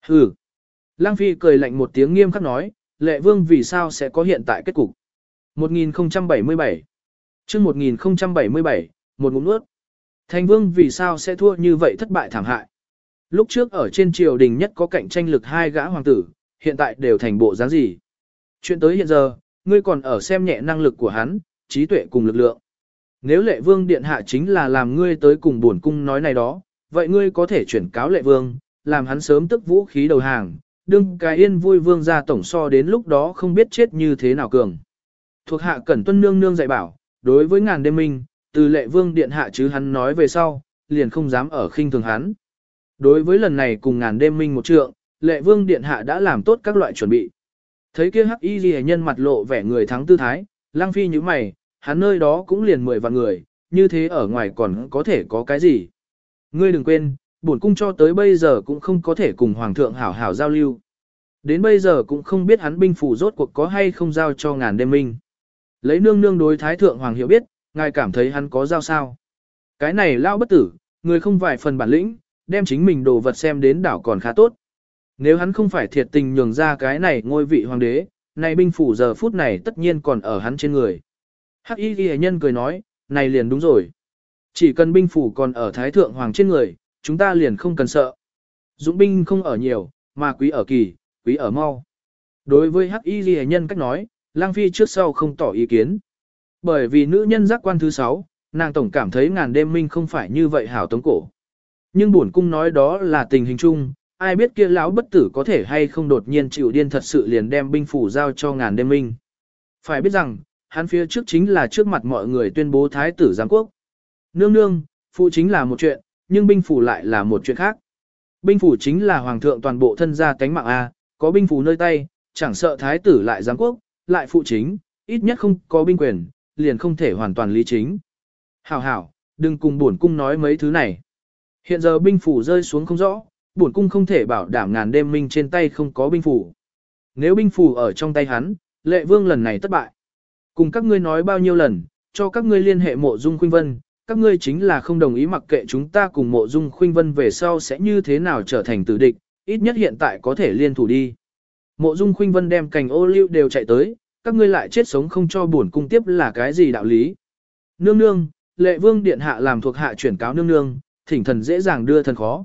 Hừ. Lăng Phi cười lạnh một tiếng nghiêm khắc nói, lệ vương vì sao sẽ có hiện tại kết cục. 1077 chương 1077, một ngụm nuốt. Thành vương vì sao sẽ thua như vậy thất bại thảm hại. Lúc trước ở trên triều đình nhất có cạnh tranh lực hai gã hoàng tử, hiện tại đều thành bộ dáng gì. Chuyện tới hiện giờ, ngươi còn ở xem nhẹ năng lực của hắn, trí tuệ cùng lực lượng. Nếu lệ vương điện hạ chính là làm ngươi tới cùng buồn cung nói này đó, vậy ngươi có thể chuyển cáo lệ vương, làm hắn sớm tức vũ khí đầu hàng, đừng cái yên vui vương ra tổng so đến lúc đó không biết chết như thế nào cường. Thuộc hạ cẩn tuân nương nương dạy bảo, đối với ngàn đêm minh, từ lệ vương điện hạ chứ hắn nói về sau, liền không dám ở khinh thường hắn. Đối với lần này cùng ngàn đêm minh một trượng, lệ vương điện hạ đã làm tốt các loại chuẩn bị. Thấy kia hắc y ghi nhân mặt lộ vẻ người thắng tư thái, lang phi như mày, hắn nơi đó cũng liền mười vạn người, như thế ở ngoài còn có thể có cái gì. Ngươi đừng quên, bổn cung cho tới bây giờ cũng không có thể cùng hoàng thượng hảo hảo giao lưu. Đến bây giờ cũng không biết hắn binh phủ rốt cuộc có hay không giao cho ngàn đêm minh. Lấy nương nương đối thái thượng hoàng hiểu biết, ngài cảm thấy hắn có giao sao. Cái này lao bất tử, người không vài phần bản lĩnh, đem chính mình đồ vật xem đến đảo còn khá tốt. Nếu hắn không phải thiệt tình nhường ra cái này ngôi vị hoàng đế, này binh phủ giờ phút này tất nhiên còn ở hắn trên người. Hắc y ghi nhân cười nói, này liền đúng rồi. Chỉ cần binh phủ còn ở thái thượng hoàng trên người, chúng ta liền không cần sợ. Dũng binh không ở nhiều, mà quý ở kỳ, quý ở mau. Đối với hắc y ghi nhân cách nói, lang phi trước sau không tỏ ý kiến. Bởi vì nữ nhân giác quan thứ sáu, nàng tổng cảm thấy ngàn đêm minh không phải như vậy hảo tống cổ. Nhưng bổn cung nói đó là tình hình chung, ai biết kia lão bất tử có thể hay không đột nhiên chịu điên thật sự liền đem binh phủ giao cho ngàn đêm minh. Phải biết rằng, hắn phía trước chính là trước mặt mọi người tuyên bố thái tử giám quốc. Nương nương, phụ chính là một chuyện, nhưng binh phủ lại là một chuyện khác. Binh phủ chính là hoàng thượng toàn bộ thân gia cánh mạng A, có binh phủ nơi tay, chẳng sợ thái tử lại giám quốc, lại phụ chính, ít nhất không có binh quyền, liền không thể hoàn toàn lý chính. Hảo hảo, đừng cùng buồn cung nói mấy thứ này. Hiện giờ binh phủ rơi xuống không rõ, buồn cung không thể bảo đảm ngàn đêm minh trên tay không có binh phủ. Nếu binh phủ ở trong tay hắn, lệ vương lần này thất bại. Cùng các ngươi nói bao nhiêu lần, cho các ngươi liên hệ mộ dung khuynh vân, các ngươi chính là không đồng ý mặc kệ chúng ta cùng mộ dung khuynh vân về sau sẽ như thế nào trở thành tử địch, ít nhất hiện tại có thể liên thủ đi. Mộ Dung Khuynh Vân đem cành ô liu đều chạy tới, các ngươi lại chết sống không cho bổn cung tiếp là cái gì đạo lý? Nương nương, lệ vương điện hạ làm thuộc hạ chuyển cáo nương nương, thỉnh thần dễ dàng đưa thần khó.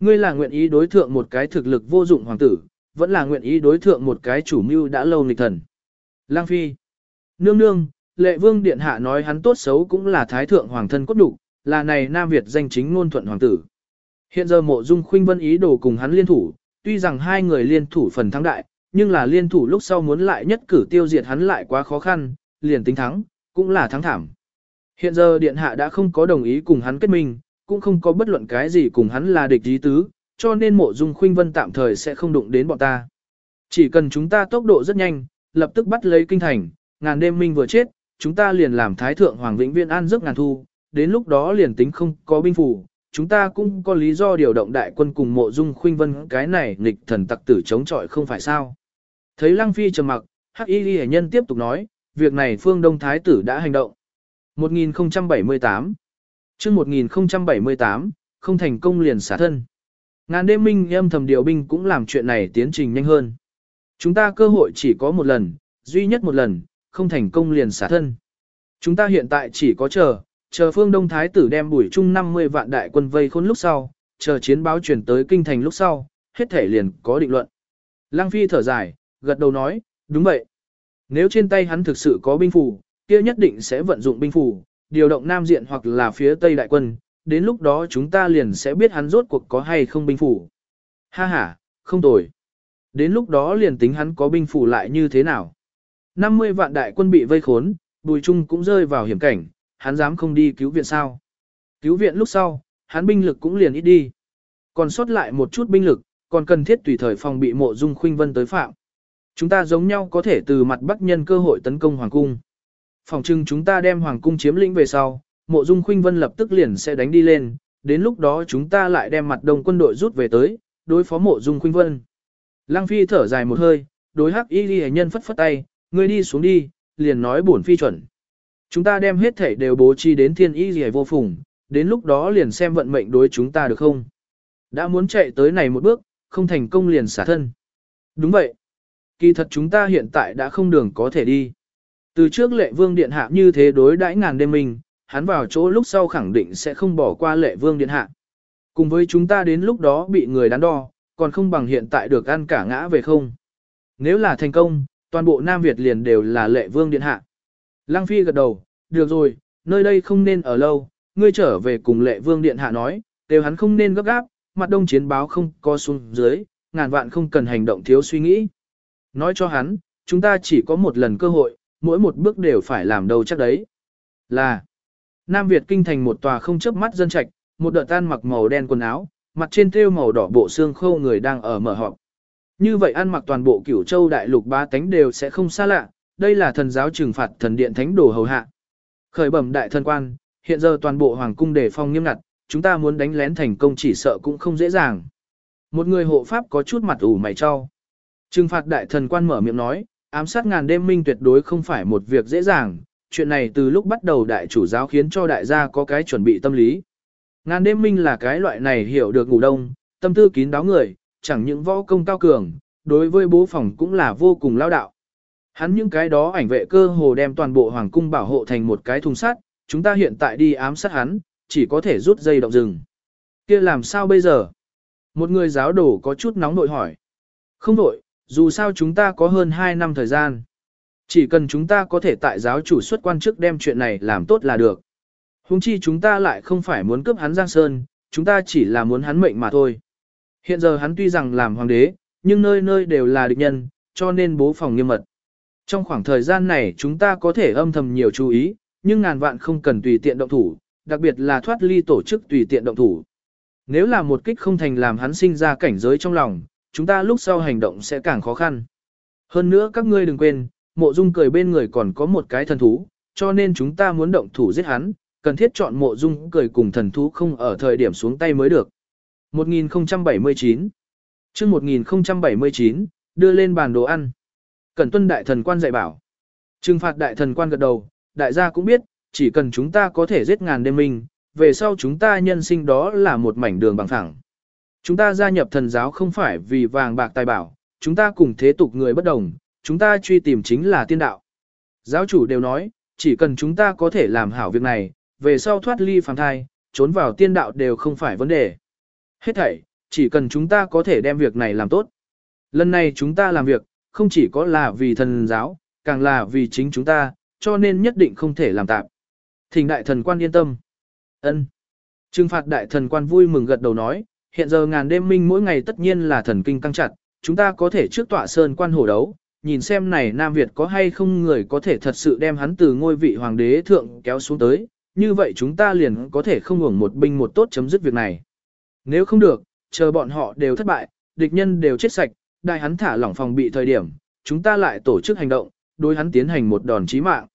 Ngươi là nguyện ý đối thượng một cái thực lực vô dụng hoàng tử, vẫn là nguyện ý đối thượng một cái chủ mưu đã lâu nghịch thần. Lang Phi. Nương nương, lệ vương điện hạ nói hắn tốt xấu cũng là thái thượng hoàng thân cốt đủ, là này Nam Việt danh chính ngôn thuận hoàng tử. Hiện giờ mộ dung khuynh vân ý đồ cùng hắn liên thủ, tuy rằng hai người liên thủ phần thắng đại, nhưng là liên thủ lúc sau muốn lại nhất cử tiêu diệt hắn lại quá khó khăn, liền tính thắng, cũng là thắng thảm. Hiện giờ điện hạ đã không có đồng ý cùng hắn kết minh, cũng không có bất luận cái gì cùng hắn là địch ý tứ, cho nên mộ dung khuynh vân tạm thời sẽ không đụng đến bọn ta. Chỉ cần chúng ta tốc độ rất nhanh, lập tức bắt lấy kinh thành, ngàn đêm minh vừa chết, chúng ta liền làm thái thượng hoàng vĩnh viên an giấc ngàn thu, đến lúc đó liền tính không có binh phủ, chúng ta cũng có lý do điều động đại quân cùng mộ dung khuynh vân cái này nghịch thần tặc tử chống chọi không phải sao. Thấy Lăng Phi trầm mặc, Hắc Y Ghi Nhân tiếp tục nói, việc này phương Đông Thái tử đã hành động. 1078 chương 1078, không thành công liền xả thân. Ngàn đêm minh âm thầm điều binh cũng làm chuyện này tiến trình nhanh hơn. Chúng ta cơ hội chỉ có một lần, duy nhất một lần, không thành công liền xả thân. Chúng ta hiện tại chỉ có chờ, chờ phương Đông Thái tử đem bùi chung 50 vạn đại quân vây khôn lúc sau, chờ chiến báo chuyển tới kinh thành lúc sau, hết thể liền có định luận. Lăng Phi thở dài, gật đầu nói, đúng vậy. Nếu trên tay hắn thực sự có binh phủ, kia nhất định sẽ vận dụng binh phủ, điều động Nam Diện hoặc là phía Tây Đại quân, đến lúc đó chúng ta liền sẽ biết hắn rốt cuộc có hay không binh phủ. Ha ha, không tồi. Đến lúc đó liền tính hắn có binh phủ lại như thế nào. 50 vạn đại quân bị vây khốn, Bùi Trung cũng rơi vào hiểm cảnh, hắn dám không đi cứu viện sao. Cứu viện lúc sau, hắn binh lực cũng liền ít đi. Còn sót lại một chút binh lực, còn cần thiết tùy thời phòng bị mộ dung khuynh vân tới phạm. Chúng ta giống nhau có thể từ mặt bắc nhân cơ hội tấn công Hoàng Cung. Phòng trưng chúng ta đem Hoàng Cung chiếm lĩnh về sau, mộ dung khuynh vân lập tức liền sẽ đánh đi lên, đến lúc đó chúng ta lại đem mặt đông quân đội rút về tới, đối phó mộ dung khuynh vân. Lăng Phi thở dài một hơi, đối hắc y ghi nhân phất phất tay, ngươi đi xuống đi, liền nói bổn phi chuẩn. Chúng ta đem hết thể đều bố trí đến thiên y gì vô phùng, đến lúc đó liền xem vận mệnh đối chúng ta được không. Đã muốn chạy tới này một bước, không thành công liền xả thân. Đúng vậy. Kỳ thật chúng ta hiện tại đã không đường có thể đi. Từ trước lệ vương điện hạ như thế đối đãi ngàn đêm mình, hắn vào chỗ lúc sau khẳng định sẽ không bỏ qua lệ vương điện hạ. Cùng với chúng ta đến lúc đó bị người đắn đo, còn không bằng hiện tại được ăn cả ngã về không. Nếu là thành công, toàn bộ Nam Việt liền đều là lệ vương điện hạ. Lăng Phi gật đầu, được rồi, nơi đây không nên ở lâu, ngươi trở về cùng lệ vương điện hạ nói, đều hắn không nên gấp gáp, mặt đông chiến báo không có xuống dưới, ngàn vạn không cần hành động thiếu suy nghĩ. Nói cho hắn, chúng ta chỉ có một lần cơ hội, mỗi một bước đều phải làm đâu chắc đấy. Là, Nam Việt kinh thành một tòa không chớp mắt dân trạch, một đợt tan mặc màu đen quần áo, mặt trên thêu màu đỏ bộ xương khâu người đang ở mở họp. Như vậy ăn mặc toàn bộ cửu châu đại lục ba tánh đều sẽ không xa lạ, đây là thần giáo trừng phạt thần điện thánh đồ hầu hạ. Khởi bẩm đại thần quan, hiện giờ toàn bộ hoàng cung đề phong nghiêm ngặt, chúng ta muốn đánh lén thành công chỉ sợ cũng không dễ dàng. Một người hộ pháp có chút mặt ủ mày cho. Trừng phạt đại thần quan mở miệng nói, ám sát ngàn đêm minh tuyệt đối không phải một việc dễ dàng, chuyện này từ lúc bắt đầu đại chủ giáo khiến cho đại gia có cái chuẩn bị tâm lý. Ngàn đêm minh là cái loại này hiểu được ngủ đông, tâm tư kín đáo người, chẳng những võ công cao cường, đối với bố phòng cũng là vô cùng lao đạo. Hắn những cái đó ảnh vệ cơ hồ đem toàn bộ hoàng cung bảo hộ thành một cái thùng sắt, chúng ta hiện tại đi ám sát hắn, chỉ có thể rút dây động rừng. kia làm sao bây giờ? Một người giáo đồ có chút nóng nội hỏi. Không nội, dù sao chúng ta có hơn 2 năm thời gian. Chỉ cần chúng ta có thể tại giáo chủ xuất quan chức đem chuyện này làm tốt là được. Hùng chi chúng ta lại không phải muốn cướp hắn Giang Sơn, chúng ta chỉ là muốn hắn mệnh mà thôi. Hiện giờ hắn tuy rằng làm hoàng đế, nhưng nơi nơi đều là địch nhân, cho nên bố phòng nghiêm mật. Trong khoảng thời gian này chúng ta có thể âm thầm nhiều chú ý, nhưng ngàn vạn không cần tùy tiện động thủ, đặc biệt là thoát ly tổ chức tùy tiện động thủ. Nếu là một kích không thành làm hắn sinh ra cảnh giới trong lòng, chúng ta lúc sau hành động sẽ càng khó khăn. Hơn nữa các ngươi đừng quên, mộ dung cười bên người còn có một cái thần thú, cho nên chúng ta muốn động thủ giết hắn, cần thiết chọn mộ dung cười cùng thần thú không ở thời điểm xuống tay mới được. 1079 chương 1079, đưa lên bàn đồ ăn. Cẩn tuân đại thần quan dạy bảo. Trừng phạt đại thần quan gật đầu, đại gia cũng biết, chỉ cần chúng ta có thể giết ngàn đêm minh, về sau chúng ta nhân sinh đó là một mảnh đường bằng thẳng. Chúng ta gia nhập thần giáo không phải vì vàng bạc tài bảo, chúng ta cùng thế tục người bất đồng, chúng ta truy tìm chính là tiên đạo. Giáo chủ đều nói, chỉ cần chúng ta có thể làm hảo việc này, về sau thoát ly phàm thai, trốn vào tiên đạo đều không phải vấn đề. Hết thảy, chỉ cần chúng ta có thể đem việc này làm tốt. Lần này chúng ta làm việc, không chỉ có là vì thần giáo, càng là vì chính chúng ta, cho nên nhất định không thể làm tạm. Thỉnh đại thần quan yên tâm. ân Trừng phạt đại thần quan vui mừng gật đầu nói, hiện giờ ngàn đêm minh mỗi ngày tất nhiên là thần kinh căng chặt, chúng ta có thể trước tọa sơn quan hổ đấu, nhìn xem này Nam Việt có hay không người có thể thật sự đem hắn từ ngôi vị hoàng đế thượng kéo xuống tới, như vậy chúng ta liền có thể không hưởng một binh một tốt chấm dứt việc này. Nếu không được, chờ bọn họ đều thất bại, địch nhân đều chết sạch, đại hắn thả lỏng phòng bị thời điểm, chúng ta lại tổ chức hành động, đối hắn tiến hành một đòn chí mạng.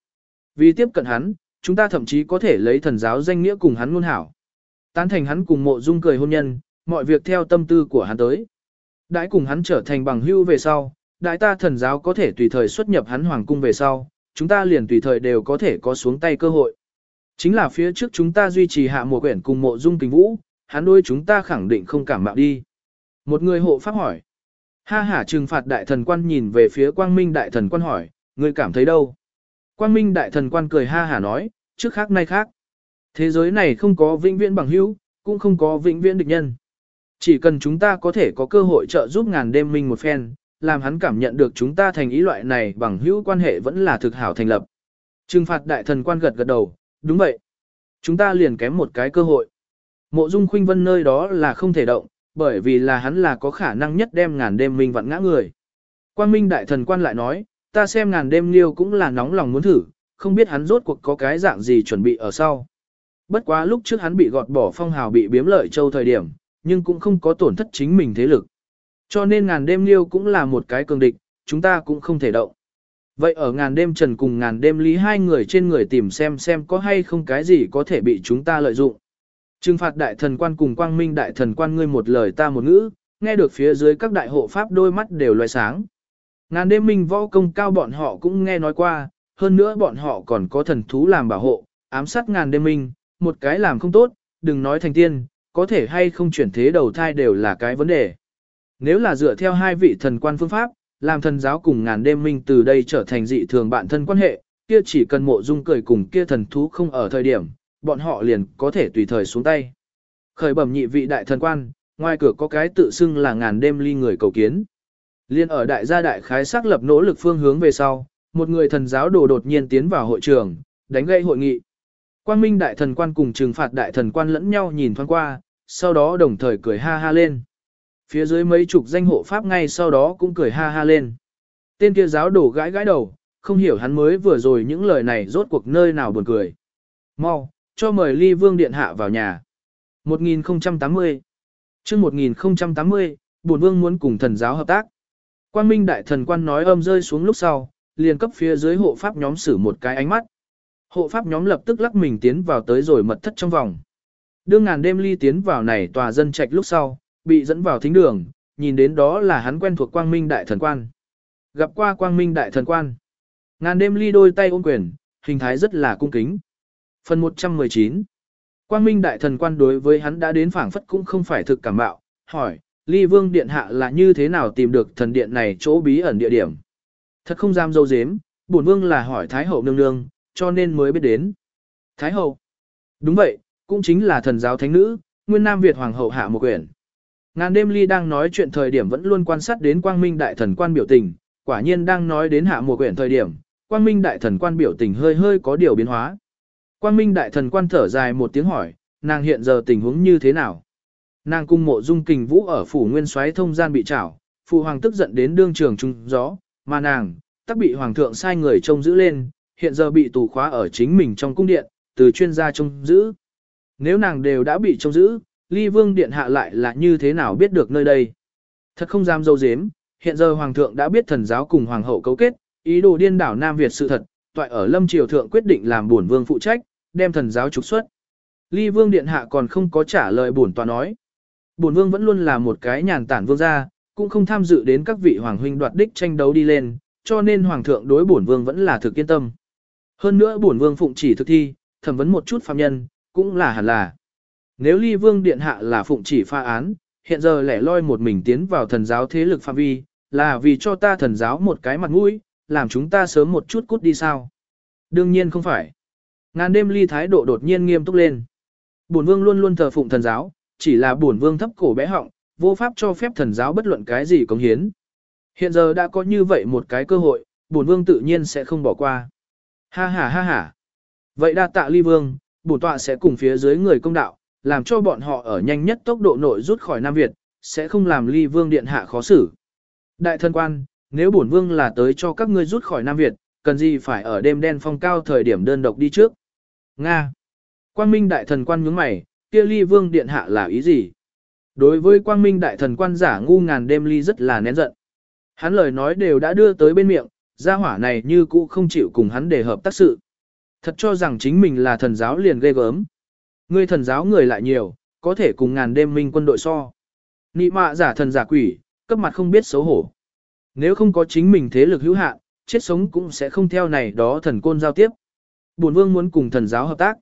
Vì tiếp cận hắn, chúng ta thậm chí có thể lấy thần giáo danh nghĩa cùng hắn ngôn hảo. Tán thành hắn cùng mộ dung cười hôn nhân, mọi việc theo tâm tư của hắn tới. Đãi cùng hắn trở thành bằng hữu về sau, đại ta thần giáo có thể tùy thời xuất nhập hắn hoàng cung về sau, chúng ta liền tùy thời đều có thể có xuống tay cơ hội. Chính là phía trước chúng ta duy trì hạ mùa quyển cùng mộ dung kình vũ, hắn đôi chúng ta khẳng định không cảm mạo đi. Một người hộ pháp hỏi. Ha hả trừng phạt đại thần quan nhìn về phía quang minh đại thần quan hỏi, người cảm thấy đâu? Quang minh đại thần quan cười ha hả nói, trước khác nay khác. Thế giới này không có vĩnh viễn bằng hữu, cũng không có vĩnh viễn địch nhân. Chỉ cần chúng ta có thể có cơ hội trợ giúp ngàn đêm minh một phen, làm hắn cảm nhận được chúng ta thành ý loại này bằng hữu quan hệ vẫn là thực hảo thành lập. Trừng phạt đại thần quan gật gật đầu, đúng vậy. Chúng ta liền kém một cái cơ hội. Mộ dung khuynh vân nơi đó là không thể động, bởi vì là hắn là có khả năng nhất đem ngàn đêm minh vặn ngã người. Quang minh đại thần quan lại nói, ta xem ngàn đêm liêu cũng là nóng lòng muốn thử, không biết hắn rốt cuộc có cái dạng gì chuẩn bị ở sau. Bất quá lúc trước hắn bị gọt bỏ phong hào bị biếm lợi châu thời điểm, nhưng cũng không có tổn thất chính mình thế lực. Cho nên ngàn đêm liêu cũng là một cái cường địch, chúng ta cũng không thể động. Vậy ở ngàn đêm trần cùng ngàn đêm lý hai người trên người tìm xem xem có hay không cái gì có thể bị chúng ta lợi dụng. Trừng phạt đại thần quan cùng quang minh đại thần quan ngươi một lời ta một ngữ, nghe được phía dưới các đại hộ pháp đôi mắt đều loài sáng. Ngàn đêm minh võ công cao bọn họ cũng nghe nói qua, hơn nữa bọn họ còn có thần thú làm bảo hộ, ám sát ngàn đêm minh, một cái làm không tốt, đừng nói thành tiên, có thể hay không chuyển thế đầu thai đều là cái vấn đề. Nếu là dựa theo hai vị thần quan phương pháp, làm thần giáo cùng ngàn đêm minh từ đây trở thành dị thường bạn thân quan hệ, kia chỉ cần mộ dung cười cùng kia thần thú không ở thời điểm, bọn họ liền có thể tùy thời xuống tay. Khởi bẩm nhị vị đại thần quan, ngoài cửa có cái tự xưng là ngàn đêm ly người cầu kiến. Liên ở đại gia đại khái xác lập nỗ lực phương hướng về sau, một người thần giáo đồ đột nhiên tiến vào hội trường, đánh gây hội nghị. Quang Minh đại thần quan cùng trừng phạt đại thần quan lẫn nhau nhìn thoáng qua, sau đó đồng thời cười ha ha lên. Phía dưới mấy chục danh hộ pháp ngay sau đó cũng cười ha ha lên. Tên kia giáo đồ gãi gãi đầu, không hiểu hắn mới vừa rồi những lời này rốt cuộc nơi nào buồn cười. Mau, cho mời ly vương điện hạ vào nhà. 1080 chương 1080, bổn vương muốn cùng thần giáo hợp tác. Quang Minh đại thần quan nói âm rơi xuống lúc sau, liền cấp phía dưới hộ pháp nhóm xử một cái ánh mắt. Hộ pháp nhóm lập tức lắc mình tiến vào tới rồi mật thất trong vòng. Đương ngàn đêm ly tiến vào này tòa dân trạch lúc sau, bị dẫn vào thính đường, nhìn đến đó là hắn quen thuộc quang minh đại thần quan. Gặp qua quang minh đại thần quan. Ngàn đêm ly đôi tay ôm quyền, hình thái rất là cung kính. Phần 119 Quang minh đại thần quan đối với hắn đã đến phảng phất cũng không phải thực cảm bạo, hỏi, ly vương điện hạ là như thế nào tìm được thần điện này chỗ bí ẩn địa điểm. Thật không dám dâu dếm, bổn vương là hỏi Thái hậu nương nương, cho nên mới biết đến. Thái hậu Đúng vậy, cũng chính là thần giáo thánh nữ, nguyên nam Việt hoàng hậu hạ một quyển. Ngàn đêm ly đang nói chuyện thời điểm vẫn luôn quan sát đến quang minh đại thần quan biểu tình, quả nhiên đang nói đến hạ mùa quyển thời điểm, quang minh đại thần quan biểu tình hơi hơi có điều biến hóa. Quang minh đại thần quan thở dài một tiếng hỏi, nàng hiện giờ tình huống như thế nào? Nàng cung mộ dung kình vũ ở phủ nguyên soái thông gian bị trảo, phụ hoàng tức giận đến đương trường trung gió, mà nàng, tắc bị hoàng thượng sai người trông giữ lên, hiện giờ bị tù khóa ở chính mình trong cung điện, từ chuyên gia trông giữ. Nếu nàng đều đã bị trông giữ, ly vương điện hạ lại là như thế nào biết được nơi đây? Thật không dám dâu dếm, hiện giờ hoàng thượng đã biết thần giáo cùng hoàng hậu cấu kết, ý đồ điên đảo Nam Việt sự thật, toại ở lâm triều thượng quyết định làm bổn vương phụ trách, đem thần giáo trục xuất. Ly vương điện hạ còn không có trả lời bổn tòa nói. Bổn vương vẫn luôn là một cái nhàn tản vương gia, cũng không tham dự đến các vị hoàng huynh đoạt đích tranh đấu đi lên, cho nên hoàng thượng đối bổn vương vẫn là thực yên tâm. Hơn nữa bổn vương phụng chỉ thực thi, thẩm vấn một chút phạm nhân, cũng là hẳn là. Nếu ly vương điện hạ là phụng chỉ pha án, hiện giờ lẻ loi một mình tiến vào thần giáo thế lực phạm vi, là vì cho ta thần giáo một cái mặt mũi, làm chúng ta sớm một chút cút đi sao? Đương nhiên không phải. Ngàn đêm ly thái độ đột nhiên nghiêm túc lên. Bổn vương luôn luôn thờ phụng thần giáo, chỉ là bổn vương thấp cổ bé họng, vô pháp cho phép thần giáo bất luận cái gì cống hiến. Hiện giờ đã có như vậy một cái cơ hội, bổn vương tự nhiên sẽ không bỏ qua. Ha ha ha ha. Vậy đa tạ ly vương, bổn tọa sẽ cùng phía dưới người công đạo, làm cho bọn họ ở nhanh nhất tốc độ nội rút khỏi Nam Việt, sẽ không làm ly vương điện hạ khó xử. Đại thân quan, nếu bổn vương là tới cho các ngươi rút khỏi Nam Việt, cần gì phải ở đêm đen phong cao thời điểm đơn độc đi trước. Nga. Quang Minh đại thần quan nhướng mày, kia ly vương điện hạ là ý gì? Đối với quang minh đại thần quan giả ngu ngàn đêm ly rất là nén giận. Hắn lời nói đều đã đưa tới bên miệng, gia hỏa này như cũ không chịu cùng hắn để hợp tác sự. Thật cho rằng chính mình là thần giáo liền ghê gớm. Ngươi thần giáo người lại nhiều, có thể cùng ngàn đêm minh quân đội so. Nị mạ giả thần giả quỷ, cấp mặt không biết xấu hổ. Nếu không có chính mình thế lực hữu hạn, chết sống cũng sẽ không theo này đó thần côn giao tiếp. Bổn vương muốn cùng thần giáo hợp tác.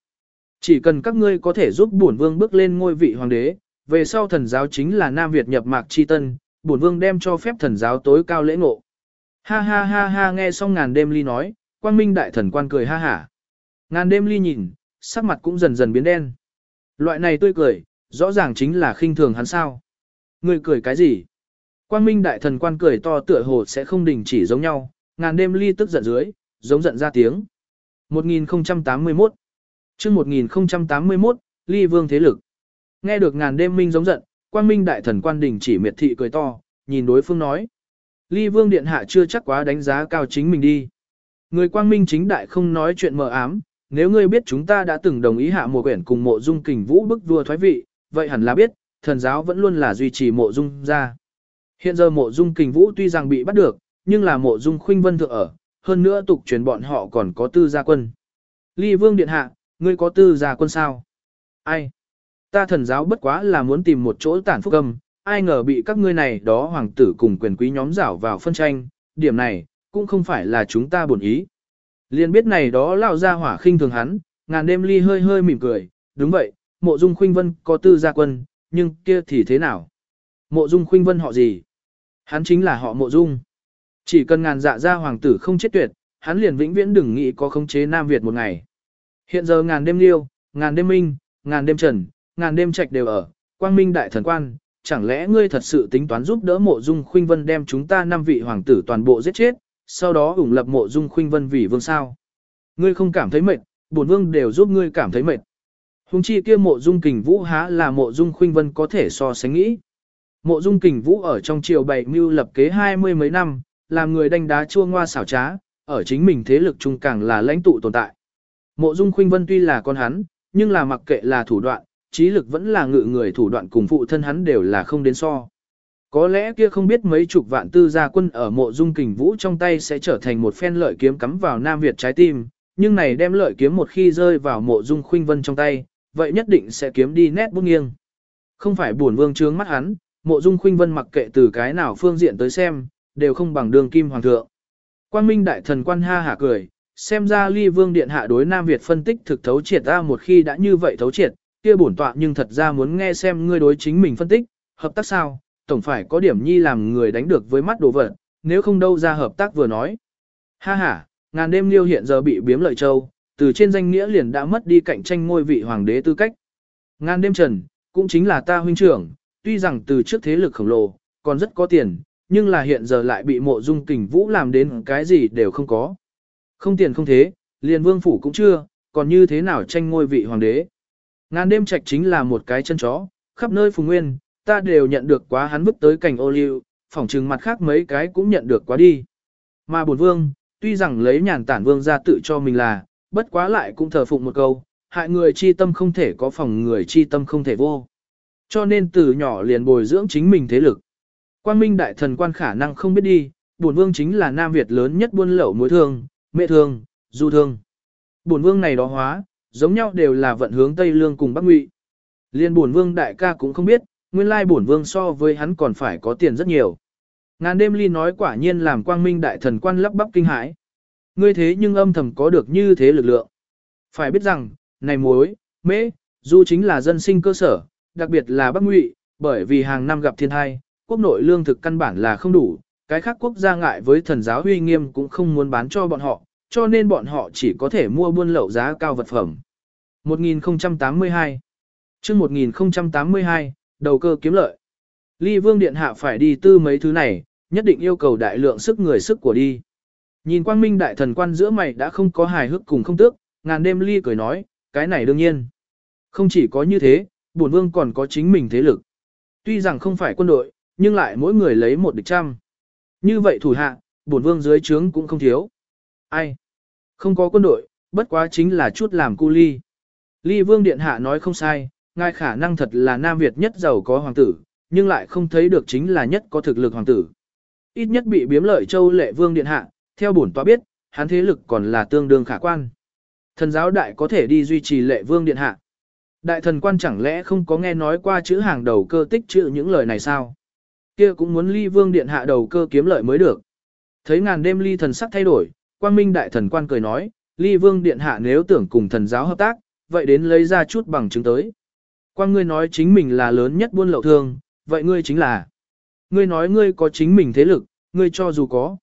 Chỉ cần các ngươi có thể giúp bổn vương bước lên ngôi vị hoàng đế, về sau thần giáo chính là Nam Việt nhập mạc chi tân, bổn vương đem cho phép thần giáo tối cao lễ ngộ. Ha ha ha ha nghe xong ngàn đêm ly nói, quang minh đại thần quan cười ha hả. Ngàn đêm ly nhìn, sắc mặt cũng dần dần biến đen. Loại này tươi cười, rõ ràng chính là khinh thường hắn sao. Người cười cái gì? Quang minh đại thần quan cười to tựa hồ sẽ không đình chỉ giống nhau, ngàn đêm ly tức giận dưới, giống giận ra tiếng. 1081 chương 1081, ly vương thế lực. Nghe được ngàn đêm minh giống giận, quang minh đại thần quan đình chỉ miệt thị cười to, nhìn đối phương nói. Ly vương điện hạ chưa chắc quá đánh giá cao chính mình đi. Người quang minh chính đại không nói chuyện mờ ám, nếu ngươi biết chúng ta đã từng đồng ý hạ mùa quyển cùng mộ dung kình vũ bức vua thoái vị, vậy hẳn là biết, thần giáo vẫn luôn là duy trì mộ dung ra. Hiện giờ mộ dung kình vũ tuy rằng bị bắt được, nhưng là mộ dung khuynh vân thượng ở, hơn nữa tục truyền bọn họ còn có tư gia quân. Ly vương điện hạ, ngươi có tư gia quân sao? Ai? Ta thần giáo bất quá là muốn tìm một chỗ tản phúc âm, ai ngờ bị các ngươi này đó hoàng tử cùng quyền quý nhóm rảo vào phân tranh, điểm này, cũng không phải là chúng ta buồn ý. Liên biết này đó lao ra hỏa khinh thường hắn, ngàn đêm ly hơi hơi mỉm cười, đúng vậy, mộ dung khuynh vân có tư gia quân, nhưng kia thì thế nào? Mộ dung khuynh vân họ gì? Hắn chính là họ mộ dung. Chỉ cần ngàn dạ gia hoàng tử không chết tuyệt, hắn liền vĩnh viễn đừng nghĩ có khống chế Nam Việt một ngày. Hiện giờ ngàn đêm liêu, ngàn đêm minh, ngàn đêm trần, ngàn đêm trạch đều ở, quang minh đại thần quan, chẳng lẽ ngươi thật sự tính toán giúp đỡ mộ dung khuynh vân đem chúng ta năm vị hoàng tử toàn bộ giết chết, sau đó ủng lập mộ dung khuynh vân vì vương sao? Ngươi không cảm thấy mệt, bổn vương đều giúp ngươi cảm thấy mệt. Hùng chi kia mộ dung kình vũ há là mộ dung khuynh vân có thể so sánh nghĩ. Mộ dung kình vũ ở trong triều bảy mưu lập kế hai mươi mấy năm, làm người đánh đá chua ngoa xảo trá, ở chính mình thế lực trung càng là lãnh tụ tồn tại. Mộ dung khuynh vân tuy là con hắn, nhưng là mặc kệ là thủ đoạn, trí lực vẫn là ngự người thủ đoạn cùng phụ thân hắn đều là không đến so. Có lẽ kia không biết mấy chục vạn tư gia quân ở mộ dung kình vũ trong tay sẽ trở thành một phen lợi kiếm cắm vào Nam Việt trái tim, nhưng này đem lợi kiếm một khi rơi vào mộ dung khuynh vân trong tay, vậy nhất định sẽ kiếm đi nét bút nghiêng. Không phải buồn vương trướng mắt hắn, mộ dung khuynh vân mặc kệ từ cái nào phương diện tới xem, đều không bằng đường kim hoàng thượng. Quan minh đại thần quan ha hả cười, xem ra ly vương điện hạ đối Nam Việt phân tích thực thấu triệt ra một khi đã như vậy thấu triệt, kia bổn tọa nhưng thật ra muốn nghe xem ngươi đối chính mình phân tích, hợp tác sao, tổng phải có điểm nhi làm người đánh được với mắt đồ vật, nếu không đâu ra hợp tác vừa nói. Ha ha, ngàn đêm liêu hiện giờ bị biếm lợi châu, từ trên danh nghĩa liền đã mất đi cạnh tranh ngôi vị hoàng đế tư cách. Ngàn đêm trần, cũng chính là ta huynh trưởng, tuy rằng từ trước thế lực khổng lồ, còn rất có tiền, nhưng là hiện giờ lại bị mộ dung kình vũ làm đến cái gì đều không có. Không tiền không thế, liền vương phủ cũng chưa, còn như thế nào tranh ngôi vị hoàng đế. Ngàn đêm trạch chính là một cái chân chó, khắp nơi phùng nguyên, ta đều nhận được quá hắn vứt tới cảnh ô liu, phỏng trừng mặt khác mấy cái cũng nhận được quá đi. Mà bổn vương, tuy rằng lấy nhàn tản vương ra tự cho mình là, bất quá lại cũng thờ phụng một câu, hại người chi tâm không thể có phòng người chi tâm không thể vô. Cho nên từ nhỏ liền bồi dưỡng chính mình thế lực. Quang minh đại thần quan khả năng không biết đi, bổn vương chính là Nam Việt lớn nhất buôn lậu mối thương, mẹ thương, du thương. Bổn vương này đó hóa, giống nhau đều là vận hướng Tây Lương cùng Bắc Ngụy. Liên bổn vương đại ca cũng không biết, nguyên lai bổn vương so với hắn còn phải có tiền rất nhiều. Ngàn đêm ly nói quả nhiên làm quang minh đại thần quan lắp bắp kinh hãi. Ngươi thế nhưng âm thầm có được như thế lực lượng. Phải biết rằng, này muối, mễ, du chính là dân sinh cơ sở, đặc biệt là Bắc Ngụy, bởi vì hàng năm gặp thiên tai, quốc nội lương thực căn bản là không đủ, cái khác quốc gia ngại với thần giáo huy nghiêm cũng không muốn bán cho bọn họ, cho nên bọn họ chỉ có thể mua buôn lậu giá cao vật phẩm. 1082 chương 1082, đầu cơ kiếm lợi. Ly Vương Điện Hạ phải đi tư mấy thứ này, nhất định yêu cầu đại lượng sức người sức của đi. Nhìn quang minh đại thần quan giữa mày đã không có hài hước cùng không tước, ngàn đêm ly cười nói, cái này đương nhiên. Không chỉ có như thế, bổn vương còn có chính mình thế lực. Tuy rằng không phải quân đội, nhưng lại mỗi người lấy một địch trăm. Như vậy thủ hạ, bổn vương dưới trướng cũng không thiếu. Ai? Không có quân đội, bất quá chính là chút làm cu ly. Ly vương điện hạ nói không sai, ngài khả năng thật là Nam Việt nhất giàu có hoàng tử, nhưng lại không thấy được chính là nhất có thực lực hoàng tử. Ít nhất bị biếm lợi châu lệ vương điện hạ, theo bổn tọa biết, hắn thế lực còn là tương đương khả quan. Thần giáo đại có thể đi duy trì lệ vương điện hạ. Đại thần quan chẳng lẽ không có nghe nói qua chữ hàng đầu cơ tích chữ những lời này sao? Kia cũng muốn ly vương điện hạ đầu cơ kiếm lợi mới được. Thấy ngàn đêm ly thần sắc thay đổi, quang minh đại thần quan cười nói, ly vương điện hạ nếu tưởng cùng thần giáo hợp tác, vậy đến lấy ra chút bằng chứng tới. Quang ngươi nói chính mình là lớn nhất buôn lậu thương, vậy ngươi chính là. Ngươi nói ngươi có chính mình thế lực, ngươi cho dù có.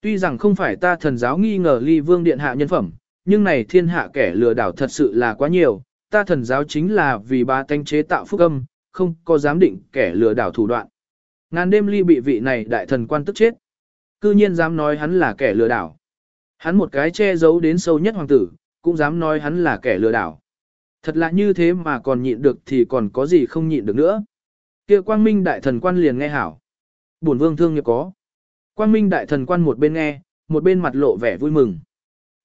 Tuy rằng không phải ta thần giáo nghi ngờ ly vương điện hạ nhân phẩm, nhưng này thiên hạ kẻ lừa đảo thật sự là quá nhiều, ta thần giáo chính là vì ba tánh chế tạo phúc âm, không có dám định kẻ lừa đảo thủ đoạn. Ngàn đêm ly bị vị này đại thần quan tức chết. Cư nhiên dám nói hắn là kẻ lừa đảo. Hắn một cái che giấu đến sâu nhất hoàng tử, cũng dám nói hắn là kẻ lừa đảo. Thật là như thế mà còn nhịn được thì còn có gì không nhịn được nữa. Kia quang minh đại thần quan liền nghe hảo. Bổn vương thương nghiệp có. Quang minh đại thần quan một bên nghe, một bên mặt lộ vẻ vui mừng.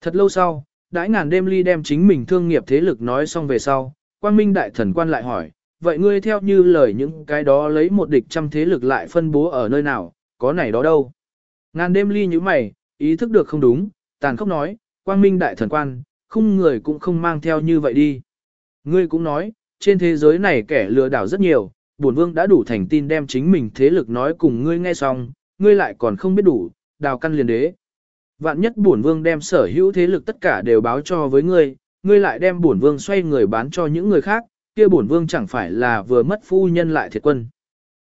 Thật lâu sau, đãi ngàn đêm ly đem chính mình thương nghiệp thế lực nói xong về sau, quang minh đại thần quan lại hỏi, vậy ngươi theo như lời những cái đó lấy một địch trăm thế lực lại phân bố ở nơi nào, có này đó đâu. Ngàn đêm ly như mày, ý thức được không đúng, tàn khốc nói, quang minh đại thần quan, không người cũng không mang theo như vậy đi. Ngươi cũng nói, trên thế giới này kẻ lừa đảo rất nhiều, bổn vương đã đủ thành tin đem chính mình thế lực nói cùng ngươi nghe xong, ngươi lại còn không biết đủ, đào căn liền đế. Vạn nhất bổn vương đem sở hữu thế lực tất cả đều báo cho với ngươi, ngươi lại đem bổn vương xoay người bán cho những người khác, kia bổn vương chẳng phải là vừa mất phu nhân lại thiệt quân.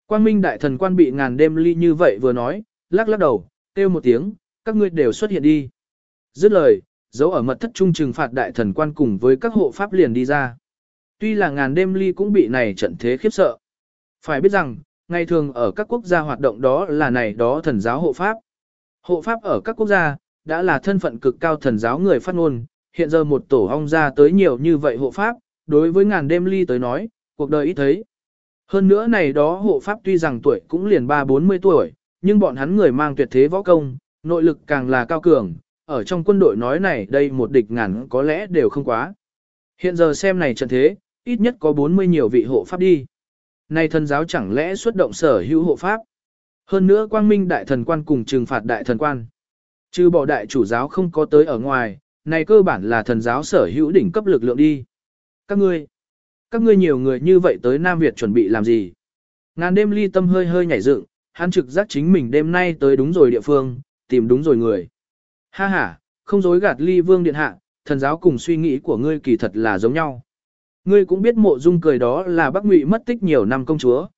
Quang Minh đại thần quan bị ngàn đêm ly như vậy vừa nói, lắc lắc đầu, kêu một tiếng, các ngươi đều xuất hiện đi. Dứt lời, dấu ở mật thất trung trừng phạt đại thần quan cùng với các hộ pháp liền đi ra. Tuy là ngàn đêm ly cũng bị này trận thế khiếp sợ. Phải biết rằng, ngày thường ở các quốc gia hoạt động đó là này đó thần giáo hộ pháp. Hộ pháp ở các quốc gia, đã là thân phận cực cao thần giáo người phát ngôn, hiện giờ một tổ ong ra tới nhiều như vậy hộ pháp, đối với ngàn đêm ly tới nói, cuộc đời ít thấy. Hơn nữa này đó hộ pháp tuy rằng tuổi cũng liền 3-40 tuổi, nhưng bọn hắn người mang tuyệt thế võ công, nội lực càng là cao cường, ở trong quân đội nói này đây một địch ngàn có lẽ đều không quá. Hiện giờ xem này trận thế, ít nhất có 40 nhiều vị hộ pháp đi. Này thần giáo chẳng lẽ xuất động sở hữu hộ pháp? Hơn nữa quang minh đại thần quan cùng trừng phạt đại thần quan. Trừ bỏ đại chủ giáo không có tới ở ngoài, này cơ bản là thần giáo sở hữu đỉnh cấp lực lượng đi. Các ngươi, các ngươi nhiều người như vậy tới Nam Việt chuẩn bị làm gì? Ngàn đêm ly tâm hơi hơi nhảy dựng, hắn trực giác chính mình đêm nay tới đúng rồi địa phương, tìm đúng rồi người. Ha ha, không dối gạt ly vương điện hạ, thần giáo cùng suy nghĩ của ngươi kỳ thật là giống nhau. Ngươi cũng biết mộ dung cười đó là bác ngụy mất tích nhiều năm công chúa.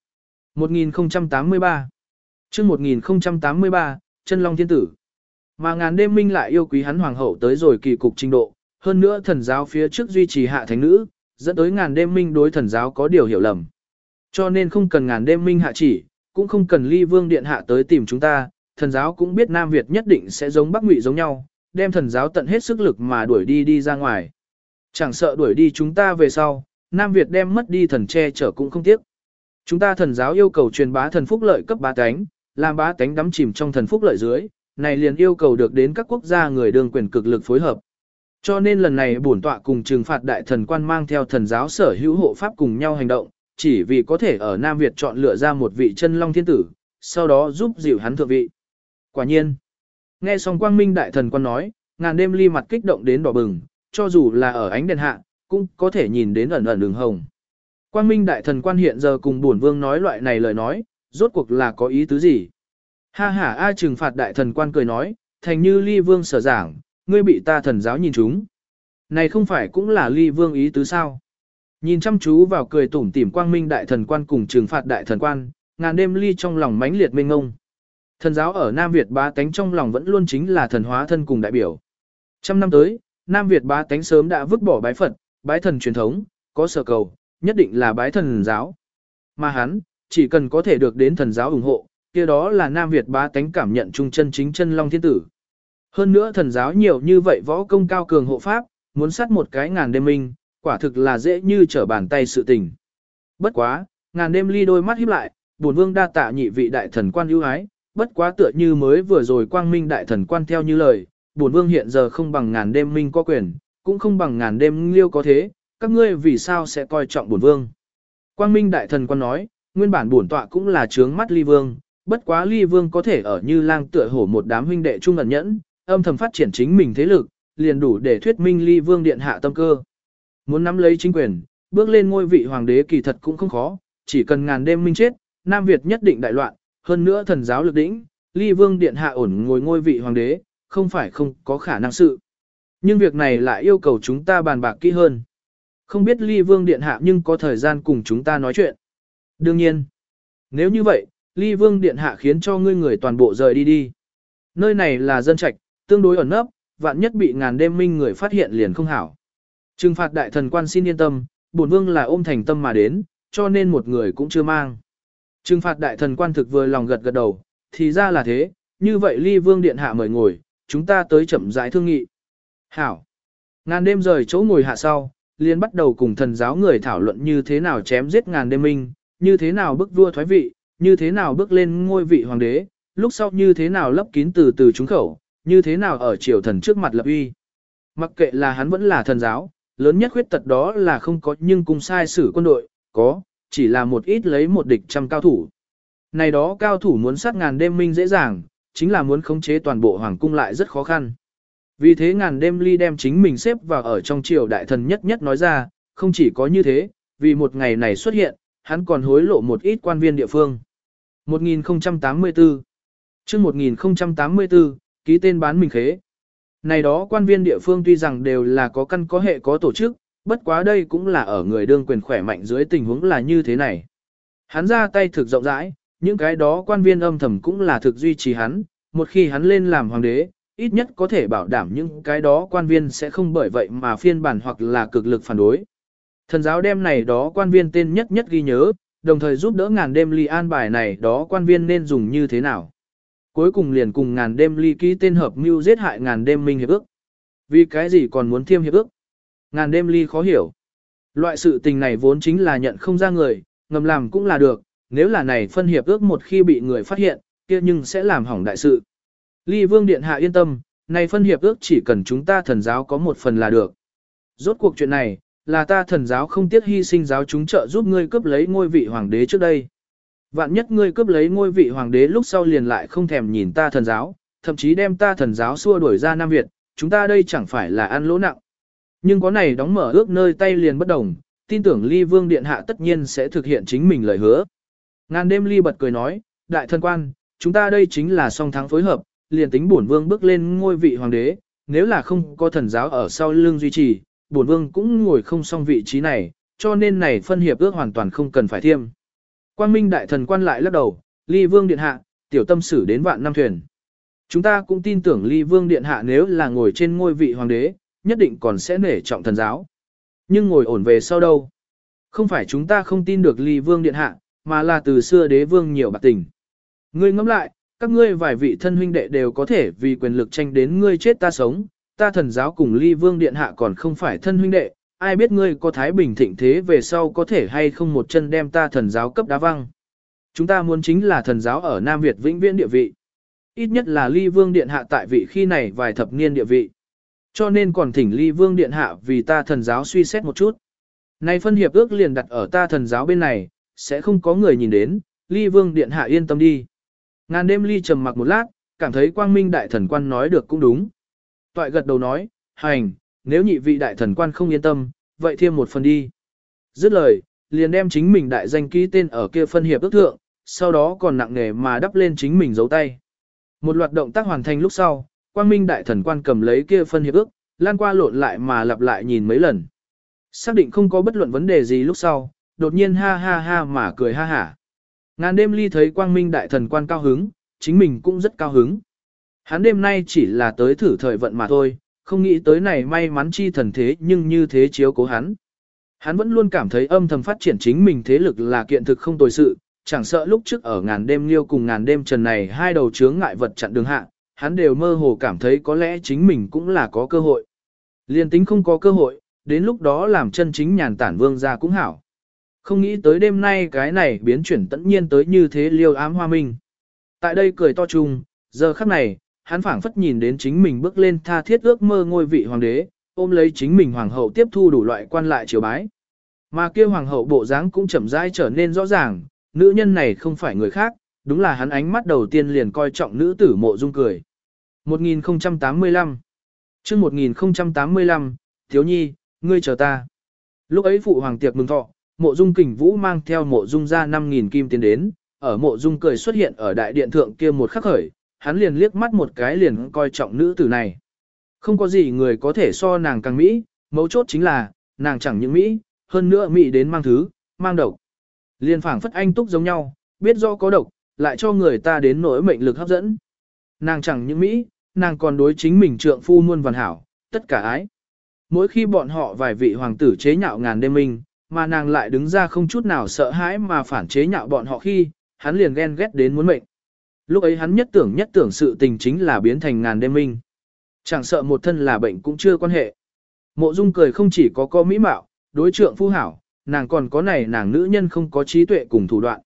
1083 chương 1083, chân long thiên tử. Mà ngàn đêm minh lại yêu quý hắn hoàng hậu tới rồi kỳ cục trình độ, hơn nữa thần giáo phía trước duy trì hạ thánh nữ, dẫn tới ngàn đêm minh đối thần giáo có điều hiểu lầm. Cho nên không cần ngàn đêm minh hạ chỉ, cũng không cần ly vương điện hạ tới tìm chúng ta, thần giáo cũng biết Nam Việt nhất định sẽ giống Bắc Ngụy giống nhau, đem thần giáo tận hết sức lực mà đuổi đi đi ra ngoài. Chẳng sợ đuổi đi chúng ta về sau, Nam Việt đem mất đi thần che chở cũng không tiếc. Chúng ta thần giáo yêu cầu truyền bá thần phúc lợi cấp bá tánh, làm bá tánh đắm chìm trong thần phúc lợi dưới, này liền yêu cầu được đến các quốc gia người đương quyền cực lực phối hợp. Cho nên lần này bổn tọa cùng trừng phạt đại thần quan mang theo thần giáo sở hữu hộ pháp cùng nhau hành động, chỉ vì có thể ở Nam Việt chọn lựa ra một vị chân long thiên tử, sau đó giúp dịu hắn thượng vị. Quả nhiên, nghe xong quang minh đại thần quan nói, ngàn đêm ly mặt kích động đến đỏ bừng, cho dù là ở ánh đèn hạ, cũng có thể nhìn đến ẩn ẩn đường hồng. Quang minh đại thần quan hiện giờ cùng bổn vương nói loại này lời nói, rốt cuộc là có ý tứ gì? Ha ha a trừng phạt đại thần quan cười nói, thành như ly vương sở giảng, ngươi bị ta thần giáo nhìn chúng. Này không phải cũng là ly vương ý tứ sao? Nhìn chăm chú vào cười tủm tỉm quang minh đại thần quan cùng trừng phạt đại thần quan, ngàn đêm ly trong lòng mãnh liệt mênh ngông. Thần giáo ở Nam Việt bá tánh trong lòng vẫn luôn chính là thần hóa thân cùng đại biểu. Trăm năm tới, Nam Việt bá tánh sớm đã vứt bỏ bái Phật, bái thần truyền thống, có sở cầu, nhất định là bái thần giáo. Mà hắn, chỉ cần có thể được đến thần giáo ủng hộ, kia đó là Nam Việt bá tánh cảm nhận trung chân chính chân long thiên tử. Hơn nữa thần giáo nhiều như vậy võ công cao cường hộ pháp, muốn sát một cái ngàn đêm minh, quả thực là dễ như trở bàn tay sự tình. Bất quá, ngàn đêm ly đôi mắt híp lại, bổn vương đa tạ nhị vị đại thần quan ưu ái, bất quá tựa như mới vừa rồi quang minh đại thần quan theo như lời, bổn vương hiện giờ không bằng ngàn đêm minh có quyền, cũng không bằng ngàn đêm liêu có thế, các ngươi vì sao sẽ coi trọng bổn vương. Quang minh đại thần quan nói, nguyên bản bổn tọa cũng là trướng mắt ly vương, bất quá ly vương có thể ở như lang tựa hổ một đám huynh đệ trung ẩn nhẫn, âm thầm phát triển chính mình thế lực, liền đủ để thuyết minh ly vương điện hạ tâm cơ. Muốn nắm lấy chính quyền, bước lên ngôi vị hoàng đế kỳ thật cũng không khó, chỉ cần ngàn đêm minh chết, Nam Việt nhất định đại loạn, hơn nữa thần giáo lực đỉnh, ly vương điện hạ ổn ngồi ngôi vị hoàng đế, không phải không có khả năng sự. Nhưng việc này lại yêu cầu chúng ta bàn bạc kỹ hơn. Không biết ly vương điện hạ nhưng có thời gian cùng chúng ta nói chuyện. Đương nhiên, nếu như vậy, ly vương điện hạ khiến cho ngươi người toàn bộ rời đi đi. Nơi này là dân trạch, tương đối ẩn nấp, vạn nhất bị ngàn đêm minh người phát hiện liền không hảo. Trừng phạt đại thần quan xin yên tâm, bổn vương là ôm thành tâm mà đến, cho nên một người cũng chưa mang. Trừng phạt đại thần quan thực vừa lòng gật gật đầu, thì ra là thế, như vậy ly vương điện hạ mời ngồi, chúng ta tới chậm rãi thương nghị. Hảo. Ngàn đêm rời chỗ ngồi hạ sau, liền bắt đầu cùng thần giáo người thảo luận như thế nào chém giết ngàn đêm minh, như thế nào bức vua thoái vị, như thế nào bước lên ngôi vị hoàng đế, lúc sau như thế nào lấp kín từ từ trúng khẩu, như thế nào ở triều thần trước mặt lập uy. Mặc kệ là hắn vẫn là thần giáo, lớn nhất khuyết tật đó là không có nhưng cùng sai sử quân đội, có, chỉ là một ít lấy một địch trăm cao thủ. Này đó cao thủ muốn sát ngàn đêm minh dễ dàng, chính là muốn khống chế toàn bộ hoàng cung lại rất khó khăn. Vì thế ngàn đêm ly đem chính mình xếp vào ở trong triều đại thần nhất nhất nói ra, không chỉ có như thế, vì một ngày này xuất hiện, hắn còn hối lộ một ít quan viên địa phương. 1084 chương 1084, ký tên bán mình khế. Này đó quan viên địa phương tuy rằng đều là có căn có hệ có tổ chức, bất quá đây cũng là ở người đương quyền khỏe mạnh dưới tình huống là như thế này. Hắn ra tay thực rộng rãi, những cái đó quan viên âm thầm cũng là thực duy trì hắn, một khi hắn lên làm hoàng đế, ít nhất có thể bảo đảm những cái đó quan viên sẽ không bởi vậy mà phiên bản hoặc là cực lực phản đối. Thần giáo đem này đó quan viên tên nhất nhất ghi nhớ, đồng thời giúp đỡ ngàn đêm ly an bài này đó quan viên nên dùng như thế nào. Cuối cùng liền cùng ngàn đêm ly ký tên hợp mưu giết hại ngàn đêm minh hiệp ước. Vì cái gì còn muốn thiêm hiệp ước? Ngàn đêm ly khó hiểu. Loại sự tình này vốn chính là nhận không ra người, ngầm làm cũng là được, nếu là này phân hiệp ước một khi bị người phát hiện, kia nhưng sẽ làm hỏng đại sự. Ly vương điện hạ yên tâm, này phân hiệp ước chỉ cần chúng ta thần giáo có một phần là được. Rốt cuộc chuyện này, là ta thần giáo không tiếc hy sinh giáo chúng trợ giúp ngươi cướp lấy ngôi vị hoàng đế trước đây. Vạn nhất ngươi cướp lấy ngôi vị hoàng đế lúc sau liền lại không thèm nhìn ta thần giáo, thậm chí đem ta thần giáo xua đuổi ra Nam Việt, chúng ta đây chẳng phải là ăn lỗ nặng. Nhưng có này đóng mở ước nơi tay liền bất đồng, tin tưởng ly vương điện hạ tất nhiên sẽ thực hiện chính mình lời hứa. Ngàn đêm ly bật cười nói, đại thần quan, chúng ta đây chính là song thắng phối hợp, liền tính bổn vương bước lên ngôi vị hoàng đế, nếu là không có thần giáo ở sau lưng duy trì, bổn vương cũng ngồi không xong vị trí này, cho nên này phân hiệp ước hoàn toàn không cần phải thiêm. Quang Minh đại thần quan lại lắc đầu, Ly Vương điện hạ, tiểu tâm xử đến vạn năm thuyền. Chúng ta cũng tin tưởng Ly Vương điện hạ nếu là ngồi trên ngôi vị hoàng đế, nhất định còn sẽ nể trọng thần giáo. Nhưng ngồi ổn về sau đâu? Không phải chúng ta không tin được Ly Vương điện hạ, mà là từ xưa đế vương nhiều bạc tình. Ngươi ngẫm lại, các ngươi vài vị thân huynh đệ đều có thể vì quyền lực tranh đến ngươi chết ta sống, ta thần giáo cùng ly vương điện hạ còn không phải thân huynh đệ, ai biết ngươi có thái bình thịnh thế về sau có thể hay không một chân đem ta thần giáo cấp đá văng. Chúng ta muốn chính là thần giáo ở Nam Việt vĩnh viễn địa vị. Ít nhất là ly vương điện hạ tại vị khi này vài thập niên địa vị. Cho nên còn thỉnh ly vương điện hạ vì ta thần giáo suy xét một chút. Nay phân hiệp ước liền đặt ở ta thần giáo bên này, sẽ không có người nhìn đến, ly vương điện hạ yên tâm đi. Ngàn đêm ly trầm mặc một lát, cảm thấy quang minh đại thần quan nói được cũng đúng. Toại gật đầu nói, hành, nếu nhị vị đại thần quan không yên tâm, vậy thêm một phần đi. Dứt lời, liền đem chính mình đại danh ký tên ở kia phân hiệp ước thượng, sau đó còn nặng nề mà đắp lên chính mình dấu tay. Một loạt động tác hoàn thành lúc sau, quang minh đại thần quan cầm lấy kia phân hiệp ước, lan qua lộn lại mà lặp lại nhìn mấy lần. Xác định không có bất luận vấn đề gì lúc sau, đột nhiên ha ha ha mà cười ha hả. Ngàn đêm ly thấy quang minh đại thần quan cao hứng, chính mình cũng rất cao hứng. Hắn đêm nay chỉ là tới thử thời vận mà thôi, không nghĩ tới này may mắn chi thần thế nhưng như thế chiếu cố hắn. Hắn vẫn luôn cảm thấy âm thầm phát triển chính mình thế lực là kiện thực không tồi sự, chẳng sợ lúc trước ở ngàn đêm liêu cùng ngàn đêm trần này hai đầu chướng ngại vật chặn đường hạ, hắn đều mơ hồ cảm thấy có lẽ chính mình cũng là có cơ hội. Liên tính không có cơ hội, đến lúc đó làm chân chính nhàn tản vương ra cũng hảo. Không nghĩ tới đêm nay cái này biến chuyển tất nhiên tới như thế liêu ám hoa minh. Tại đây cười to chung, giờ khắc này, hắn phảng phất nhìn đến chính mình bước lên tha thiết ước mơ ngôi vị hoàng đế, ôm lấy chính mình hoàng hậu tiếp thu đủ loại quan lại triều bái. Mà kia hoàng hậu bộ dáng cũng chậm rãi trở nên rõ ràng, nữ nhân này không phải người khác, đúng là hắn ánh mắt đầu tiên liền coi trọng nữ tử mộ dung cười. 1085 chương 1085, Thiếu Nhi, ngươi chờ ta. Lúc ấy phụ hoàng tiệc mừng thọ, mộ dung kình vũ mang theo mộ dung ra 5.000 kim tiền đến, ở mộ dung cười xuất hiện ở đại điện thượng kia một khắc khởi, hắn liền liếc mắt một cái liền coi trọng nữ tử này. Không có gì người có thể so nàng càng Mỹ, mấu chốt chính là, nàng chẳng những Mỹ, hơn nữa Mỹ đến mang thứ, mang độc. Liền phảng phất anh túc giống nhau, biết do có độc, lại cho người ta đến nỗi mệnh lực hấp dẫn. Nàng chẳng những Mỹ, nàng còn đối chính mình trượng phu muôn vần hảo, tất cả ái. Mỗi khi bọn họ vài vị hoàng tử chế nhạo ngàn đêm minh, mà nàng lại đứng ra không chút nào sợ hãi mà phản chế nhạo bọn họ khi, hắn liền ghen ghét đến muốn mệnh. Lúc ấy hắn nhất tưởng nhất tưởng sự tình chính là biến thành ngàn đêm minh. Chẳng sợ một thân là bệnh cũng chưa quan hệ. Mộ dung cười không chỉ có co mỹ mạo, đối trượng phu hảo, nàng còn có này nàng nữ nhân không có trí tuệ cùng thủ đoạn.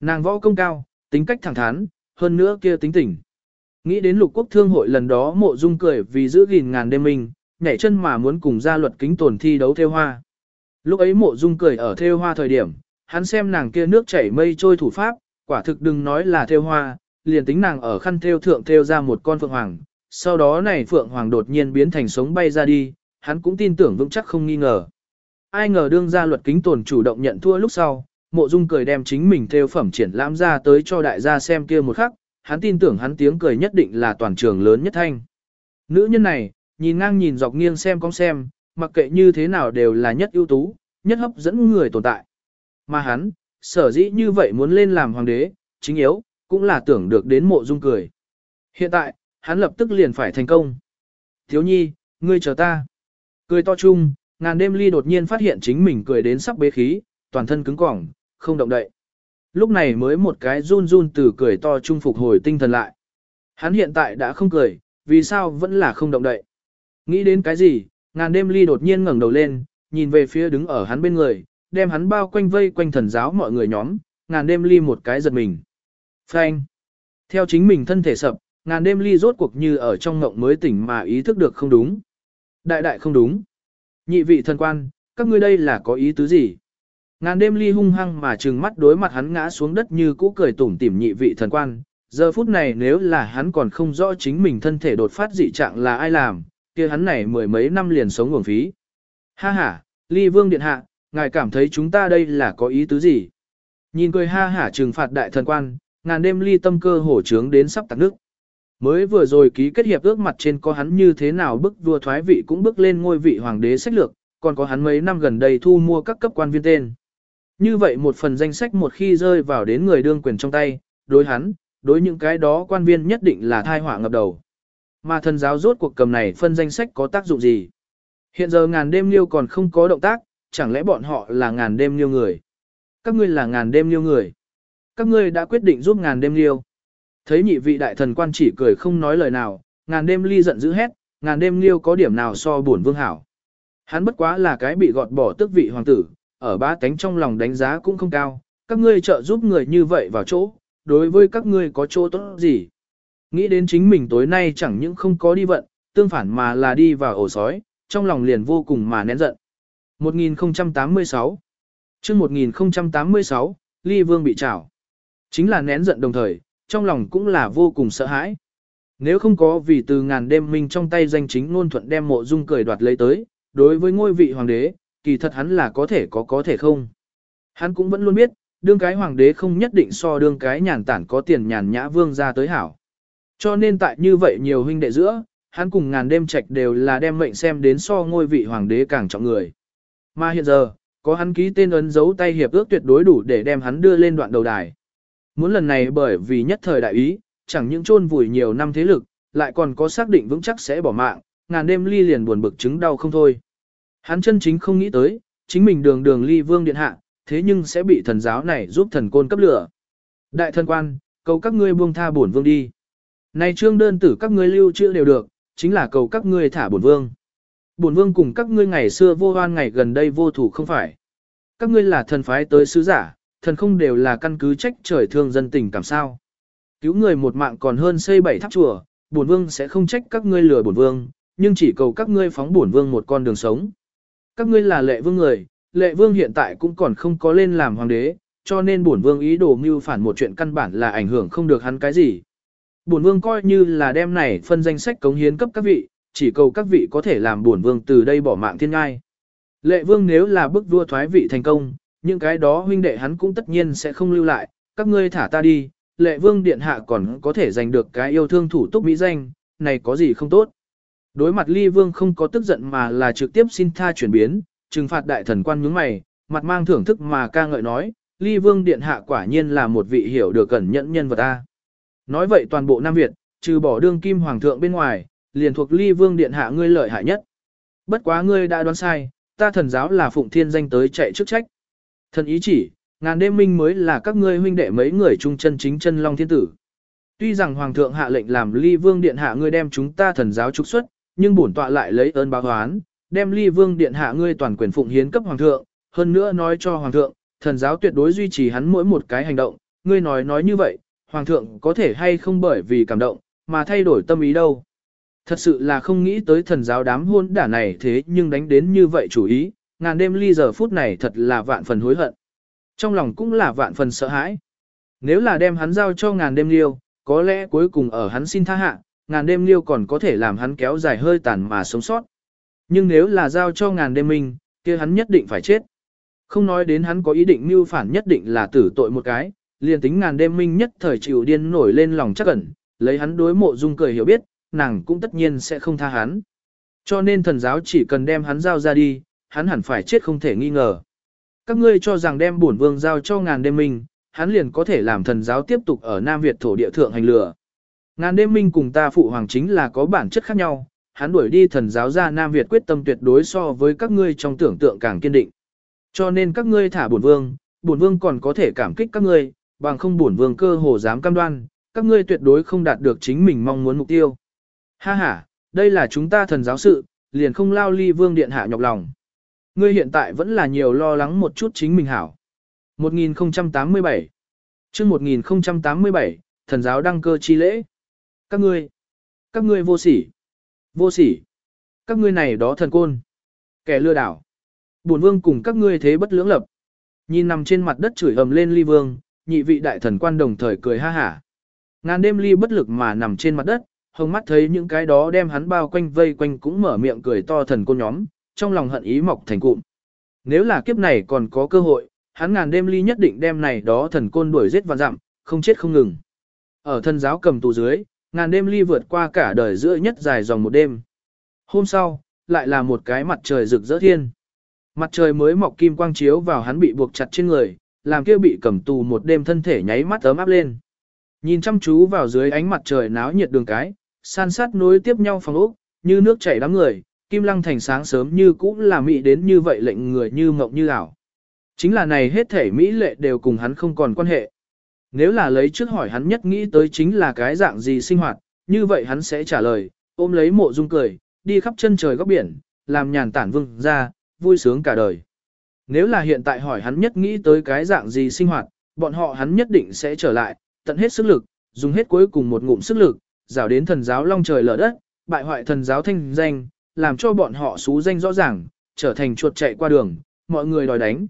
Nàng võ công cao, tính cách thẳng thắn, hơn nữa kia tính tình. Nghĩ đến lục quốc thương hội lần đó mộ dung cười vì giữ gìn ngàn đêm minh, nhảy chân mà muốn cùng gia luật kính tồn thi đấu theo hoa. Lúc ấy mộ dung cười ở theo hoa thời điểm, hắn xem nàng kia nước chảy mây trôi thủ pháp, quả thực đừng nói là theo hoa, liền tính nàng ở khăn thêu thượng thêu ra một con phượng hoàng, sau đó này phượng hoàng đột nhiên biến thành sống bay ra đi, hắn cũng tin tưởng vững chắc không nghi ngờ. Ai ngờ đương gia luật kính tồn chủ động nhận thua lúc sau, mộ dung cười đem chính mình thêu phẩm triển lãm ra tới cho đại gia xem kia một khắc, hắn tin tưởng hắn tiếng cười nhất định là toàn trường lớn nhất thanh. Nữ nhân này, nhìn ngang nhìn dọc nghiêng xem con xem, mặc kệ như thế nào đều là nhất ưu tú, nhất hấp dẫn người tồn tại. Mà hắn, sở dĩ như vậy muốn lên làm hoàng đế, chính yếu, cũng là tưởng được đến mộ dung cười. Hiện tại, hắn lập tức liền phải thành công. Thiếu nhi, ngươi chờ ta. Cười to chung, ngàn đêm ly đột nhiên phát hiện chính mình cười đến sắp bế khí, toàn thân cứng cỏng, không động đậy. Lúc này mới một cái run run từ cười to chung phục hồi tinh thần lại. Hắn hiện tại đã không cười, vì sao vẫn là không động đậy. Nghĩ đến cái gì, ngàn đêm ly đột nhiên ngẩng đầu lên, nhìn về phía đứng ở hắn bên người, đem hắn bao quanh vây quanh thần giáo mọi người nhóm, ngàn đêm ly một cái giật mình. Phanh. Theo chính mình thân thể sập, ngàn đêm ly rốt cuộc như ở trong ngộng mới tỉnh mà ý thức được không đúng. Đại đại không đúng. Nhị vị thần quan, các ngươi đây là có ý tứ gì? Ngàn đêm ly hung hăng mà trừng mắt đối mặt hắn ngã xuống đất như cũ cười tủm tỉm nhị vị thần quan. Giờ phút này nếu là hắn còn không rõ chính mình thân thể đột phát dị trạng là ai làm, kia hắn này mười mấy năm liền sống uổng phí. Ha ha, ly vương điện hạ, ngài cảm thấy chúng ta đây là có ý tứ gì? Nhìn cười ha hả trừng phạt đại thần quan, ngàn đêm ly tâm cơ hổ trướng đến sắp tạc nước. Mới vừa rồi ký kết hiệp ước mặt trên có hắn như thế nào bức vua thoái vị cũng bước lên ngôi vị hoàng đế sách lược, còn có hắn mấy năm gần đây thu mua các cấp quan viên tên. Như vậy một phần danh sách một khi rơi vào đến người đương quyền trong tay, đối hắn, đối những cái đó quan viên nhất định là thai họa ngập đầu. Mà thần giáo rốt cuộc cầm này phân danh sách có tác dụng gì? Hiện giờ ngàn đêm liêu còn không có động tác, chẳng lẽ bọn họ là ngàn đêm liêu người? Các ngươi là ngàn đêm liêu người. Các ngươi đã quyết định giúp ngàn đêm liêu. Thấy nhị vị đại thần quan chỉ cười không nói lời nào, ngàn đêm ly giận dữ hét, ngàn đêm liêu có điểm nào so buồn vương hảo. Hắn bất quá là cái bị gọt bỏ tước vị hoàng tử, ở ba tánh trong lòng đánh giá cũng không cao, các ngươi trợ giúp người như vậy vào chỗ, đối với các ngươi có chỗ tốt gì. Nghĩ đến chính mình tối nay chẳng những không có đi vận, tương phản mà là đi vào ổ sói, trong lòng liền vô cùng mà nén giận. 1086 chương 1086, Ly Vương bị trảo. Chính là nén giận đồng thời, trong lòng cũng là vô cùng sợ hãi. Nếu không có vì từ ngàn đêm minh trong tay danh chính ngôn thuận đem mộ dung cười đoạt lấy tới, đối với ngôi vị hoàng đế, kỳ thật hắn là có thể có có thể không. Hắn cũng vẫn luôn biết, đương cái hoàng đế không nhất định so đương cái nhàn tản có tiền nhàn nhã vương ra tới hảo. Cho nên tại như vậy nhiều huynh đệ giữa, hắn cùng ngàn đêm trạch đều là đem mệnh xem đến so ngôi vị hoàng đế càng trọng người. Mà hiện giờ, có hắn ký tên ấn dấu tay hiệp ước tuyệt đối đủ để đem hắn đưa lên đoạn đầu đài. Muốn lần này bởi vì nhất thời đại ý, chẳng những chôn vùi nhiều năm thế lực, lại còn có xác định vững chắc sẽ bỏ mạng, ngàn đêm ly liền buồn bực chứng đau không thôi. Hắn chân chính không nghĩ tới, chính mình đường đường ly vương điện hạ, thế nhưng sẽ bị thần giáo này giúp thần côn cấp lửa. Đại thần quan, cầu các ngươi buông tha bổn vương đi. Này trương đơn tử các ngươi lưu trữ đều được, chính là cầu các ngươi thả bổn vương. Bổn vương cùng các ngươi ngày xưa vô hoan ngày gần đây vô thủ không phải. Các ngươi là thần phái tới sứ giả, thần không đều là căn cứ trách trời thương dân tình cảm sao. Cứu người một mạng còn hơn xây bảy tháp chùa, bổn vương sẽ không trách các ngươi lừa bổn vương, nhưng chỉ cầu các ngươi phóng bổn vương một con đường sống. Các ngươi là lệ vương người, lệ vương hiện tại cũng còn không có lên làm hoàng đế, cho nên bổn vương ý đồ mưu phản một chuyện căn bản là ảnh hưởng không được hắn cái gì. Bổn vương coi như là đem này phân danh sách cống hiến cấp các vị, chỉ cầu các vị có thể làm bổn vương từ đây bỏ mạng thiên ngai. Lệ vương nếu là bức vua thoái vị thành công, những cái đó huynh đệ hắn cũng tất nhiên sẽ không lưu lại, các ngươi thả ta đi, lệ vương điện hạ còn có thể giành được cái yêu thương thủ túc mỹ danh, này có gì không tốt. Đối mặt ly vương không có tức giận mà là trực tiếp xin tha chuyển biến, trừng phạt đại thần quan nhướng mày, mặt mang thưởng thức mà ca ngợi nói, ly vương điện hạ quả nhiên là một vị hiểu được cẩn nhẫn nhân vật ta. Nói vậy toàn bộ Nam Việt, trừ bỏ đương kim hoàng thượng bên ngoài, liền thuộc ly vương điện hạ ngươi lợi hại nhất. Bất quá ngươi đã đoán sai, ta thần giáo là phụng thiên danh tới chạy chức trách. Thần ý chỉ, ngàn đêm minh mới là các ngươi huynh đệ mấy người trung chân chính chân long thiên tử. Tuy rằng hoàng thượng hạ lệnh làm ly vương điện hạ ngươi đem chúng ta thần giáo trục xuất, nhưng bổn tọa lại lấy ơn báo oán, đem ly vương điện hạ ngươi toàn quyền phụng hiến cấp hoàng thượng, hơn nữa nói cho hoàng thượng, thần giáo tuyệt đối duy trì hắn mỗi một cái hành động, ngươi nói nói như vậy, hoàng thượng có thể hay không bởi vì cảm động, mà thay đổi tâm ý đâu. Thật sự là không nghĩ tới thần giáo đám hôn đả này thế nhưng đánh đến như vậy chủ ý, ngàn đêm ly giờ phút này thật là vạn phần hối hận. Trong lòng cũng là vạn phần sợ hãi. Nếu là đem hắn giao cho ngàn đêm liêu, có lẽ cuối cùng ở hắn xin tha hạ, ngàn đêm liêu còn có thể làm hắn kéo dài hơi tàn mà sống sót. Nhưng nếu là giao cho ngàn đêm minh, kia hắn nhất định phải chết. Không nói đến hắn có ý định mưu phản nhất định là tử tội một cái, liền tính ngàn đêm minh nhất thời chịu điên nổi lên lòng chắc ẩn, lấy hắn đối mộ dung cười hiểu biết, nàng cũng tất nhiên sẽ không tha hắn. Cho nên thần giáo chỉ cần đem hắn giao ra đi, hắn hẳn phải chết không thể nghi ngờ. Các ngươi cho rằng đem bổn vương giao cho ngàn đêm minh, hắn liền có thể làm thần giáo tiếp tục ở Nam Việt thổ địa thượng hành lửa. Ngàn đêm minh cùng ta phụ hoàng chính là có bản chất khác nhau, hắn đuổi đi thần giáo ra Nam Việt quyết tâm tuyệt đối so với các ngươi trong tưởng tượng càng kiên định. Cho nên các ngươi thả bổn vương, bổn vương còn có thể cảm kích các ngươi, bằng không bổn vương cơ hồ dám cam đoan, các ngươi tuyệt đối không đạt được chính mình mong muốn mục tiêu. Ha ha, đây là chúng ta thần giáo sự, liền không lao ly vương điện hạ nhọc lòng. Ngươi hiện tại vẫn là nhiều lo lắng một chút chính mình hảo. 1087 chương 1087, thần giáo đăng cơ chi lễ. Các ngươi, các ngươi vô sỉ, vô sỉ, các ngươi này đó thần côn, kẻ lừa đảo. Bổn vương cùng các ngươi thế bất lưỡng lập. Nhìn nằm trên mặt đất chửi ầm lên ly vương, nhị vị đại thần quan đồng thời cười ha hả. Ngàn đêm ly bất lực mà nằm trên mặt đất, hồng mắt thấy những cái đó đem hắn bao quanh vây quanh cũng mở miệng cười to thần côn nhóm, trong lòng hận ý mọc thành cụm. Nếu là kiếp này còn có cơ hội, hắn ngàn đêm ly nhất định đem này đó thần côn đuổi giết và dặm, không chết không ngừng. Ở thân giáo cầm tù dưới, ngàn đêm ly vượt qua cả đời giữa nhất dài dòng một đêm. Hôm sau, lại là một cái mặt trời rực rỡ thiên. Mặt trời mới mọc kim quang chiếu vào hắn bị buộc chặt trên người, làm kia bị cầm tù một đêm thân thể nháy mắt ấm áp lên. Nhìn chăm chú vào dưới ánh mặt trời náo nhiệt đường cái, san sát nối tiếp nhau phòng ốc, như nước chảy đám người, kim lăng thành sáng sớm như cũng là mỹ đến như vậy lệnh người như mộng như ảo. Chính là này hết thể mỹ lệ đều cùng hắn không còn quan hệ. Nếu là lấy trước hỏi hắn nhất nghĩ tới chính là cái dạng gì sinh hoạt, như vậy hắn sẽ trả lời, ôm lấy mộ dung cười, đi khắp chân trời góc biển, làm nhàn tản vương ra, vui sướng cả đời. Nếu là hiện tại hỏi hắn nhất nghĩ tới cái dạng gì sinh hoạt, bọn họ hắn nhất định sẽ trở lại, tận hết sức lực, dùng hết cuối cùng một ngụm sức lực, rào đến thần giáo long trời lở đất, bại hoại thần giáo thanh danh, làm cho bọn họ xú danh rõ ràng, trở thành chuột chạy qua đường, mọi người đòi đánh.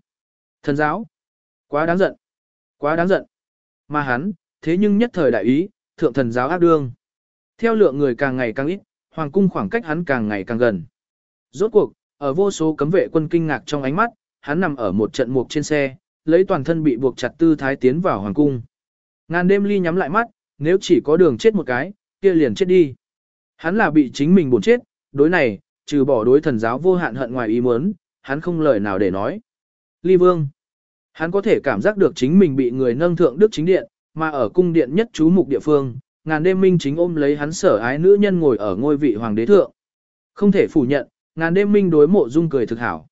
Thần giáo, quá đáng giận, quá đáng giận. Mà hắn, thế nhưng nhất thời đại ý, thượng thần giáo ác đương. Theo lượng người càng ngày càng ít, hoàng cung khoảng cách hắn càng ngày càng gần. Rốt cuộc, ở vô số cấm vệ quân kinh ngạc trong ánh mắt, hắn nằm ở một trận mục trên xe, lấy toàn thân bị buộc chặt tư thái tiến vào hoàng cung. Ngàn đêm ly nhắm lại mắt, nếu chỉ có đường chết một cái, kia liền chết đi. Hắn là bị chính mình buồn chết, đối này, trừ bỏ đối thần giáo vô hạn hận ngoài ý muốn, hắn không lời nào để nói. Ly vương, hắn có thể cảm giác được chính mình bị người nâng thượng đức chính điện, mà ở cung điện nhất chú mục địa phương, ngàn đêm minh chính ôm lấy hắn sở ái nữ nhân ngồi ở ngôi vị hoàng đế thượng. Không thể phủ nhận, ngàn đêm minh đối mộ dung cười thực hảo.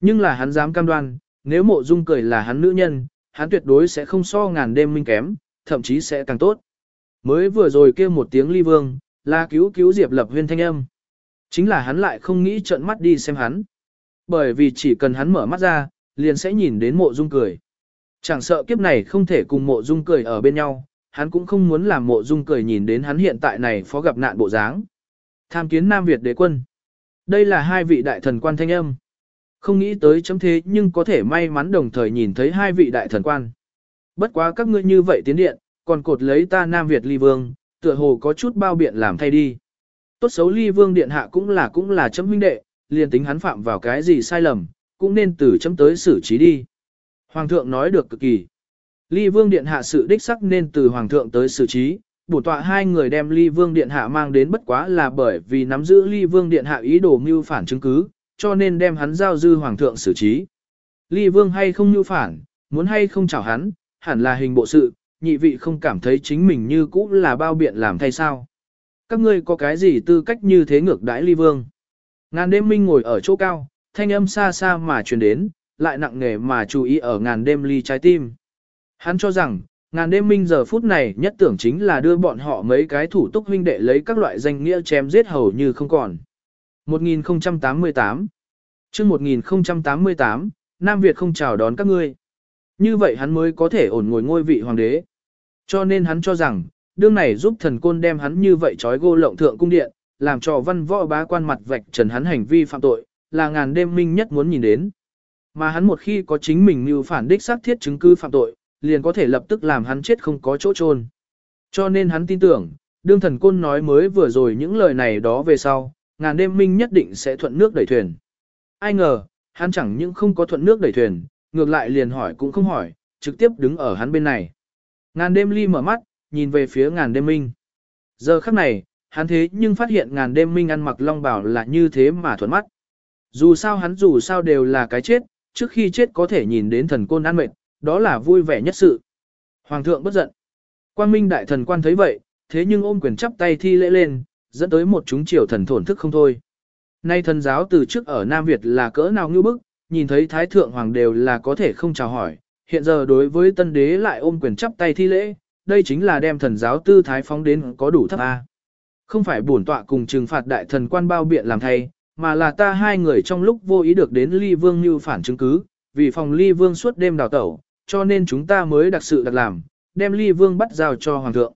Nhưng là hắn dám cam đoan, nếu mộ dung cười là hắn nữ nhân, hắn tuyệt đối sẽ không so ngàn đêm minh kém, thậm chí sẽ càng tốt. Mới vừa rồi kêu một tiếng ly vương, là cứu cứu Diệp Lập Huyên thanh âm. Chính là hắn lại không nghĩ trợn mắt đi xem hắn. Bởi vì chỉ cần hắn mở mắt ra, liền sẽ nhìn đến mộ dung cười. Chẳng sợ kiếp này không thể cùng mộ dung cười ở bên nhau, hắn cũng không muốn làm mộ dung cười nhìn đến hắn hiện tại này phó gặp nạn bộ dáng. Tham kiến Nam Việt đế quân. Đây là hai vị đại thần quan thanh âm. Không nghĩ tới chấm thế nhưng có thể may mắn đồng thời nhìn thấy hai vị đại thần quan. Bất quá các ngươi như vậy tiến điện, còn cột lấy ta Nam Việt ly vương, tựa hồ có chút bao biện làm thay đi. Tốt xấu ly vương điện hạ cũng là cũng là chấm huynh đệ, liền tính hắn phạm vào cái gì sai lầm, cũng nên từ chấm tới xử trí đi. Hoàng thượng nói được cực kỳ. Ly vương điện hạ sự đích sắc nên từ hoàng thượng tới xử trí, bổ tọa hai người đem ly vương điện hạ mang đến bất quá là bởi vì nắm giữ ly vương điện hạ ý đồ mưu phản chứng cứ, cho nên đem hắn giao dư hoàng thượng xử trí. Ly vương hay không mưu phản, muốn hay không chào hắn, hẳn là hình bộ sự, nhị vị không cảm thấy chính mình như cũ là bao biện làm thay sao. Các ngươi có cái gì tư cách như thế ngược đãi ly vương? Ngàn đêm minh ngồi ở chỗ cao, thanh âm xa xa mà truyền đến, lại nặng nề mà chú ý ở ngàn đêm ly trái tim. Hắn cho rằng, ngàn đêm minh giờ phút này nhất tưởng chính là đưa bọn họ mấy cái thủ túc huynh đệ lấy các loại danh nghĩa chém giết hầu như không còn. 1088 chương 1088, Nam Việt không chào đón các ngươi. Như vậy hắn mới có thể ổn ngồi ngôi vị hoàng đế. Cho nên hắn cho rằng, đương này giúp thần côn đem hắn như vậy trói gô lộng thượng cung điện, làm cho văn võ bá quan mặt vạch trần hắn hành vi phạm tội, là ngàn đêm minh nhất muốn nhìn đến. Mà hắn một khi có chính mình như phản đích xác thiết chứng cứ phạm tội, liền có thể lập tức làm hắn chết không có chỗ chôn. Cho nên hắn tin tưởng, đương thần côn nói mới vừa rồi những lời này đó về sau, ngàn đêm minh nhất định sẽ thuận nước đẩy thuyền. Ai ngờ, hắn chẳng những không có thuận nước đẩy thuyền, ngược lại liền hỏi cũng không hỏi, trực tiếp đứng ở hắn bên này. Ngàn đêm ly mở mắt, nhìn về phía ngàn đêm minh. Giờ khắc này, hắn thế nhưng phát hiện ngàn đêm minh ăn mặc long bảo là như thế mà thuận mắt. Dù sao hắn dù sao đều là cái chết, trước khi chết có thể nhìn đến thần côn ăn mệt, đó là vui vẻ nhất sự. Hoàng thượng bất giận. Quang minh đại thần quan thấy vậy, thế nhưng ôm quyền chắp tay thi lễ lên, dẫn tới một chúng triều thần thổn thức không thôi. Nay thần giáo từ trước ở Nam Việt là cỡ nào ngư bức, nhìn thấy thái thượng hoàng đều là có thể không chào hỏi, hiện giờ đối với tân đế lại ôm quyền chắp tay thi lễ, đây chính là đem thần giáo tư thái phóng đến có đủ thấp A. Không phải bổn tọa cùng trừng phạt đại thần quan bao biện làm thay, mà là ta hai người trong lúc vô ý được đến ly vương như phản chứng cứ, vì phòng ly vương suốt đêm đào tẩu, cho nên chúng ta mới đặc sự đặc làm, đem ly vương bắt giao cho hoàng thượng.